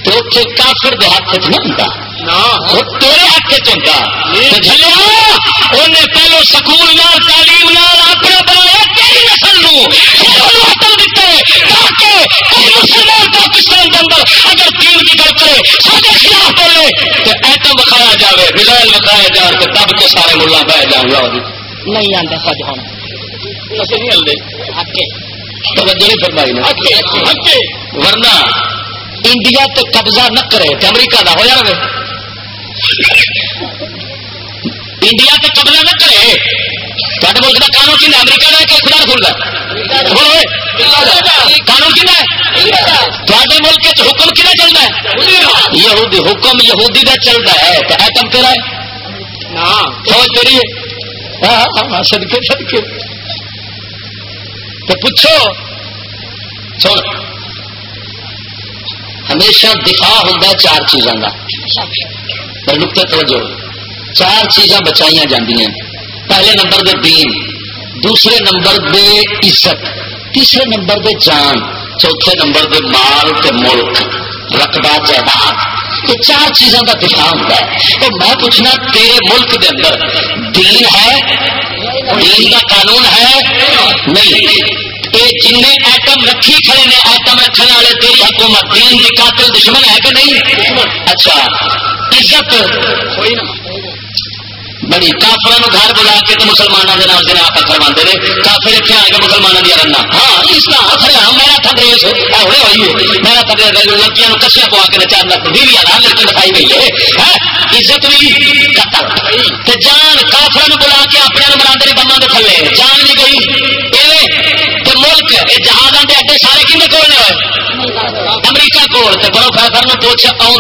تو اتنے کافر دے ہاتھ چ نہیں ہوتا وہ تیرے ہاتھ چ ہوتا جلیا انہیں پہلو سکول نال تعلیم نال اپنے بنایا تیری نسل نو؟ ہاتل دیتے تاکہ سارے خلاف بولے تو ایٹم بکھایا جائے میزائل بکھایا جائے تو تب سارے ملا بہ جان لو نہیں آتا سج ہوں نہیں ہلتے توجہ نہیں فرمائی نا ورنہ انڈیا تے قبضہ نہ کرے تے امریکہ دا ہو جائے انڈیا تے قبضہ نہ کرے تے ملک کا قانون کی امریکہ کا کہ خدا رسول کا قانون کی تے ملک چ حکم کھنا چلتا ہے؟ یہودی حکم یہودی کا چلتا ہے، تو ایٹم تیرا؟ ہے فوج تیری ہے سدکے سدکے تو پوچھو، سن، ہمیشہ دفاع ہوتا چار چیزوں کا نقطے توجہ، چار چیزاں بچائی جاندی پہلے نمبر دے دین۔ دوسرے نمبر دے عزت، تیسرے نمبر دے جان، چوتھے نمبر دے مال تے ملک، رقبہ جائیداد۔ یہ چار چیزوں کا دفاع ہوتا ہے۔ تو میں پوچھنا تیرے ملک دے اندر، دین ہے؟ دین کا قانون ہے؟ نہیں۔ یہ جن ایٹم رکھی کھڑے نے، ایٹم رکھنے والے تیری حکومت، دین کی قاتل دشمن ہے کہ نہیں؟ اچھا عزت بڑی کافر گھر بلا کے تو مسلمانوں کے نام سے آپ کروا دے کافر اتنے آ کے مسلمانوں دیا رنگ ہاں اسلام ہاں میرا تھدریس ہوئے ہوئی میرا تھدریس لڑکیاں کشیا پوا کے نچا بیوی آ لڑکی دکھائی گئی ہے۔ ہاں، عزت بھی (laughs) جان کافر بلا کے اپنے بنا دے بما کے تھلے۔ جان بھی گئی۔ ملک جہاز کے اڈے سارے کھنے کول امریکہ کول۔ بڑو فیصل پوچھ آؤں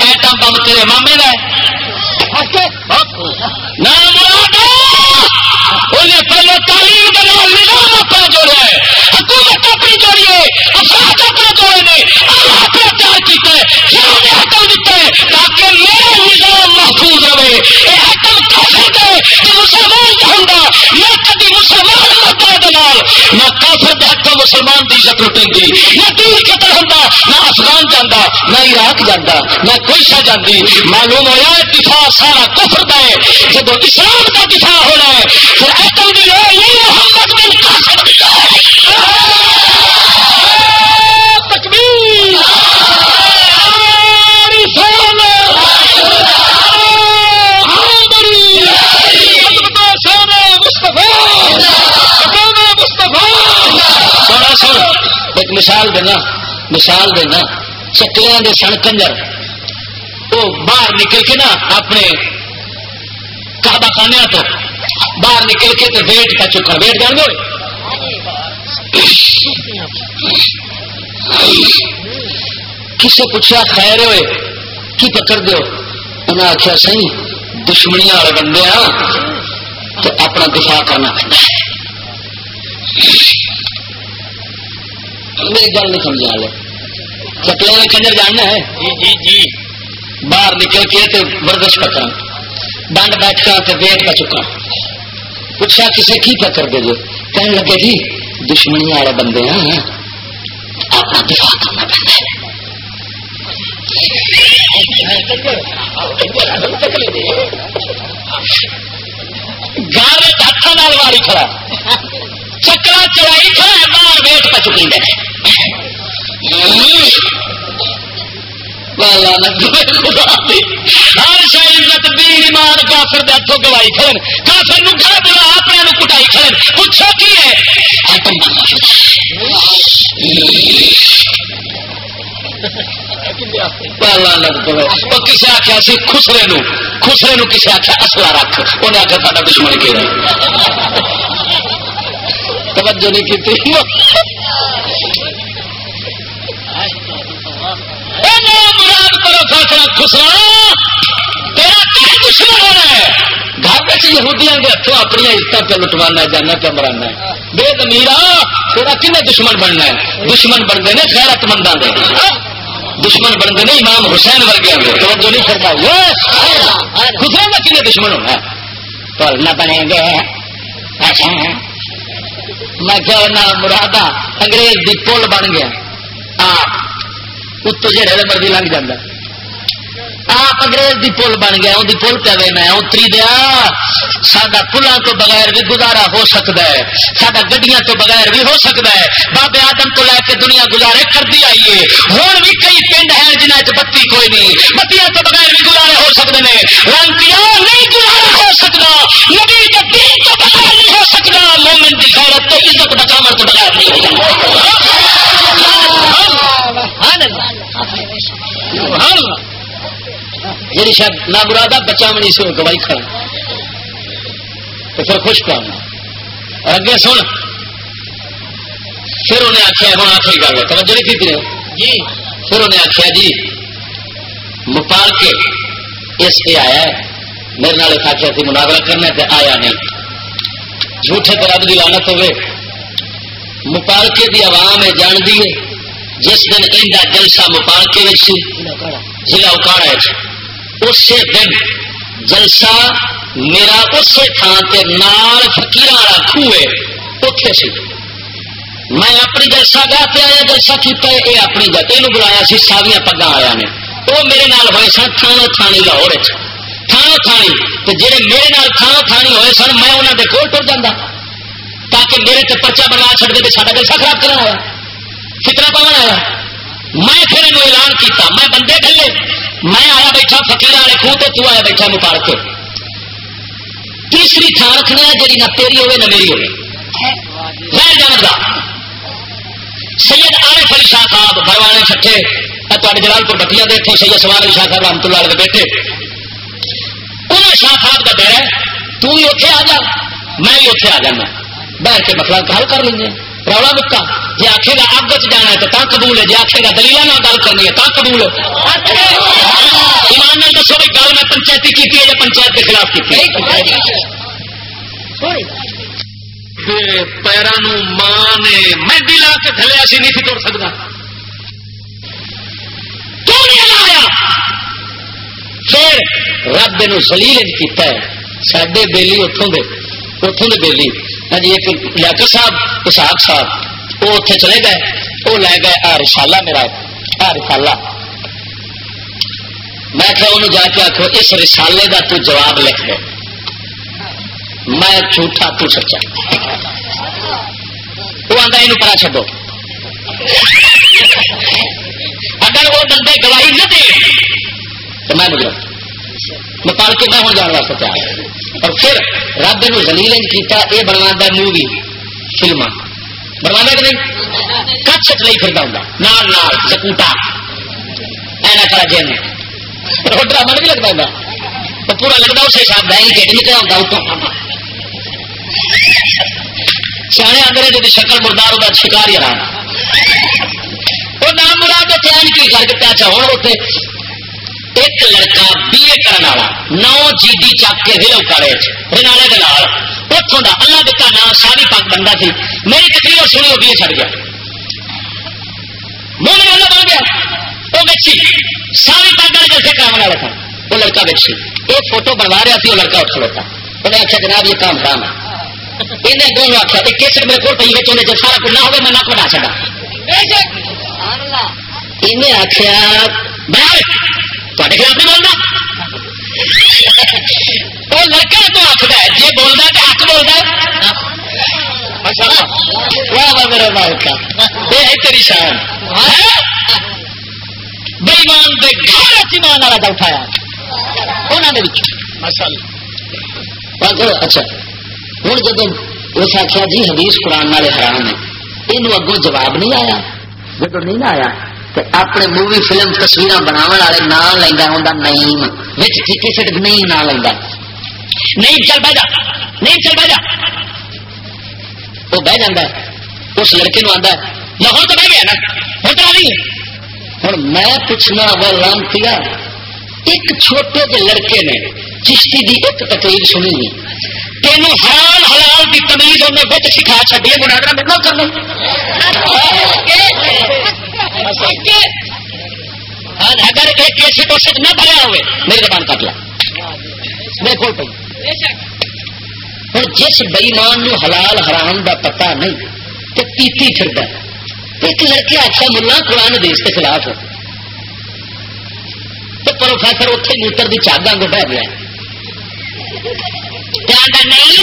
ایٹم بم تیرے مامے کا پہلے تعلیم کے نام نظام اپنا جوڑا ہے حکومت اپنی جوڑی ہے، افراد اپنے جوڑے نے۔ اللہ کیتا ہے حکم دیتا ہے تاکہ میرا نظام محفوظ رہے۔ یہ حکم کیسے دے کہ مسلمان چاہوں میں کبھی مسلمان نہ کافر دے حکم مسلمان کی عزت لٹیں گی نہ دور قطر ہوں نہ افغان جانا نہ عراق جانا نہ کوئی شا جاتی معلوم ہوا دفاع سارا کفر کا ہے جب اسلام کا دفاع ہونا ہے، پھر ایٹم دی یہ مثال دینا مثال دینا، چکلیاں دے سن کنجر۔ وہ باہر نکل کے نا اپنے کعبہ خانے تو باہر نکل کے تو ویٹ کا چکر ویٹ جان دو کسے پوچھا، خیر ہوئے کی پکڑ دو انہیں آخیا سی دشمنیاں والے بندے ہاں تو اپنا دفاع کرنا۔ پڑتا ہے میری گل نہیں سمجھا میں کنجر جاننا ہے جی جی جی۔ باہر نکل کے تو ورزش پکڑا ڈنڈ بیٹھا تو ویٹ کا چکا۔ پوچھا کسے کی پکڑ دے جو کہنے لگے جی دشمنی والے بندے ہیں۔ اپنا دفاع کرنا پڑتا ہے۔ گارے ہاتھوں واری کھڑا۔ چکرا چلائی کھڑا باہر ویٹ پہ چکی گئے ہر شاید دین، ایمان، کافر ہاتھوں گوائی کھڑے کافر نو گھر بلا اپنے کٹائی کھڑے پوچھو کی ہے؟ ایٹم کسی آخیا سی خسرے نو خسرے نو کسی آخیا اصلا رکھ۔ انہیں آخیا سا دشمن کہ توجہ نہیں کی دشمن ہونا ہے گھر یہودیاں کے ہاتھوں اپنی عزت پہ لٹوانا جانا پہ مرانا ہے بے زمیرا تیرا کن دشمن بننا ہے دشمن بنتے ہیں خیرت مندوں کے دشمن بنتے ہیں امام حسین ورگے توجہ نہیں فرمائی خسرا کا کن دشمن ہونا ہے تو نہ بنے گے اچھا میں کیا مرادہ انگریز دی پل بن گیا۔ آپ اتو جہے مرضی لنگ جانا آپ انگریز دی پل بن گیا، ان پل پہ وینا اتری دیا سڈا پلوں تو بغیر بھی گزارا ہو سکتا ہے سڈا گڈیاں تو بغیر بھی ہو سکتا ہے۔ بابے آدم تو لے کے دنیا گزارے کر دی آئیے ہوں بھی کئی پنڈ ہیں جنہیں چ بتی کوئی نہیں۔ بتیاں تو بغیر بھی گزارے ہو سکتے ہیں لانتی نہیں گزارا ہو سکتا نبی کے دین تو بغیر نہیں ہو سکتا مومن کی تو عزت بچاؤ تو بغیر نہیں ہو سکتا جی شاید نہ برادہ بچا منی سے کھڑا۔ تو پھر خوش پاؤں اور اگے سن۔ پھر انہیں آخیا ہوں آخری گل ہے۔ توجہ نہیں کی جی۔ پھر انہیں آخیا جی مپال کے اس سے آیا ہے۔ میرے نال آخیا سی مناظرہ کرنا آیا نہیں۔ جھوٹے تو رب کی لانت ہوئے۔ مپالکے کی عوام ہے، جان دی ہے۔ جس دن ان جلسہ مپالکے ضلع اکاڑا اسی دن جلسہ میرا اسی تھان سے نال فکیر والا خوہ اتے سی۔ میں اپنی جلسہ گاہ پہ آیا، جلسہ کیتا ہے یہ اپنی جگہ۔ یہ بلایا سی، ساویاں پگا آیا نے۔ وہ میرے نال ہوئے سن، تھانو تھانی لاہور تھانو تھانی تو جہے میرے نال تھانو تھانی ہوئے سن، میں انہوں نے کول ٹر جانا تاکہ میرے تے پرچا بنا چڑ دے سارا جلسہ خراب کرنا آیا فکرا پاؤن آیا میں پھر یہ اعلان کیتا، میں بندے کھلے میں آیا بیٹھا فکیر والے خوہ تو تو آیا بیٹھا مبارک تیسری تھان رکھنا ہے جی نہ تیری ہوئے، نہ میری ہوئے۔ غیر جانب دا۔ سید عارف علی شاہ صاحب بروانے چھٹے جلال پور بٹیا دیکھو سید سوال علی شاہ صاحب رحمت اللہ علیہ بیٹھے شاہ صاحب کا ڈر ہے، تو بھی اتنے آ جا۔ میں بھی اتنے آ جانا۔ بیٹھ کے مسئلہ حل کر لیں گے رولا مکا جی آخے گا اگ چ جانا ہے تو قبول ہے۔ جی آخے گا دلیل نہ گل کرنی ہے تا قبول ہے۔ ایمان دسو بھائی گل میں پنچایتی کی ہے یا پنچایت کے خلاف کی پیروں ماں نے میں دلا کے تھلے ایسی نہیں تھی توڑ سکتا تو نہیں لایا پھر رب نو سلیل کیتا ہے سڈے بیلی اتوں دے اتوں دے بیلی ہاں جی ایک لیاقت صاحب اسحاق صاحب وہ اتنے چلے گئے وہ لے گئے آ رسالہ میرا آ رسالہ میں کہ انہوں جا کے آخو اس رسالے کا تو جواب لکھ دے میں جھوٹا تو سچا وہ آتا یہ پڑا چڈو اگر وہ بندے گواہی نہ دے تو میں نکلا میں پڑھ کے میں ہوں جان واسطے تیار اور پھر رب نو زلیل کیتا یہ بنوا مووی فلما بنوا کہ نہیں؟ کچھ نہیں پھرتا ہوں نال نال، سکوٹا۔ اینا کرا جی جن۔ ڈرامہ نہیں لگتا ہوں تو پورا لگتا اس حساب کا ہی ٹھیک نکلا ہوتا اتوں سیانے آدھے جی شکل مردار ہوتا شکار ہی رہا وہ نام مراد اتنے کی کر کے اچھا ہوں ایک لڑکا بی اے کرنے والا نو جی ڈی چک کے ہلو کرے رنالے کے نال اتوں کا اللہ دتا نام ساری پاک بندہ سی میری تقریر سنی وہ بی اے چڑ گیا منہ میں اللہ بن گیا وہ بچی ساری پاک جیسے کام والا تھا وہ لڑکا بچی ایک فوٹو بنوا رہا تھی وہ لڑکا اٹھ کھلوتا انہیں آخیا جناب یہ کام حرام ہے انہیں دونوں آخیا کیسٹ میرے کو پی بچوں نے سارا کچھ نہ ہوگا میں نہ بنا چڑا انہیں آخیا تے خلاف نہیں بولنا وہ لڑکا تو آخر ہے جی بولنا تو حق بولنا میرا مالک یہ تیری شان بےمان دے گھر ایمان والا کا اٹھایا انہوں نے اچھا ہوں جب اس آخیا جی حدیث قرآن والے حرام ہے یہ اگوں جواب نہیں آیا جب نہیں آیا اپنے مووی فلم تصویر بناو والے نام لینا ہوں نئیم ٹکٹ نہیں نام لینا نہیں چل بہ جا نہیں چل بہ جا وہ بہ جا اس لڑکے نو آتا میں ہوں تو بہ گیا نا ہوں تو نہیں ہوں میں پوچھنا وہ لام کیا ایک چھوٹے کے لڑکے نے چشتی دی ایک تقریر سنی تینوں حلال حلال کی تمیز انہیں بت سکھا چکی ہے مناظرہ میں کرنا ہاں، اگر ایک ایسی کوشش نہ بھرا ہوئے، میری زبان کٹ لا میرے کو پہ ہوں، جس بئیمان حلال حرام دا پتا نہیں تو پیتی پھر ایک لڑکے آخر ملا قرآن دیش کے خلاف۔ تو پروفیسر اتنے موتر کی چاگا کو بہ گیا۔ نہیں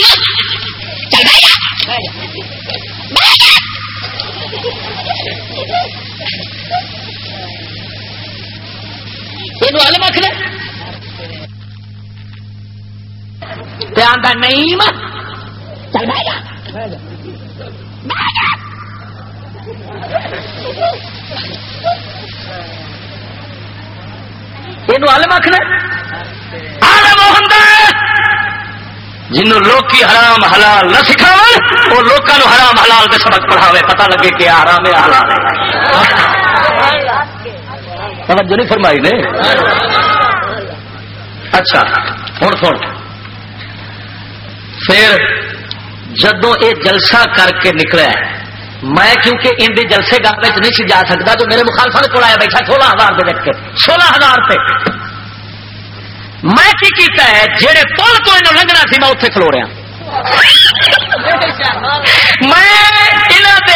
ہل مکھنا نہیں یہ ہل مکھنا جنوں لوکی حرام حلال نہ سکھاو وہ لوگوں حرام حلال کے سبق پڑھاوے، پتہ لگے کہ آرام ہے حلال ہے۔ توجہ نہیں فرمائی نے؟ اچھا ہوں سن۔ پھر جدو یہ جلسہ کر کے نکلا میں کیونکہ ان جلسے گاہ نہیں جا سکتا تو میرے مخالفت کو آیا بیٹھا، سولہ ہزار کے دیکھ کے، سولہ ہزار سے میں کی کیتا ہے جہے پل تو یہ لنگنا سی، میں اتنے کھلو رہا۔ میں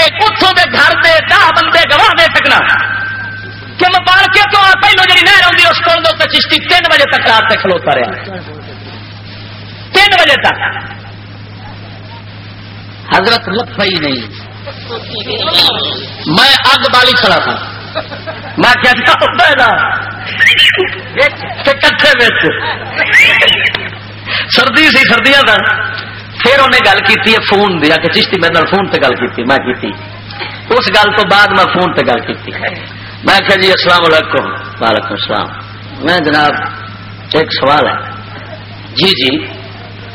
اتوں کے گھر کے دہ بندے گواہ دے سکنا۔ کہ مبارکے تو پہلو جی نہر آتی اس پل کو چشتی تین بجے تک رات تک کھلوتا رہا۔ تین بجے تک۔ حضرت لفا ہی نہیں۔ میں اگ بالی کھڑا تھا۔ میں کہتا ہاں، ہوتا کٹھے سردی سی، سردیاں کا پھر انہیں گل کی فون دیا کہ چشتی میرے فون سے گل کی میں کی اس گل تو بعد میں فون سے گل کی میں کہ جی السلام علیکم۔ وعلیکم السلام۔ میں جناب ایک سوال ہے۔ جی جی۔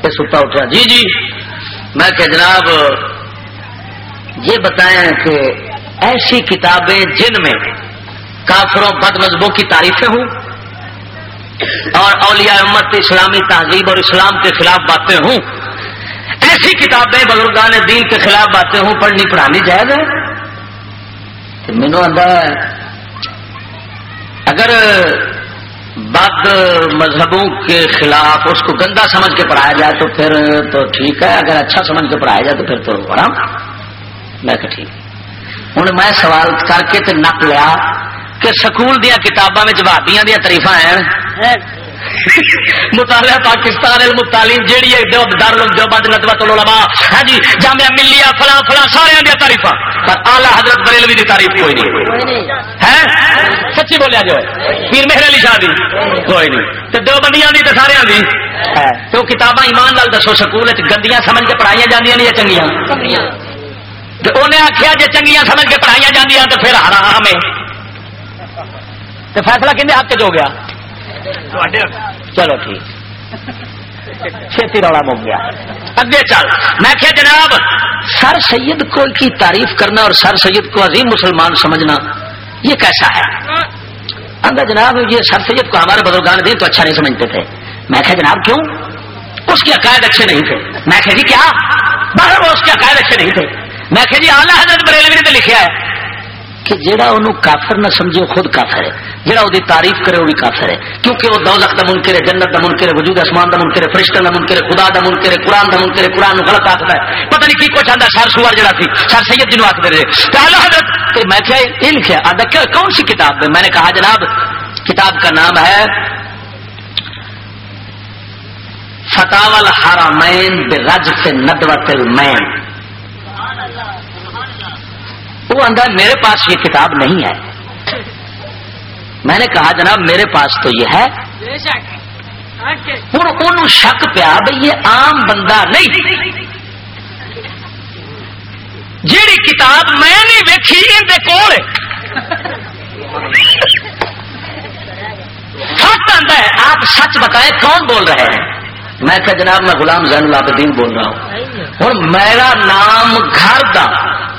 یہ ستا اٹھا۔ جی جی۔ میں کہ جناب، یہ بتائیں کہ ایسی کتابیں جن میں کافروں بد مذہبوں کی تعریفیں ہوں اور اولیاء امت اسلامی تہذیب اور اسلام کے خلاف باتیں ہوں، ایسی کتابیں بزرگان دین کے خلاف باتیں ہوں، پڑھنی پڑھانی جائز ہے؟ مینو آدھا اگر بد مذہبوں کے خلاف اس کو گندا سمجھ کے پڑھایا جائے تو پھر تو ٹھیک ہے، اگر اچھا سمجھ کے پڑھایا جائے تو پھر تو بڑا میں کہ ٹھیک۔ ہوں میں سوال کر کے تے نپ لیا کہ سکول دیا کتاباں میں جوابیاں دیا تریفا ہیں مطالعہ پاکستان علم تعلیم جیڑی ہے دار جو بند ندوت العلماء ہاں جی جامعہ ملیا فلاں فلاں سارے دیا تعریف پر اعلی حضرت بریلوی دی تعریف کوئی نہیں ہے سچی بولیا جو پیر مہر علی شاہ دی کوئی نہیں تو دو بندیاں دی تے سارے دی تو کتاباں ایمان لال دسو سکول گندیاں سمجھ کے پڑھائیاں جاندیاں نہیں چنگیاں انہیں آخیا جی چنگیاں سمجھ کے پڑھائیاں جاندیاں تو پھر حرام ہے تو فیصلہ کھے ہاتھ چ ہو گیا چلو ٹھیک چھتی روڑا مک گیا اگے چل میں کیا جناب سر سید کو کی تعریف کرنا اور سر سید کو عظیم مسلمان سمجھنا یہ کیسا ہے اندر جناب یہ سر سید کو ہمارے بزرگان دین تو اچھا نہیں سمجھتے تھے میں کہا جناب کیوں اس کے عقائد اچھے نہیں تھے میں کہ جی کیا باہر اس کے عقائد اچھے نہیں تھے میں کہ جی آلہ حضرت بریلوی نے لکھا ہے کہ جہاں انہوں کافر نہ سمجھے خود کافر ہے جہاں وہ تعریف کرے وہ بھی کافر ہے۔ کیونکہ وہ دولت کا منکر ہے، جنت کا منکر ہے، وجود اسمان کا منکر ہے، فرشتہ کا منکر ہے، خدا کا منکر ہے، قرآن کا منکر ہے، قرآن غلط آخر ہے۔ پتہ نہیں کی کچھ آتا سر سوار جڑا تھی سر سید جنوب آخر رہے۔ تو حضرت، تو میں کیا ان کیا آدھا کون سی کتاب ہے؟ میں نے کہا جناب، کتاب کا نام ہے فتح الحرمین برج سے ندوت المین۔ وہ اندر میرے پاس یہ کتاب نہیں ہے۔ میں نے کہا جناب میرے پاس تو یہ ہے۔ ہوں ان شک پیا بھائی یہ عام بندہ نہیں۔ جیڑی کتاب میں نہیں ویکھی اندر کول۔ سچ آتا ہے آپ سچ بتائیں کون بول رہے ہیں؟ میں کہ جناب میں غلام زین العابدین بول رہا ہوں۔ ہوں میرا نام گھر دا،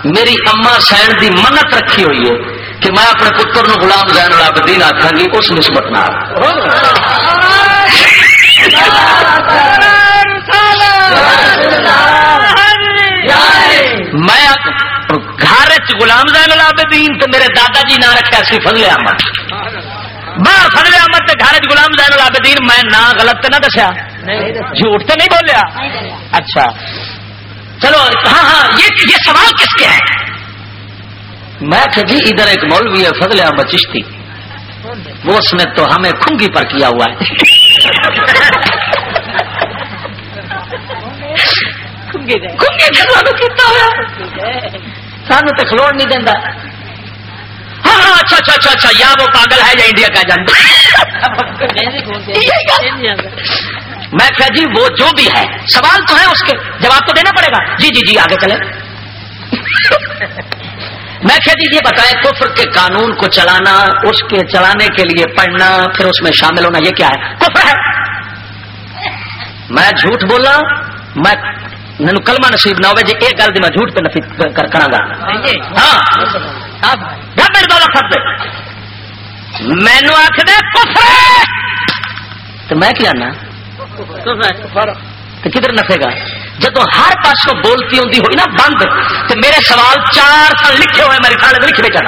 میری اما سین دی منت رکھی ہوئی ہے کہ میں اپنے پتر نو غلام زین العابدین آخا گی، اس نسبت میں گھر غلام زین العابدین تو میرے دادا جی نہ رکھا سی فضل احمد باہر فضل احمد تے گھر غلام زین العابدین میں نہ غلط نہ دسیا۔ جھوٹ تو نہیں بولیا۔ اچھا۔ چلو ہاں ہاں یہ یہ سوال کس کے ہے؟ میں کہ جی ادھر ایک مولوی ہے فضل احمد چشتی۔ وہ اس نے تو ہمیں کھنگی پر کیا ہوا ہے۔ سانو تو کھلوڑ نہیں دینا اچھا اچھا اچھا اچھا یا وہ پاگل ہے یا انڈیا کا جانتا میں کہا جی وہ جو بھی ہے سوال تو ہے اس کے جواب تو دینا پڑے گا۔ جی جی جی آگے چلے میں کہہ دیجیے بتائیں کفر کے قانون کو چلانا اس کے چلانے کے لیے پڑھنا پھر اس میں شامل ہونا یہ کیا ہے؟ کفر ہے۔ میں جھوٹ بولا میں مینو کلمہ نصیب نہ ہوئے جی ایک گل میں جھوٹ پہ نصیب کرا گا ہاں۔ بابا فرد مینو آخ دے کفر تو میں کیا نا تو کدھر نفے گا؟ جب ہر پاسوں بولتی ہوتی ہوئی نا بند، تو میرے سوال چار سال لکھے ہوئے میرے خیال لکھ بیچا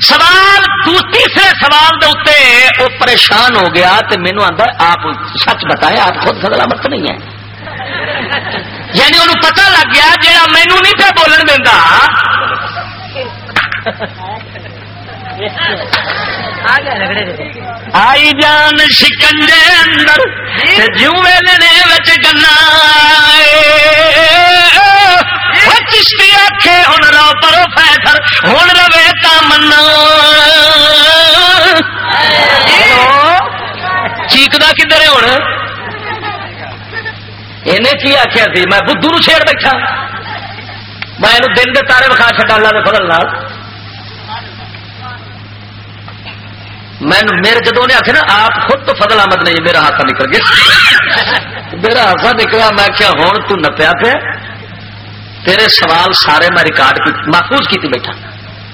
سوال تو تیسرے سوال دے اتنے وہ پریشان ہو گیا تو مینو آتا آپ سچ بتائیں، آپ خود خدلا مت نہیں ہے۔ یعنی انہوں پتہ لگ گیا جا مینو نہیں پہ بولن دینا آئی جان شکنجے اندر جو ویلنے وچ گنا چشتی آخے ہوں رو پرو فیسر ہوں روے تا منا چیکدا کدھر ہوں انہیں کی آخیا سی میں بدھو نو چھیڑ بیٹھا میں دن کے تارے بخا چڈا اللہ کے فضل میں میرے جدو نے آخر نا، آپ خود تو فضل احمد نہیں میرا ہاتھ نکل گیا۔ میرا ہاتھ نکلا، میں کیا ہوں تو نپیا پیا۔ تیرے سوال سارے میں ریکارڈ کی محفوظ کی بیٹھا۔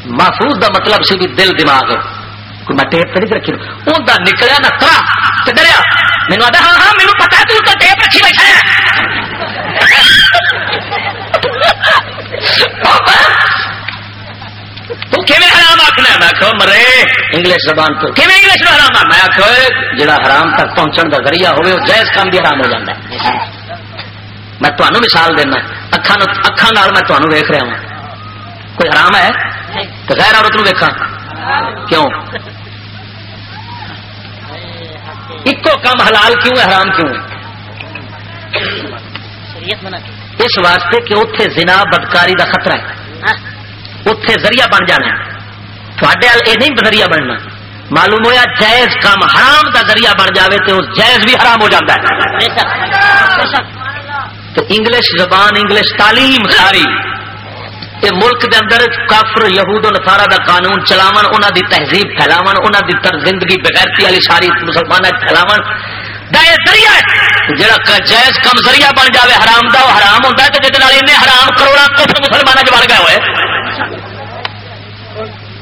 محفوظ دا مطلب سی بھی دل دماغ۔ کوئی میں ٹیپ نہیں رکھی۔ ان کا نکلیا نہ کرا تو ڈریا مینو آتا ہاں ہاں میرے پتا تو تو ٹیپ رکھی بیٹھا ہے۔ تو حرام آخنا میں آخو مرے انگلش زبان تو انگلش میں حرام میں آخو جڑا حرام تک پہنچنے کا ذریعہ ہوئے وہ جائز کام بھی حرام ہو جاتا ہے۔ میں تمہوں مثال دینا اکھان اکھان میں تمہوں ویخ رہا ہوں۔ کوئی حرام ہے؟ تو غیر عورت نو دیکھا کیوں؟ ایکو کام حلال کیوں ہے حرام کیوں ہے؟ اس واسطے کہ اتنے زنا بدکاری دا خطرہ ہے۔ اتے ذریعہ بن جانا تھوڑے یہ نہیں ذریعہ بننا معلوم ہوا جائز کام حرام دا ذریعہ بن جاوے تو جائز بھی حرام ہو جاتا ہے تو انگلش زبان انگلش تعلیم ساری یہ ملک دے اندر کافر یہود نسارا دا قانون چلاون انہوں دی تہذیب پھیلاون انہوں دی تر زندگی بغیرتی والی ساری مسلمان پھیلاون ذریعہ جڑا جائز کم ذریعہ بن جاوے حرام دا وہ حرام ہوتا ہے تو جہد حرام کروڑا کفر مسلمانوں کے بن گئے ہوئے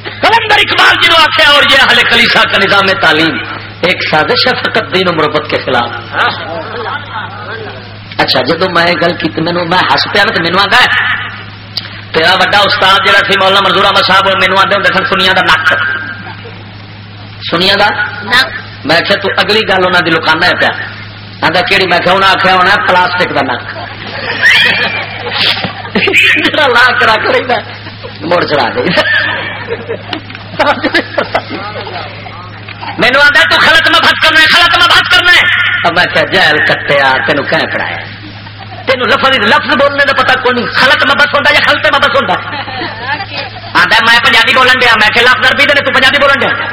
کلندر اقبال جنہوں آخیا اور یہ اہل کلیسا کا نظام تعلیم ایک سازش ہے فقط دین و مربت کے خلاف۔ اچھا جب میں گل کی مینو میں ہس پیا تو مینو آتا تیرا وا استاد جہاں سی مولانا منظور احمد صاحب مینو آدھے ہوں سن سنیا کا نک۔ سنیا کا میں آخیا تو اگلی گل انہوں کی لکانا ہے پیا۔ آتا کہڑی میں انہیں آخیا ہونا پلاسٹک کا نک۔ (laughs) لا رکھ لینا مڑ چڑھا دے۔ مینو آتا تو خلط مبت کرنا خلط مبت کرنا اب میں کیا جیل کٹیا تینوں کہ پڑھایا تینوں لفظ لفظ بولنے کا پتا کون خلط مبس ہوتا یا خلطے مبس ہوتا آتا میں پنجابی بولن دیا، میں کہ لفظ اربی دے تو پنجابی بولن دیا۔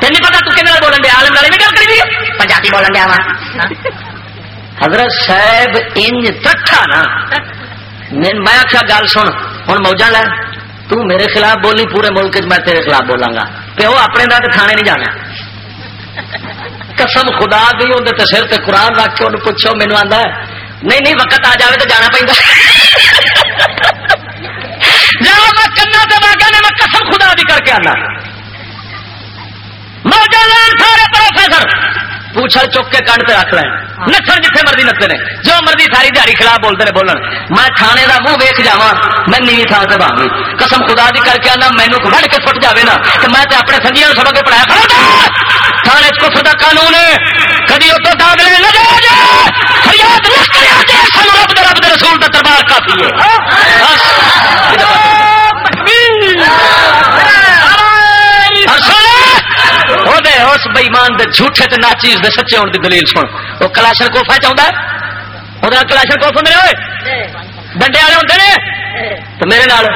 تین پتا تو کھنے بولن دیا، عالم والے بھی گل کری پنجابی بولن دیا وا۔ حضرت صاحب انج تٹھا نا۔ میں آخیا، گل سن ہوں موجہ لے، تو میرے خلاف بولی، پورے ملک میں تیرے خلاف بولاں گا پیو اپنے دا تھانے نہیں جانا۔ قسم خدا دی اندر تے سر تے قرآن رکھ کے انہوں پوچھو مینو آندا ہے، نہیں نہیں، وقت آ جائے تو جانا پہنتا جا میں کنا تے واگا نے میں قسم خدا دی کر کے آنا۔ سارے پروفیسر۔ پوچھل چک کے کنڈ پہ رکھ لیں۔ نچن جتنے مرضی نچتے ہیں جو مرضی ساری دیہی خلاف بولتے ہیں بولن۔ میں تھانے کا منہ ویک جا میں نیوی تھان سے بھاگی قسم خدا دی کر کے آنا مینو وڑ کے فٹ جائے نا۔ تو میں تے اپنے سنگیا سبق پڑھایا تھانے کفر کا قانون کدی اتو داغ لے نہ جا جا فریاد نہ کریا جے سن رب دے رب دے رسول دا دربار کافی ہے۔ اس بےمان دے جھوٹے تے ناچیز دے سچے ہونے دی دلیل سن وہ کلاشن کوفا چاہتا ہے؟ وہ کلاشن کوف ہوں ہوئے؟ ڈنڈے والے ہوتے ہیں تو میرے نال۔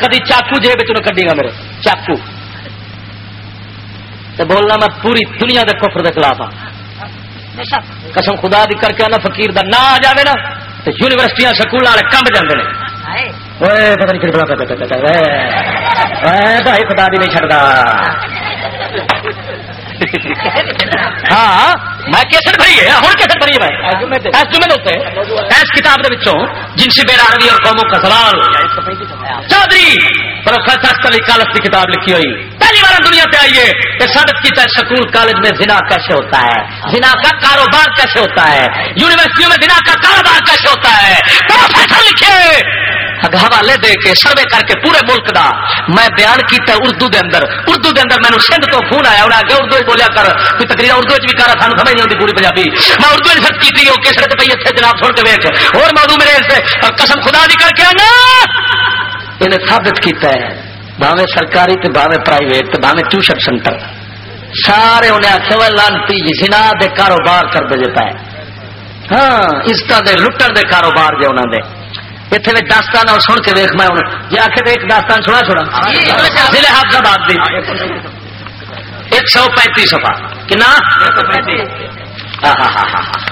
کدی چاقو جیب چ کڈی گا میرے۔ چاقو۔ تو بولنا میں پوری دنیا دے کفر دے خلاف ہاں۔ قسم خدا دی کر کے آنا فقیر دا نہ آ جائے نا تو یونیورسٹیاں سکول والے کمب جاندے نے۔ پتہ نہیں اے بھائی خدا دی نہیں ہاں میں کیسٹ بھری ہے ہوں کیسٹ بھری ہے میں جمعے ہوتے اس کتاب دے وچوں جنسی بے عربی اور قوموں کا سوال چودھری پروفیسر علی کالس کی کتاب لکھی ہوئی پہلی بار دنیا پہ آئیے کہ ثابت کیتا ہے سکول کالج میں زنا کیسے ہوتا ہے؟ زنا کا کاروبار کیسے ہوتا ہے؟ یونیورسٹیوں میں زنا کا کاروبار کیسے ہوتا ہے؟ پروفیسر لکھے! حوالے دے کے سروے کر کے پورے ملک دا۔ میں بیان کیتا اردو دے اندر۔ اردو دے اندر مینو سندھ تو فون آیا انہیں آگے اردو بولیا کر۔ کوئی تقریر اردو چ بھی کرا سانو سمجھ نہیں آتی پوری پنجابی۔ میں اردو سب کی تھی کس رت پہ اتنے جناب سن کے ویچ اور موضوع میرے قسم خدا دی کر کے آنا انہیں ثابت کیتا ہے۔ بھاوے سرکاری تے بھاوے پرائیویٹ تے بھاوے ٹیوشن سینٹر سارے انہیں آخیا لانتی جی، جنا دے کاروبار کر دے پائے۔ ہاں اس طرح دے، لٹن دے کاروبار دے انہوں دے۔ اتنے میں داستان اور سن کے دیکھ میں جی آخر ایک داستان سنا چھوڑا ضلع حافظ آباد دی۔ ایک سو پینتیس سفا کنا؟ ہاں ہاں ہاں, ہاں،, ہاں۔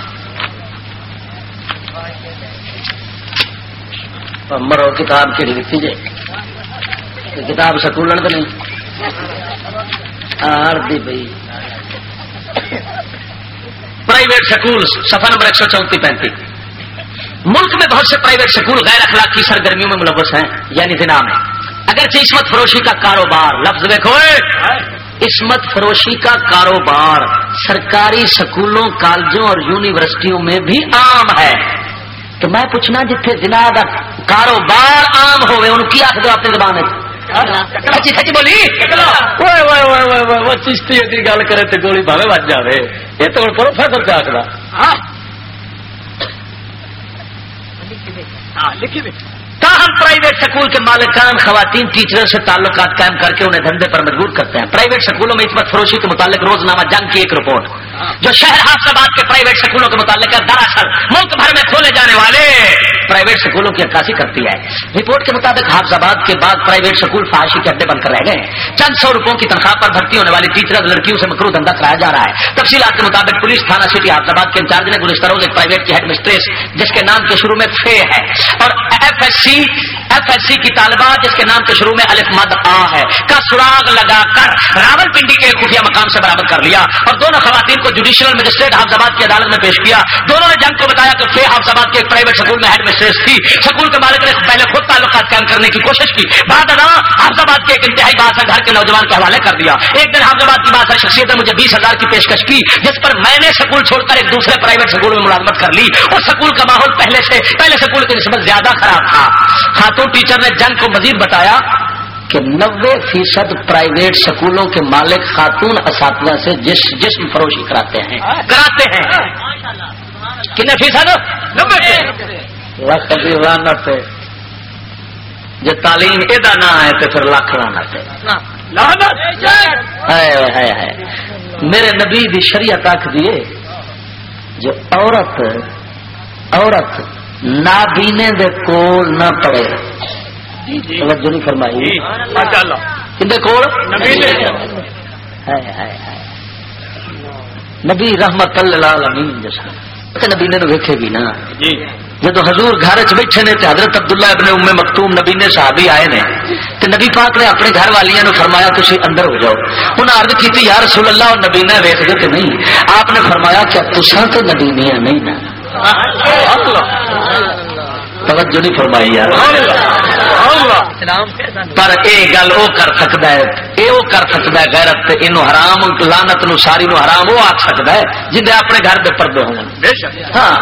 مرو کتاب کی لکھی جائے کتاب سکول تو نہیں؟ پرائیویٹ سکول سفا نمبر ایک سو چونتی پینتی ملک میں بہت سے پرائیویٹ سکول غیر اخلاقی سرگرمیوں میں ملوث ہیں یعنی ضلع میں۔ اگرچہ عصمت فروشی کا کاروبار، لفظ دیکھو۔ عصمت فروشی کا کاروبار سرکاری سکولوں، کالجوں اور یونیورسٹیوں میں بھی عام ہے۔ تو میں پوچھنا جتنے ضلع کا کاروبار عام ہوئے، ان کی آخر اپنی زبان سچی سچی بولی چشتی گل کرے تو گولی بھاوے بچ جائے یہ تو پروفیسر کیا آخر تاہم پرائیویٹ سکول کے مالکان خواتین ٹیچروں سے تعلقات قائم کر کے انہیں دھندے پر مجبور کرتے ہیں پرائیویٹ سکولوں میں عصمت فروشی کے متعلق روزنامہ جنگ کی ایک رپورٹ جو شہر حافظ کے پرائیویٹ سکولوں کے متعلق ہے، دراصل ملک بھر میں کھولے جانے والے پرائیویٹ سکولوں کی عکاسی کرتی ہے۔ رپورٹ کے مطابق حافظ آباد کے بعد پرائیویٹ سکول فحاشی کے اڈے بن کر رہ گئے۔ چند سو روپوں کی تنخواہ پر بھرتی ہونے والی ٹیچر لڑکیوں سے مکرو دھندا کرایا جا رہا ہے۔ تفصیلات کے مطابق پولیس تھانہ سٹی حافظ آباد کے انچارج نے گزشتہ روز ایک پرائیویٹ کی ہیڈ مسٹریس جس کے نام کے شروع میں فے ہے، اور F S C F S C کی طالبہ جس کے نام کے شروع میں الف مد آ ہے۔ کا سراغ لگا کر راول پنڈی کے خفیہ مقام سے برابر کر لیا، اور دونوں خواتین کو کو جوڈیشل مجسٹریٹ حافظ آباد کی عدالت میں پیش کیا۔ دونوں نے جنگ کو بتایا کہ فے حافظ آباد کے ایک پرائیویٹ سکول میں ہیڈ مسٹریس تھی۔ سکول کے مالک نے پہلے خود تعلقات قائم کرنے کی کوشش کی۔ بعد ادا حافظ آباد کے ایک انتہائی بادشاہ گھر کے نوجوان کے حوالے کر دیا۔ ایک دن حافظ آباد کی بادشاہ شخصیت نے مجھے بیس ہزار کی پیشکش کی، جس پر میں نے سکول چھوڑ کر ایک دوسرے پرائیویٹ سکول میں ملازمت کر لی۔ اور سکول کا ماحول پہلے سے پہلے سکول کی نسبت زیادہ خراب تھا۔ خاتون ٹیچر نے جنگ کو مزید بتایا۔ کہ نوے فیصد پرائیویٹ سکولوں کے مالک خاتون اساتذہ سے جس جسم فروشی کراتے ہیں۔ کراتے ہیں۔ کتنے فیصد؟ لانت جو تعلیم یہ نہ ہے تو پھر لاکھ لانت میرے نبی دی شریعت آخ دیے جو عورت عورت نابینے دے کول نہ پڑے۔ توجہ نہیں فرمائی۔ کول؟ نبی رحمت اللہ جس نبی نے ویکھے گی نا۔ جب حضور گھر چ بیٹھے نے حضرت عبداللہ ابن ام مکتوم نبی نے صحابی آئے نے تو نبی پاک نے اپنے گھر والیاں نے فرمایا تھی اندر ہو جاؤ۔ انہیں عرض کی یا رسول اللہ اور نبی نے ویس گئے نہیں۔ آپ نے فرمایا کہ تسا تو نبی میاں نہیں نا۔ توجہ نہیں فرمائی یار۔ پر اے گل وہ کر سکتا ہے اے وہ کر سکتا ہے غیرت یہ حرام لانت نو ساری نو حرام وہ آ سکتا ہے جن اپنے گھر دے پردے ہوں۔ ہاں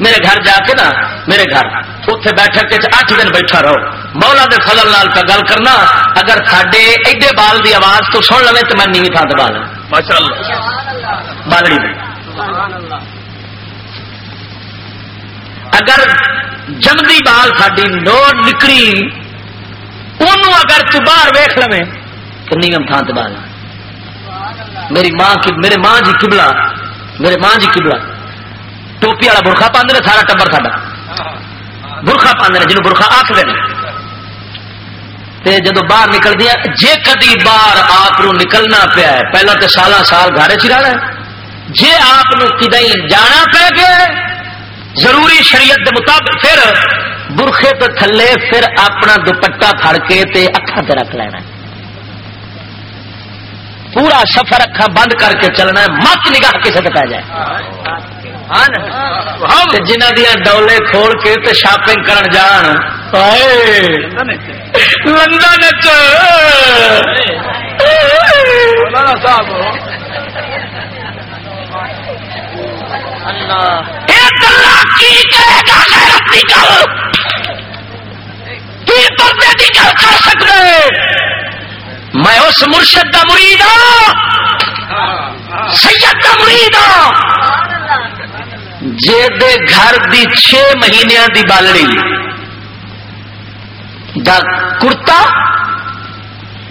میرے گھر جا کے نا میرے گھر اتنے بیٹھک اٹھ دن بیٹھا رہو۔ مولا دے فضل لال کا گل کرنا اگر سڈے ایڈے بال دی آواز تو سن لو تو میں نیوی تھان دبا لا بالڑی اگر جمدی بال ساری نو نکلی ان اگر تو باہر ویخ لو تو نیم تھان دبا لا میری ماں کی میرے ماں جی کبلا میرے ماں جی کبلا ٹوپی والا برخا پاندے سارا ٹبر سا برخا پاندے جنوب برخا آخر جدو باہر نکل دیا جے کدی باہر آپ نکلنا پیا ہے، پہلا تو سالہ سال گھر چ رہنا جے آپ کدی جانا پہ گیا ضروری شریعت دے مطابق پھر برخے تو تھلے پھر اپنا دوپٹا پھڑ کے تے اکھا تے رکھ لینا پورا سفر اکھا بند کر کے چلنا ہے مت نگاہ کسی سے پی جائے۔ جنہ دیا ڈولے کھول کے تے شاپنگ کرن جان۔ لندن میں اس مرشد کا مرید ہوں سید کا مرید ہوں جے گھر دی چھ مہینیا دی بالڑی۔ دا کرتا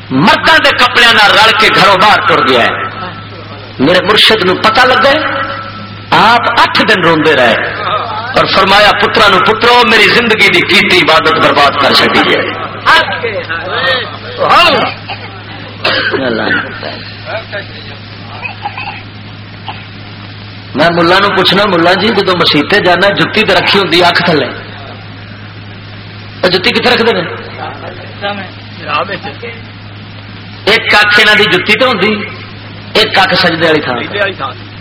مردوں کے کپڑے رل کے گھروں باہر تر گیا ہے۔ میرے مرشد نو پتہ لگا آپ اٹھ دن روندے رہے اور فرمایا پترا نو پترو، میری زندگی دی کیتی عبادت برباد کر چکی ہے۔ میں ملا نو پوچھنا، ملا جی جدو مسیطے جانا، جتی تو رکھی ہوں اک تھلے۔ جتی کتنے رکھتے ہیں ایک کھ یہاں کی جتی تو ہوں ایک کھ سجدے والی تھان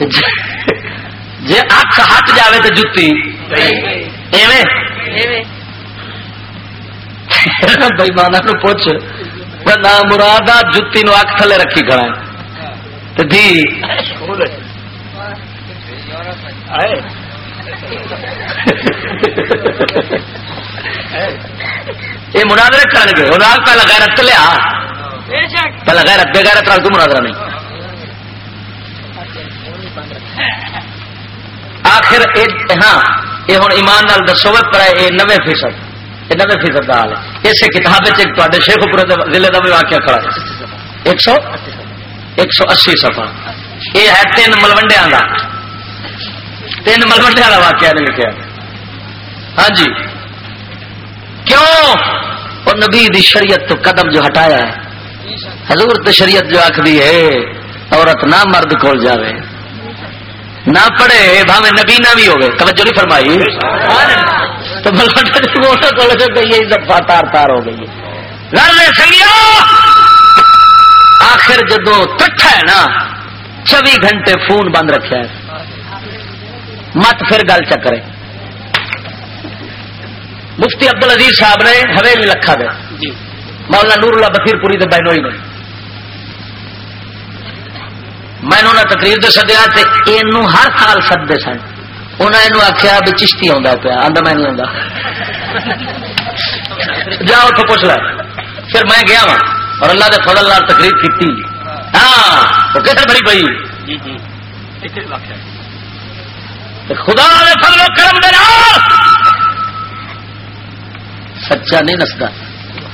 جی اک ہٹ جائے تو جتی بھائی مانا پوچھ نہ مراد جتی نو اک تھلے رکھی کھڑا ہے یہ مناظرے کر گے پہلے غیرت لیا پہلے غیرت بے غیرت کو مناظرہ نہیں آخر ہاں یہ ہوں ایمان نال دسو پر یہ نوے فیصد یہ نوے فیصد کا حال ہے۔ اسے کتاب تے شیخ پورے ضلع کا بھی واقعہ کھڑا ہے۔ ایک سو ایک سو اسی سفا یہ ہے تین ملوڈیا کا تین ملوڈیا کا واقعہ نے لکھا ہاں جی۔ کیوں؟ اور نبی دی شریعت تو قدم جو ہٹایا ہے۔ حضور تو شریعت جو آخری ہے، عورت نہ مرد کھول جاوے۔ نہ پڑھے بھاوے نبی نہ بھی ہوگی توجہ نہیں فرمائی۔ تو گئی تار تار ہو گئی آخر جدو کٹھا ہے نا چوبی گھنٹے فون بند رکھا ہے۔ مت پھر گل چکرے مفتی ابدل عزیز صاحب نے حویلی لکھا دے۔ جی۔ مولانا نور اللہ بکیر پوری تو بہنوئی میں میں نے تقریر تو سدیا یہ ہر سال سدتے سن۔ انہیں یہ آخیا بھی چشتی آتا پیا۔ آدھا میں نہیں آتا جاؤ تو پوچھ لے۔ پھر میں گیا وا اور اللہ کے فضل لال تقریر کی ہاں وہ کیسے بڑی پی جی جی۔ خدا فضل و کرم دے سچا نہیں نستا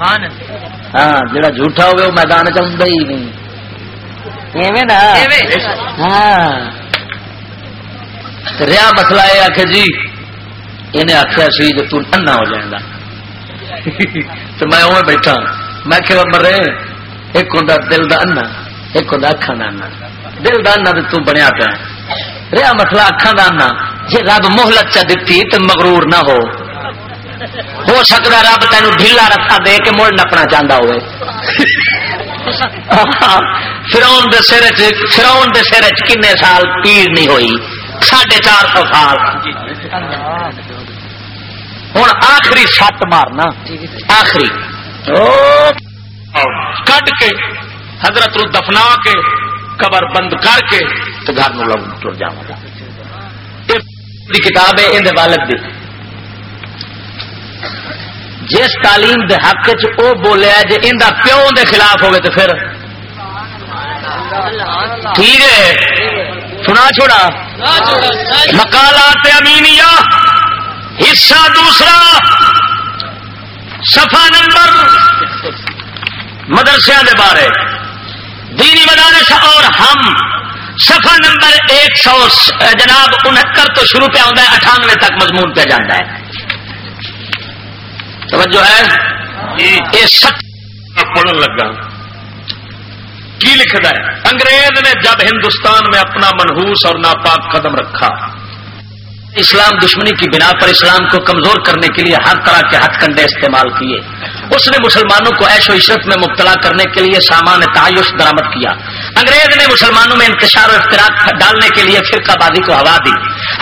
ہاں جڑا جھوٹا ہوگا وہ میدان چلتا ہی نہیں۔ رہا مسئلہ یہ آخ جی انہیں آخیا سی جو تنا ہو جائے گا تو میں وہ بیٹھا میں کہ مرے ایک ہوں دل کا انا ایک ہوں اکھان کا انا دل کا انا تو بنیا پیا رہا مسئلہ اکھان کا انا جی رب محلت چا دیتی تو مغرور نہ ہو ہو سکتا رب تین ڈھیلا رکھا دے کے مڑ نپنا چاہتا ہوئے فراؤن دے سر فراؤن دے سر کن سال پیڑ نہیں ہوئی ساڑھے چار سو سال ہوں آخری سٹ مارنا آخری کٹ کے حضرت رو دفنا کے قبر بند کر کے تو گھر میں لوگ ٹر جا کتاب ہے ان والد دی جس تعلیم دے حق چ او بولیا جی ان پیو دے خلاف ہوگی تو پھر ٹھیک ہے۔ سنا چھوڑا۔ مکالات امینیا حصہ دوسرا، صفحہ نمبر مدرسے دے بارے۔ دینی مدارس اور ہم، صفحہ نمبر ایک سو جناب انہتر تو شروع پہ آتا ہے، اٹھانوے تک مضمون پہ جاتا ہے۔ توجہ ہے؟ یہ سب پڑھن لگا۔ کی لکھتا ہے؟ انگریز نے جب ہندوستان میں اپنا منہوس اور ناپاک قدم رکھا اسلام دشمنی کی بنا پر اسلام کو کمزور کرنے کے لیے ہر طرح کے ہتھ کنڈے استعمال کیے۔ اس نے مسلمانوں کو ایش و عشرت میں مبتلا کرنے کے لیے سامان تعیش درامد کیا۔ انگریز نے مسلمانوں میں انتشار و اختراق ڈالنے کے لیے فرقہ بازی کو ہوا دی۔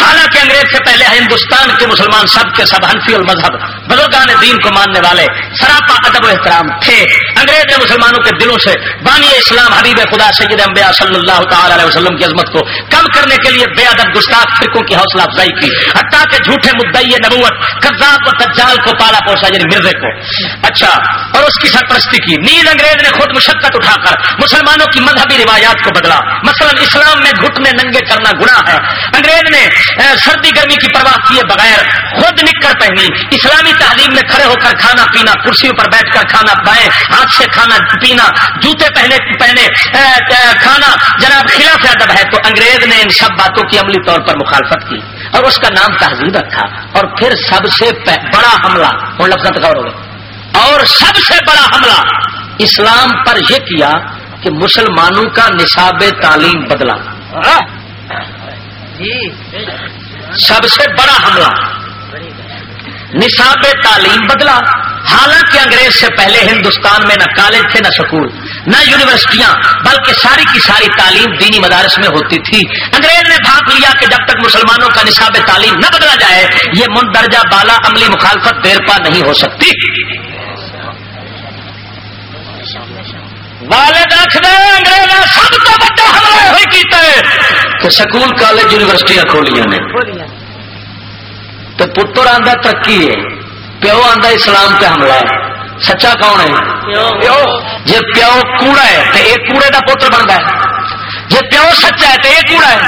حالانکہ انگریز سے پہلے ہندوستان کے مسلمان سب کے سب حنفی المذہب، بزرگان دین کو ماننے والے سراپا ادب و احترام تھے۔ انگریز نے مسلمانوں کے دلوں سے بانی اسلام حبیب خدا سید انبیاء صلی اللہ تعالی علیہ وسلم کی عظمت کو کم کرنے کے لیے بے ادب گستاخ فرقوں کی حوصلہ افزائی کی۔ حتیٰ کہ جھوٹے مدعی نبوت، کذاب و دجال کو پالا پوسا یعنی مرزے کو۔ اچھا اچھا اور اس کی سرپرستی کی۔ نیز انگریز نے خود مشقت اٹھا کر مسلمانوں کی مذہبی روایات کو بدلا۔ مثلا اسلام میں گھٹنے ننگے کرنا گناہ ہے۔ انگریز نے سردی گرمی کی پرواہ کیے بغیر خود نکر پہنی۔ اسلامی تعلیم میں کھڑے ہو کر کھانا پینا، کرسیوں پر بیٹھ کر کھانا بائیں ہاتھ سے کھانا پینا، جوتے پہنے پہنے کھانا۔ جناب، خلاف ادب ہے تو انگریز نے ان سب باتوں کی عملی طور پر مخالفت کی۔ اور اس کا نام تہذیب رکھا اور پھر سب سے بڑا حملہ، ہوں، لفظ تک ہو گئے۔ اور سب سے بڑا حملہ اسلام پر یہ کیا کہ مسلمانوں کا نصاب تعلیم بدلا۔ سب سے بڑا حملہ۔ نصاب تعلیم بدلا۔ حالانکہ انگریز سے پہلے ہندوستان میں نہ کالج تھے نہ سکول نہ یونیورسٹیاں بلکہ ساری کی ساری تعلیم دینی مدارس میں ہوتی تھی۔ انگریز نے بھاگ لیا کہ جب تک مسلمانوں کا نصاب تعلیم نہ بدلا جائے یہ مندرجہ بالا عملی مخالفت دیر پا نہیں ہو سکتی۔ والد آخر انگریز سب تو بڑا حملہ ہوئی کیتا ہے۔ کہ سکول کالج یونیورسٹیاں کھولیاں نے۔ تو پتر آدھا ترقی ہے، پیو آدھا اسلام پہ حملہ ہے۔ سچا کون ہے؟ جی پیو کوڑا ہے تو ایک کوڑے کا پتر بنتا ہے۔ جی پیو سچا ہے تو یہ کوڑا ہے۔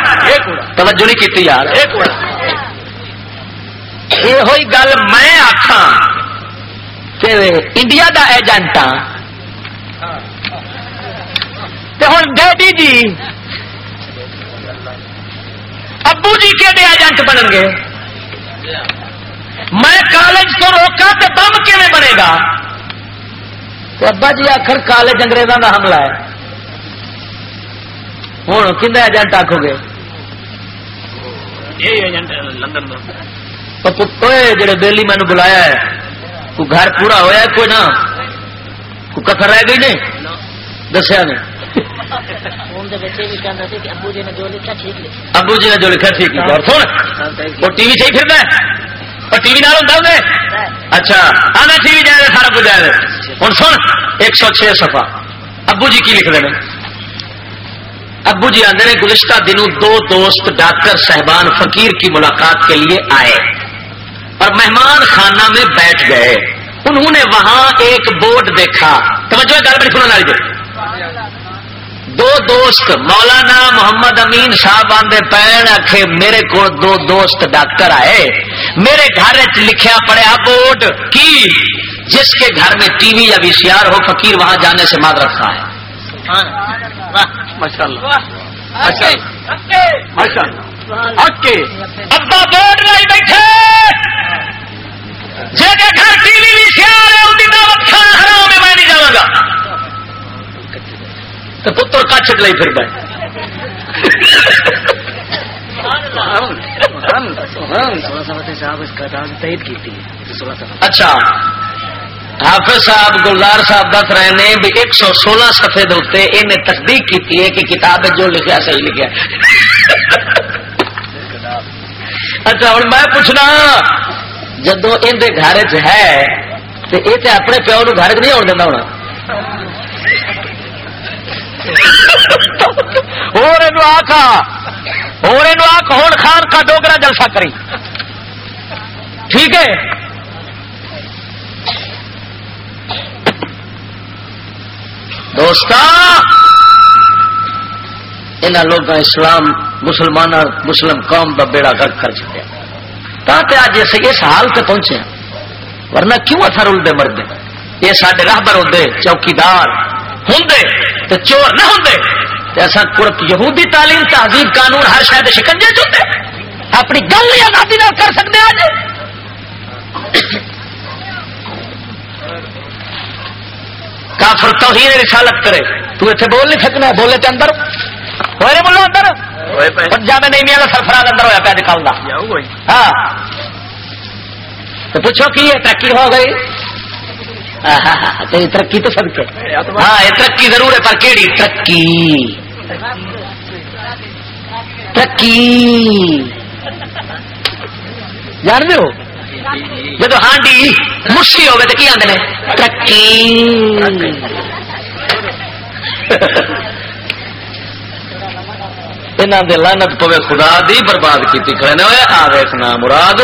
توجہ نہیں کی یار۔ یہ ہوئی گل میں آخا انڈیا کا ایجنٹ ہاں ہوں ڈیڈی جی ابو جی کہ ایجنٹ بنن گے؟ میں کالج تو روکا تو بم کیون بنے گا؟ تو ابا جی آخر کالج انگریزوں کا حملہ ہے۔ ہوں کن ایجنٹ آخو گے؟ جڑے بہلی مینو بلایا ہے کوئی گھر پورا ہوا کوئی نہ؟ کوئی کتر رہ گئی نہیں؟ دسیا نہیں۔ ابو جی نے جو لکھا ٹھیک لکھا اور سن وہ ٹی وی پھرنا اور ٹی وی نال ہوتا اچھا آنا ٹی وی جائے سارا کچھ جائے ہوں سن ایک سو چھ سفا ابو جی کی لکھ دیں ابو جی آدھے گزشتہ دنوں دو دوست ڈاکٹر صاحبان فقیر کی ملاقات کے لیے آئے اور مہمان خانہ میں بیٹھ گئے انہوں نے وہاں ایک بورڈ دیکھا توجہ گل بڑی سننے والی دو دوست مولانا محمد امین صاحب آدھے پین آخ میرے کو دو دوست ڈاکٹر آئے۔ میرے گھر لکھیا پڑیا بورڈ کی جس کے گھر میں ٹی وی یا وی سی آر ہو فقیر وہاں جانے سے ماد رکھا ہے۔ ابا بورڈ نہیں بیٹھے۔ جگہ گھر ٹی وی وی سی آر ہے ان کی دعوت کھانا حرام ہے میں نہیں جاؤں گا تو پتر کچھ لے پھر بھائی اچھا۔ حافظ صاحب گلدار صاحب دس رہے ہیں بھی ایک سو سولہ سفے دے انہیں تصدیق کی ہے کہ کتاب جو لکھا صحیح لکھا اچھا ہوں میں پوچھنا جدو اندر گھر چ ہے تو یہ اپنے پیو نو گھر نہیں آن دینا ہونا؟ اور آخا اور آخ ہوں خان کا ڈوگرا جلسہ کری ٹھیک ہے دوست ان لوگ اسلام مسلمان مسلم قوم کا بیڑا گرد کر چکے تاکہ آج اس حال سے پہنچے ورنہ کیوں اتر الدے مرد یہ سارے راہبر ہوتے چوکیدار ہوں تو چور نہ ہوں ایسا قرت یہودی تعلیم تہذیب قانون ہر شاید شکنجے چلتے اپنی گل یا نادی نہ کر سکتے آج۔ کافر توہین رسالت کرے۔ تو اتنے بول نہیں سکنا بولے تے اندر۔ ہوئے بولو اندر؟ پنجاب نہیں میاں سرفراز اندر ہوا پیا دکھاؤں ہاں۔ تو پوچھو کی ہے ترقی ہو گئی؟ (laughs) تیری ترقی تو سب کے ہاں یہ ترقی ضرور ہے، پر کیڑی؟ ترقی. ترقی. جان دو جب ہانڈی مسی ہوگی تو کی آدھے ترقی. لانت پوے خدا دی برباد کی کھڑے ہوئے آ ویسنا مراد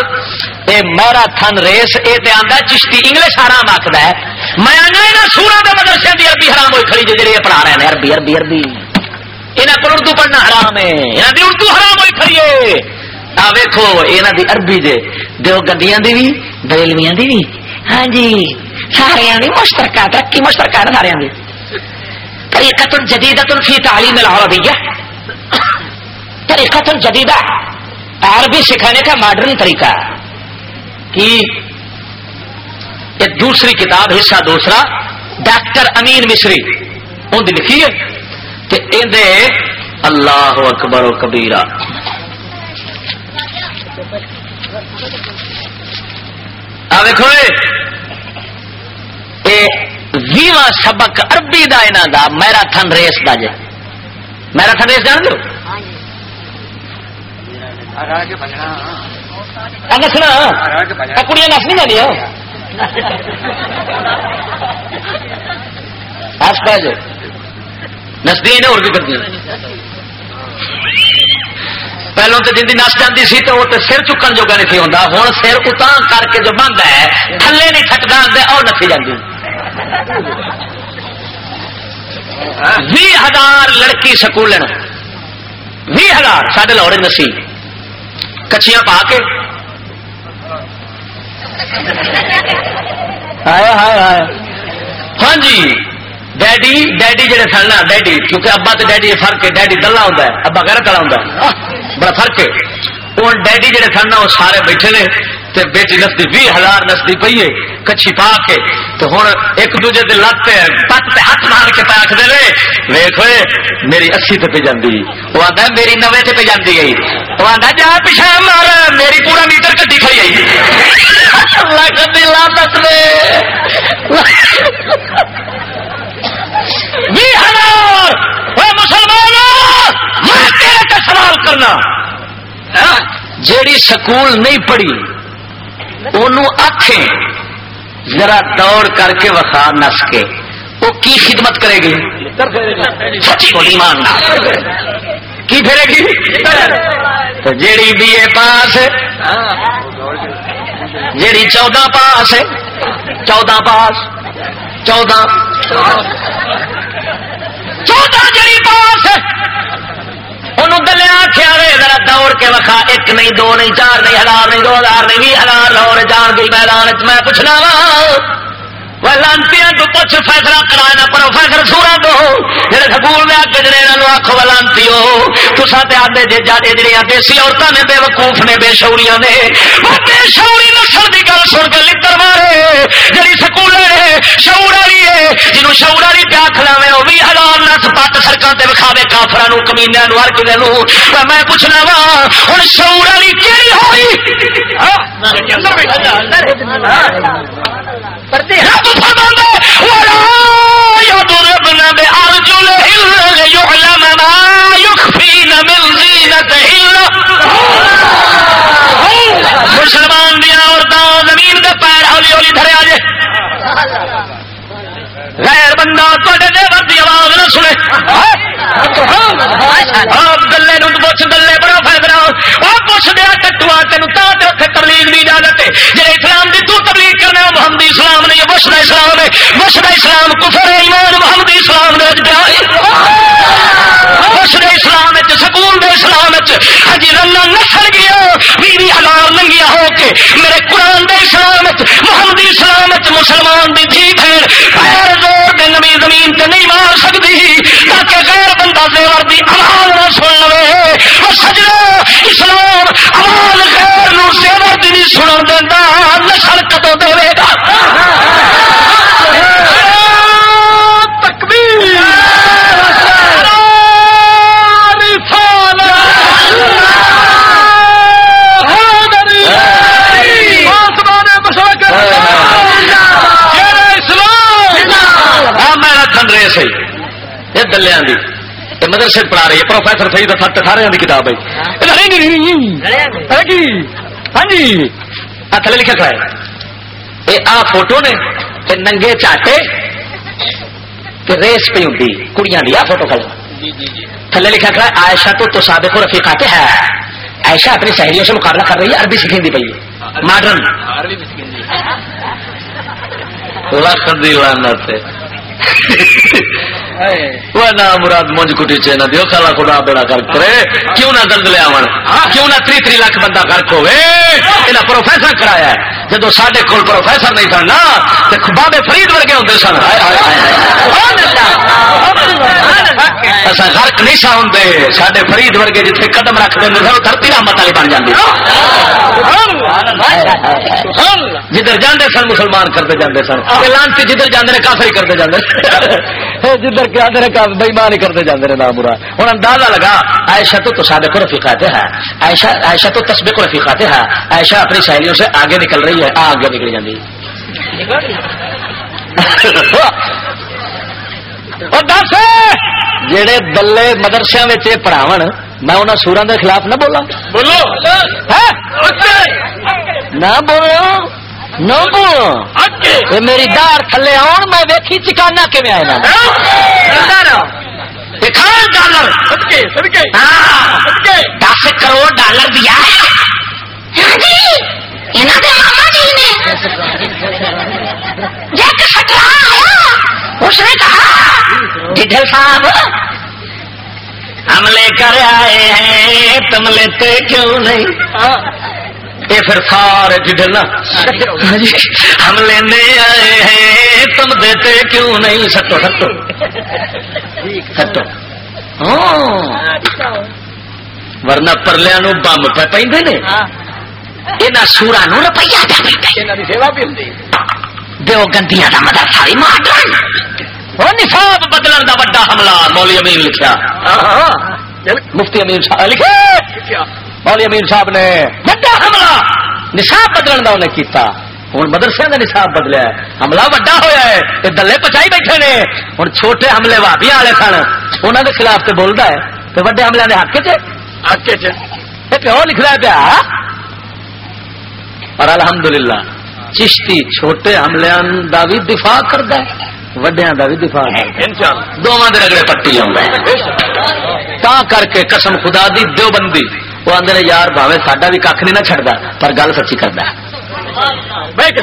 اے میرا ریس، اے تے آندا چشتی انگلش حرام آکھدا ہے۔ میں آنا انہاں سورا دے مدرسے دی عربی حرام ہوئی کھڑی جے جڑے پڑھا رہے ہیں۔ عربی عربی عربی۔ انہاں کو اردو پڑھنا حرام ہے۔ انہاں دی اردو حرام ہوئی کھڑی ہے۔ آ ویکھو، انہاں دی عربی جے دیو گڈیاں دی وی، بریلویاں دی وی۔ ہاں جی سارے دی مشترکہ ترقی مشترکہ ہے سارے دی۔ طریقہ جدیدۃ فی تعلیم العربیہ۔ طریقہ جدیدہ۔ عربی سکھانے کا ماڈرن طریقہ۔ کی ایک دوسری کتاب حصہ دوسرا ڈاکٹر امین مصری۔ ان لکھی ہے کہ اندے اللہ اکبر و کبیرہ۔ دیکھو ویواں سبق عربی دا انہوں دا میرا تھن ریس دا جے۔ میرا تھن ریس جان دو نسنا کڑیاں نس نہیں جانیا ہس پہ جو نسدی نے اور بھی کرتی پہلو تو جن کی نس جاتی سی تو وہ تو سر چکن جوگا نہیں سی ہوتا ہوں سر اتنا کر کے جو بند ہے تھلے نہیں تھکتا اور نسی جاتی بھی ہزار لڑکی سکول بھی ہزار سڈے لاہور نسی کچھیاں پا کے۔ ہاں جی ڈیڈی ڈیڈی جڑے سن نا، ڈیڈی، کیونکہ ابا تو ڈیڈی فرق ہے، ڈیڈی دلہ ہوتا ہے، ابا گھر کلا ہوں بڑا فرق ہے۔ ہوں، ڈیڈی جڑے سن نا، وہ سارے بیٹھے نے۔ تے بیٹی نسدی بھی ہزار نسدی پی ہے، کچھی پا کے تو ہوں ایک دوجے دے لت پت پہ ہاتھ مار کے پہ آخر ویخ میری اسی تے پہ جاندی۔ وہ آتا میری نوے تے پہ جاندی گئی۔ وہ آتا جا پیچھے مار، میری پورا میٹر کٹی کھڑی آئی لانت مسلمان میں سوال کرنا۔ جیڑی سکول نہیں پڑھی آخیں ذرا دوڑ کر کے وقا نس کے۔ وہ کی خدمت کرے گی؟ سچی کی پھرے گی؟ تو جیڑی بی اے پاس جیڑی چودہ پاس ہے، چودہ پاس، چودہ۔ چودہ جیڑی پاس انہوں دلیا آخیا ذرا دوڑ کے وقا ایک نہیں، دو نہیں، چار نہیں، ہزار نہیں، دو ہزار نہیں، بھی ہزار لاہور جان گئی میدان میں پوچھنا وا لانتی تو پوچھ فیصلہ کرانا، پروفیسر سورا دو۔ جڑے سکول میں آگے جڑے یہاں آخو لانتی ہو تصا تے آدھے جی جاتے جڑیاں دیسی عورتوں نے، بے وقوف نے، بے شوریاں نے۔ بے شوری نسل کی گل سن کے لڑ مارے۔ جی سکول شعور والی ہے جنوب شعور والی پیا کھلاوے وہ بھی ہزار نس پٹ سڑکوں سے وکھاوے کافران کمینیا ہر کسی میں پوچھنا وا ہوں شعور والی کہڑی ہوئی؟ ہاں؟ رب فرماندا ولا يضربن بأرجلهن ليعلم ما يخفين من زينتهن مسلمان دیا عورتوں زمین کے پیر ہولی ہولی دھریا جے غیر بندہ تے دیور کی آواز نہ سنے۔ آپ گلے پوچھ، گلے بڑا فائدہ وہ پوچھ دیا کٹوا تین اتنے تبلیغ کی اجازت ہے۔ جی اسلام کی تو تبلیغ کرنا محمد اسلام نہیں بش کا اسلام ہے۔ بش کا اسلام کفر ایمان محمد اسلام نے بش اسلام سکون دے اسلام ہجی ہاں رنگ نسل گیا، بیوی ہزار ننگیا ہو کے۔ میرے قرآن دے اسلام محمد اسلام مسلمان دی جی دھی بہن پیر زور دے نمی زمین تے نہیں مار سکتی۔ تاکہ غیر بندہ زیور دی آواز نہ سن لے اور سجنا اسلام آواز غیر نو زیور دی نہیں سن دینا۔ نسل کتوں دے گا۔ دلیا مدرسے پڑھا رہی ہے پروفیسر سہی سات اٹھارہ کی کتاب ہے ہاں جی تھلے لکھا ہے یہ آ فوٹو نے ننگے چاٹے ریس پہ ہوں کڑیاں دی آ فوٹو کھڑا تھلے لکھا کھڑا عائشہ تو تو سابق رفیقات ہے عائشہ اپنی سہیلیوں سے مقابلہ کر رہی ہے عربی سیکھیں پی ماڈرن وہ نہ مراد مونج کٹی چے نہ دیو سالا خدا بیڑا کر کرے کیوں نہ دلد لے آون کیوں نہ تری تری لاکھ بندہ کر ہوے انہاں پروفیسر کرایا ہے جدو ساڈے کول پروفیسر نہیں سن نا تے بابے فرید ورگے ہوندے سن اسا غرق نہیں سا ہوندے ساڈے فرید ورگے جتھے قدم رکھ دے سن دھرتی رحمت والی بن جاندی جدھر جاندے سن مسلمان کرتے جاندے سن لانتی جدھر جاندے نے کافر ہی کرتے جاندے جدھر کے آدھے کام بےمان ہی کرتے جاندے نے نام برا ہوں اندازہ لگا عائشہ تو سابق رفیقات ہے۔ عائشہ عائشہ تو تسبق رفیقات ہے۔ عائشہ اپنی سہیلیوں سے آگے نکل رہی ہے آگے نکل جاندی۔ اور دس! جڑے دلے مدرسے میں پڑھاو میں انہوں سورا کے خلاف نہ بولا بولو! نہ بولو! نہ بولو میری دار تھلے آن میں ویکھی چکانا کم آئے ڈالر۔ دس کروڑ ڈالر دیا۔ اس نے کہا جدھر صاحب ہم لے کر آئے ہیں تم لیتے کیوں نہیں؟ یہ پھر سارے جدھر نا ہم لینے آئے ہیں تم دیتے کیوں نہیں؟ سٹو سٹو۔ سٹو۔ ورنہ پرلیا نو بمب پہ پہ یہاں سورا نو روپیہ دو گندیاں کا مدرسہ بھی ماڈرن نصاب بدلن کا وا حملہ مولی امین لکھا مفتی امین لکھے۔ مولی امین صاحب نے بڑا حملہ نصاب بدلن کا انہیں کیتا۔ ہوں مدرسے کا نصاب بدلیا حملہ وا ہوا ہے یہ دلے پچائی بیٹھے نے۔ ہوں چھوٹے حملے وابیا والے سن۔ انہوں کے خلاف تو بولتا ہے۔ تو وڈے حملے کے حق چ حق چ پیو لکھ رہا پیا؟ اور الحمدللہ چشتی چھوٹے حملے کا بھی دفاع کرتا ہے۔ وڈیا کا بھی دفاع دونوں کے رگڑے پٹی تا کر کے قسم خدا دی دو بندی وہ آدھے یار بھاوے ساڈا بھی کھ نہیں نہ چڑھتا پر گل سچی کرتا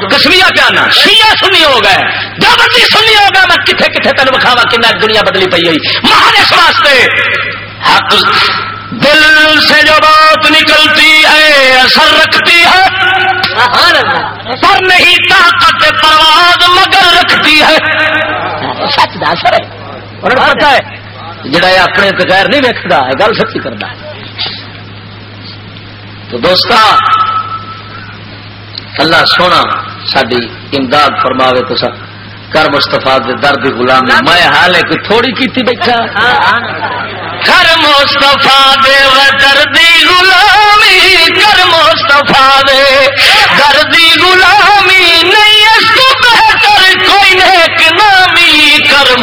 کسمیا پیانا شیا سنی ہو گئے بندی سنی ہو گیا میں کتنے کتنے تین بکھاوا کن دنیا بدلی پی ہوئی مہارش واسطے حق دل سے جو بات نکلتی ہے اثر رکھتی ہے پر نہیں طاقت پرواز مگر رکھتی ہے سچ دا سر پتا ہے جڑا اپنے بغیر نہیں ویکتا ہے گل سچی کرتا ہے تو دوست اللہ سونا ساری امداد فرماوے تو سب کر مستفا درد غلامی میں حال کوئی تھوڑی کی بیٹھا۔ کر مستفا دے دردی غلامی، کر مستفا دے دردی غلامی، نہیں اس کو بہتر کوئی نیک نامی کرم۔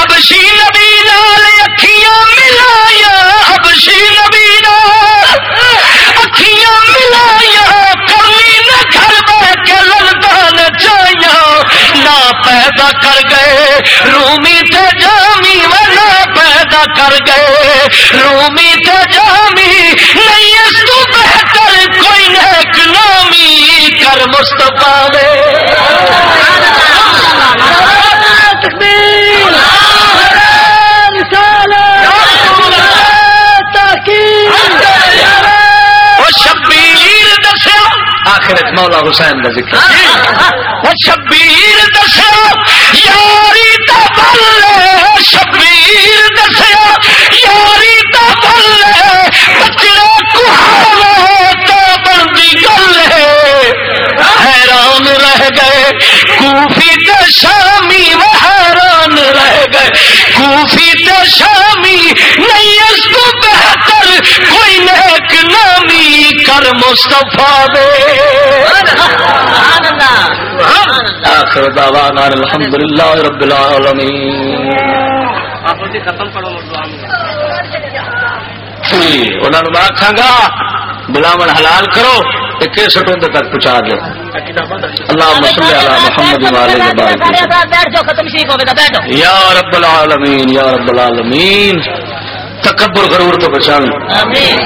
اب شی نبی لال اکھیاں ملایا اب شی نبی لال اکھیاں ملایا کرنی نہ گھر بہ کے لگتا نہ چاہیا نہ پیدا کر گئے رومی تھے جامی نہ پیدا کر گئے رومی تھے جامی۔ نہیں، اس تو بہتر کوئی نیک نامی کر مستفا دے۔ وہ آخر مولا حسین کا ذکر۔ ہاں، ہاں، ہاں۔ شبیر دسیا، یاری تا بل شبیر دسیا، یاری تا بل بچڑے کہاوے تو بنتی گل حیران رہ گئے، کوفی تے شامی وہ حیران رہ گئے۔ کوفی تے شامی نہیں اس کو کوئی نیک نامی کر مصطفیٰ دے۔ آخر دعوانا الحمد للہ رب العالمین۔ انہوں نے آخا گا بلاون حلال کرو کیسٹ اندر تک پہنچا دو اللہ مسلم علی محمد والے وبارک وسلم۔ بیٹھ جاؤ ختم ٹھیک ہوگا بیٹھو یا رب العالمین یا رب العالمین۔ تکبر غرور تو بچان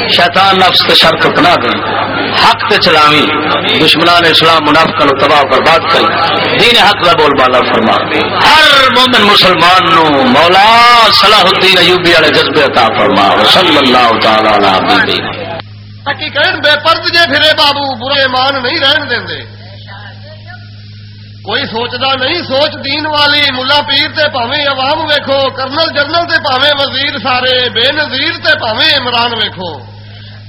شیطان نفس کے شر تو پناہ دیں حق تے چلاوی دشمنان اسلام منافقہ نو تباہ برباد کری دین حق کا بول بالا فرما۔ ہر مومن مسلمان نو مولا صلاح الدین ایوبی والے جذبے عطا فرما۔ صلی اللہ تعالی علی حبیبی۔ کی کہن بے پرد جے پھرے بابو برے ایمان نہیں رہن دیں دے کوئی سوچدا نہیں سوچ دین والی ملا پیر تے پاویں عوام ویکھو کرنل جنرل تے پاویں وزیر سارے بے نظیر تے پاویں عمران ویکھو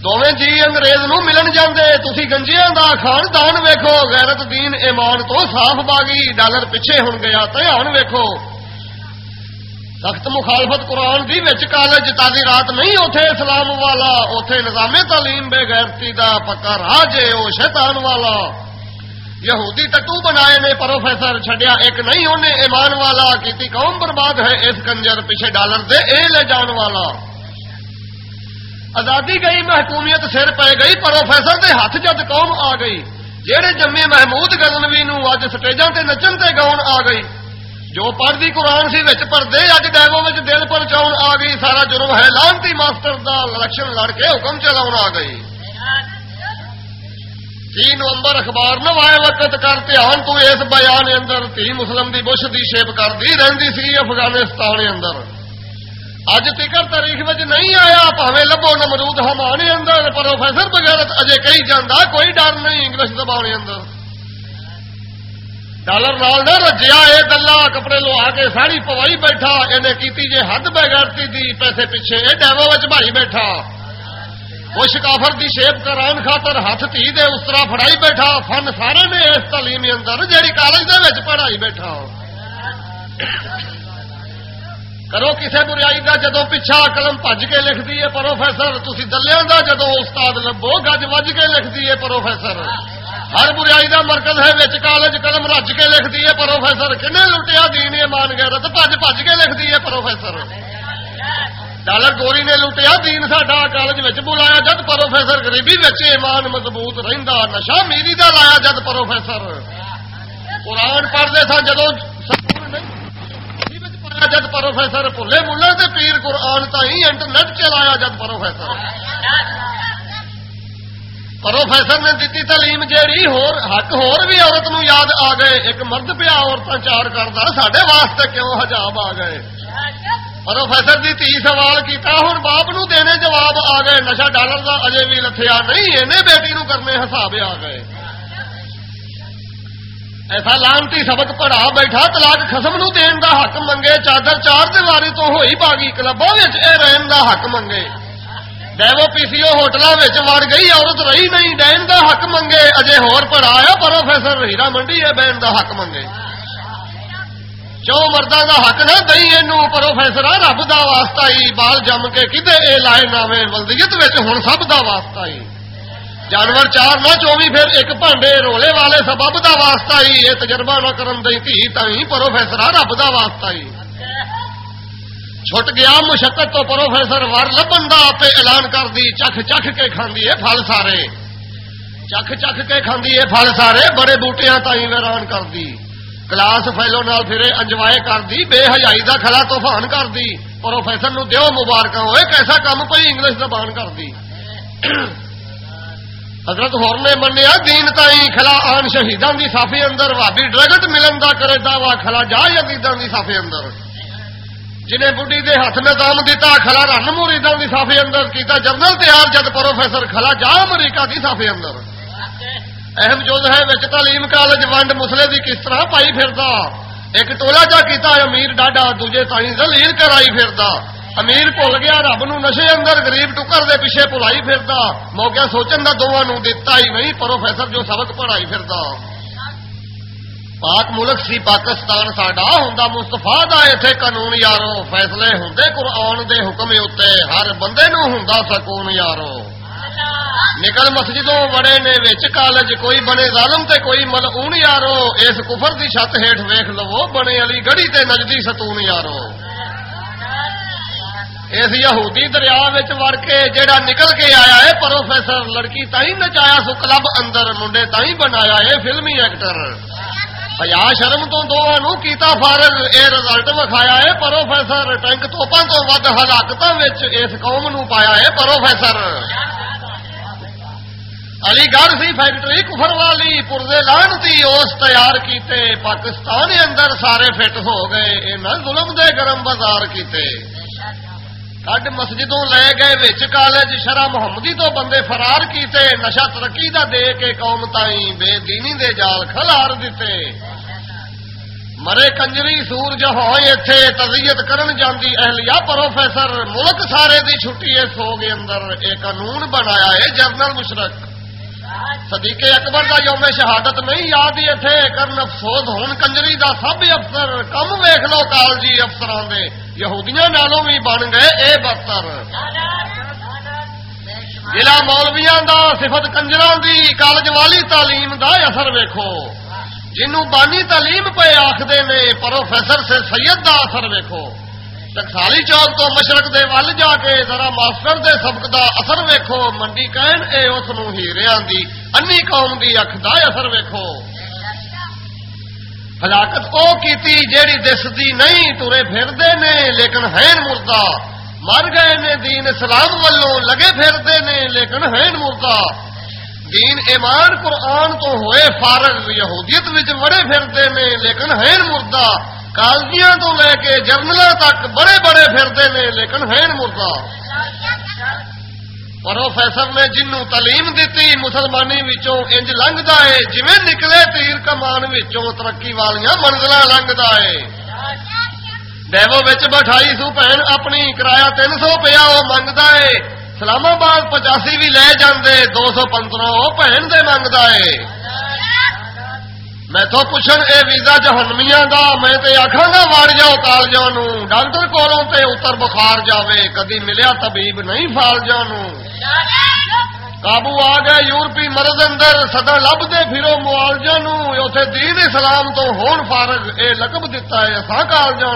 دوویں جی انگریز نو ملن جاندے تسی گنجیاں دا خاندان ویکھو غیرت دین ایمان تو صاف باغی ڈالر پیچھے ہن گیا تیان ویکھو سخت مخالفت قرآن دی وچ کالج تازی رات نہیں اوتھے اسلام والا اوتھے نظام تعلیم بے غیرتی دا پکا راج ہے او شیطان والا یہودی ٹٹو بنائے نے پروفیسر چھڈیا، ایک نہیں انہیں ایمان والا کیتی، قوم برباد ہے، اس کنجر پیچھے ڈالر دے، اے لے جان والا۔ آزادی گئی، محکومیت سر پہ گئی، پروفیسر دے ہاتھ جد قوم آ گئی۔ جہے جمے محمود گزنوی نو اج سٹیجاں تے نچن تے گاؤن آ گئی۔ جو پڑھتی قرآن سی وچ پردے اج ڈیمو وچ دل پر آ گئی۔ سارا جرم ہے لانتی ماسٹر دا الیکشن لڑ کے حکم چلاؤن آ گئی۔ جی ہاں۔ تی نومبر اخبار نہ وائے وقت کر دھیان تو اس بیان اندر تی مسلم دی بش دی شیپ کرتی رہندی سی افغانستان اندر۔ اج تکر تاریخ وچ نہیں آیا، پاوے لبو نمرود ہمانے اندر، پروفیسر بغیرت اجے کہی جاندہ کوئی ڈر نہیں انگلش زبان اندر۔ ڈالر نال نہ رجیا، اے دلہ کپڑے لو کے ساڑی پوائی بیٹھا انہیں کیتی جے حد بغیرتی دی پیسے پیچھے، اے ڈیمو وچ بھائی بیٹھا۔ وہ شکافر دی شیپ کران خاطر ہاتھ تھی دے اس طرح فڑائی بیٹھا، فن سارے نے اس تعلیم اندر، جیڑی کالج دے وچ پڑھائی بیٹھا۔ کرو کسے بریائی دا جدو پیچھا قلم بج کے لکھ دیے پروفیسر، تسی دلیاں دا جدو استاد لبو گج وج کے لکھ دیے پروفیسر۔ ہر بریائی دا مرکز ہے وچ کالج قلم رج کے لکھ دیے پروفیسر۔ کنے لٹیا دین مان گیا تو بج بج کے لکھ دیے پروفیسر۔ ڈالر گوری نے لٹیا دین ساڈا کالج وچ بلایا جد پروفیسر غریبی وچ ایمان مضبوط رہندا نشا میری دا لایا جد پروفیسر قرآن پڑھتے سن جدو سکول نہیں جد پروفیسر بھلے ملے تے پیر قرآن تھی انٹرنیٹ چلایا جد پروفیسر پروفیسر نے دیتی تعلیم جیڑی ہور حق ہور بھی عورت نو یاد آ گئے ایک مرد پیا عورتیں چار کرتا سڈے واسطے کیوں حجاب آ گئے پروفیسر جی تی سوال کیتا ہوں باپ نو دینے جواب آ گئے نشا ڈالر دا اجے بھی لتھیا نہیں انہیں بیٹی نو کرنے حساب آ گئے۔ ایسا لانتی سبق پڑھا بیٹھا، طلاق خسم نو دین دا حق منگے، چادر چار دیواری تو ہوئی باغی کلبوں اے رہن دا حق منگے۔ ڈیو پی سی او ہوٹلوں وڑ گئی، عورت رہی نہیں ڈین دا حق منگے، اجے ہوا پروفیسر ہیرا منڈی، اے بہن دا حق منگے۔ جو مردہ دا حق نہ دئی اینو پروفیسر رب دا واسطہ ہی بال جم کے کدے اے لائے ناوے ولدیت وچ سب دا واسطہ ہی جانور چار نہ چومی پھر ایک بھانڈے رولے والے سبب دا واسطہ ہی اے تجربہ نہ کرن دئی تھی تھی پروفیسر رب دا واسطہ ہی چھٹ گیا مشقت تو پروفیسر ور لبن دا آپ اعلان کر دی چکھ چکھ کے کھاندی ہے پھل سارے چکھ چکھ کے کھاندی ہے پھل سارے بڑے بوٹیاں تھی ویران کر دی کلاس فیلو نال پھرے انجوائے کر دی بے حجائی کا کھڑا طوفان کر دی پروفیسر نو دیو مبارکہ ہوئے، کیسا کم پئی انگلش زبان کر دی حضرت ہور نے منیا، دین تائی کھلا آن شہیدان دی صافی اندر، وابی ڈرگت ملن دا کرے دا وا کھلا جا یزیدان دی صافی اندر۔ جنہیں بڈی دے ہاتھ نظام دیتا کھلا رن موریدان دی صافی اندر کیتا۔ جنرل تیار جد پروفیسر کھلا جا امریکہ دی صافی اندر۔ اہم جز ہے، وچ تعلیم کالج، ونڈ مسلے دی کس طرح پائی پھردا؟ ایک ٹولا جا کیتا امیر ڈاڈا، دوجے تائیں ذلیل کرائی پھردا۔ امیر بھول گیا، رب نو نشے اندر غریب ٹکر دے پیچھے بھلائی پھردا۔ موقع سوچن دا دوواں نو دیتا ہی نہیں، پروفیسر جو سبق پڑھائی پھردا۔ پاک ملک سی پاکستان ساڈا ہوں مصطفیٰ دا قانون یارو، فیصلے ہوں قرآن دے حکم اوتے۔ ہر بندے نو ہوں سکون یارو۔ ਹਰ ਬੰਦੇ ਨੂੰ ਹੁੰਦਾ ਸਕੂਨ ਯਾਰੋ ਨਿਕਲ ਮਸਜਿਦੋਂ ਵੜੇ ਨੇ ਵਿੱਚ ਕਾਲਜ ਕੋਈ ਬਣੇ ਜ਼ਾਲਮ ਤੇ ਕੋਈ ਮਲਊਨ ਯਾਰੋ ਇਸ ਕੁਫਰ ਦੀ ਛੱਤ ਹੇਠ ਵੇਖ ਲਵੋ ਬਣੇ ਅਲੀ ਗੜੀ ਤੇ ਨਜਦੀ ਸਤੂਨ ਯਾਰੋ ਇਸ ਯਹੂਦੀ ਦਰਿਆ ਵਿੱਚ ਵੜ ਕੇ ਜਿਹੜਾ ਨਿਕਲ ਕੇ ਆਇਆ ਹੈ ਪ੍ਰੋਫੈਸਰ ਲੜਕੀ ਤਾਂ ਹੀ ਨਚਾਇਆ ਸੁ ਕਲੱਬ ਅੰਦਰ ਮੁੰਡੇ ਤਾਂ ਹੀ ਬਣਾਇਆ ਇਹ ਫਿਲਮੀ ਐਕਟਰ ਹਯਾ ਸ਼ਰਮ ਤੋਂ ਦੋਵਾਂ ਨੂੰ ਕੀਤਾ ਫਾਰਗ ਇਹ ਰਿਜ਼ਲਟ ਵਿਖਾਇਆ ਹੈ ਪ੍ਰੋਫੈਸਰ ਟੈਂਕ ਤੋਪਾਂ ਤੋਂ ਵੱਧ علی گڑھ سی فیکٹری کفر والی پورزے لانتی اس تیار کیتے، پاکستان اندر سارے فٹ ہو گئے۔ اینا ظلم دے گرم بازار کیتے۔ کڈ مسجدوں لے گئے، وچ کالج، شرح محمدی تو بندے فرار کیتے، نشہ ترقی دا دے کے قوم تائیں بے دینی دے جال کھلار دیتے۔ مرے کنجری سور جہوئے تھے تزیت کرن جاندی اہلیہ پروفیسر، ملک سارے دی چھٹی ہے، سو گے اندر۔ اے قانون بنایا ہے جنرل مشرق۔ صدیق اکبر کا یوم شہادت نہیں یاد ہی تھے کرن افسوس، ہون کنجری دا سب افسر، کم ویخ لو کالجی افسران دے۔ یہودیاں نالوں بھی بن گئے اے بستر۔ ضلع مولویاں دا صفت کنجراں دی کالج والی تعلیم دا اثر ویکھو۔ جنوں بانی تعلیم پہ آخدے نے، پروفیسر سے سید دا اثر ویکو خالی چال تو مشرق دے ول جا کے ذرا ماسٹر دے سبق دا اثر ویکھو، منڈی کہن، اے اس نو ہیریاں دی انی قوم دی اکھ دا اثر ویکھو۔ ہلاکت او کیتی جیڑی دسدی نہیں، ترے پھردے نے، لیکن ہین مردہ۔ مر گئے نے دین اسلام والوں لگے پھردے نے، لیکن ہین مردہ۔ دین ایمان قرآن تو ہوئے، فارغ یہودیت وچ وڑے پھردے نے، لیکن ہین مردہ۔ ਵੜੇ ਫਿਰਦੇ ਨੇ ਲੇਕਿਨ ਹੈਨ ਮੁਰਦਾ ਕਾਲਜੀਆਂ ਤੋਂ ਲੈ ਕੇ ਜਰਨਲਾਂ ਤੱਕ ਬੜੇ ਬੜੇ ਫਿਰਦੇ ਨੇ ਲੇਕਿਨ ਹੈਨ ਮੁਰਦਾ ਪ੍ਰੋਫੈਸਰ ਨੇ ਜਿੰਨੂੰ ਤਾਲੀਮ ਦਿੱਤੀ ਮੁਸਲਮਾਨੀ ਵਿੱਚੋਂ ਇੰਜ ਲੰਘਦਾ ਏ ਜਿਵੇਂ ਨਿਕਲੇ ਤੀਰ ਕਮਾਨ ਵਿੱਚੋਂ ਤਰੱਕੀ ਵਾਲੀਆਂ ਮੰਜ਼ਲਾਂ ਲੰਘਦਾ ਏ ਡੈਵੋ ਵਿੱਚ ਬਿਠਾਈ ਸੂ ਭੈਣ ਆਪਣੀ ਕਿਰਾਇਆ 300 ਪਿਆ ਉਹ ਮੰਗਦਾ ਏ ਸਲਾਮਾਬਾਦ 85 ਵੀ ਲੈ ਜਾਂਦੇ 215 ਉਹ ਭੈਣ ਦੇ میں تو پوچھن، اے ویزا جہنمیاں دا، میں تے آخا گا مر جاؤ کالجوں ڈاکٹر کولوں تے اتر بخار جاوے، کدی ملیا طبیب نہیں فالجوں نو۔ قابو آ گئے یورپی مرض اندر سدا لبدے پھرو معالجہ نو۔ اتے دین اسلام تو ہون فارغ، اے لقب دتا ہے، اساں کالجوں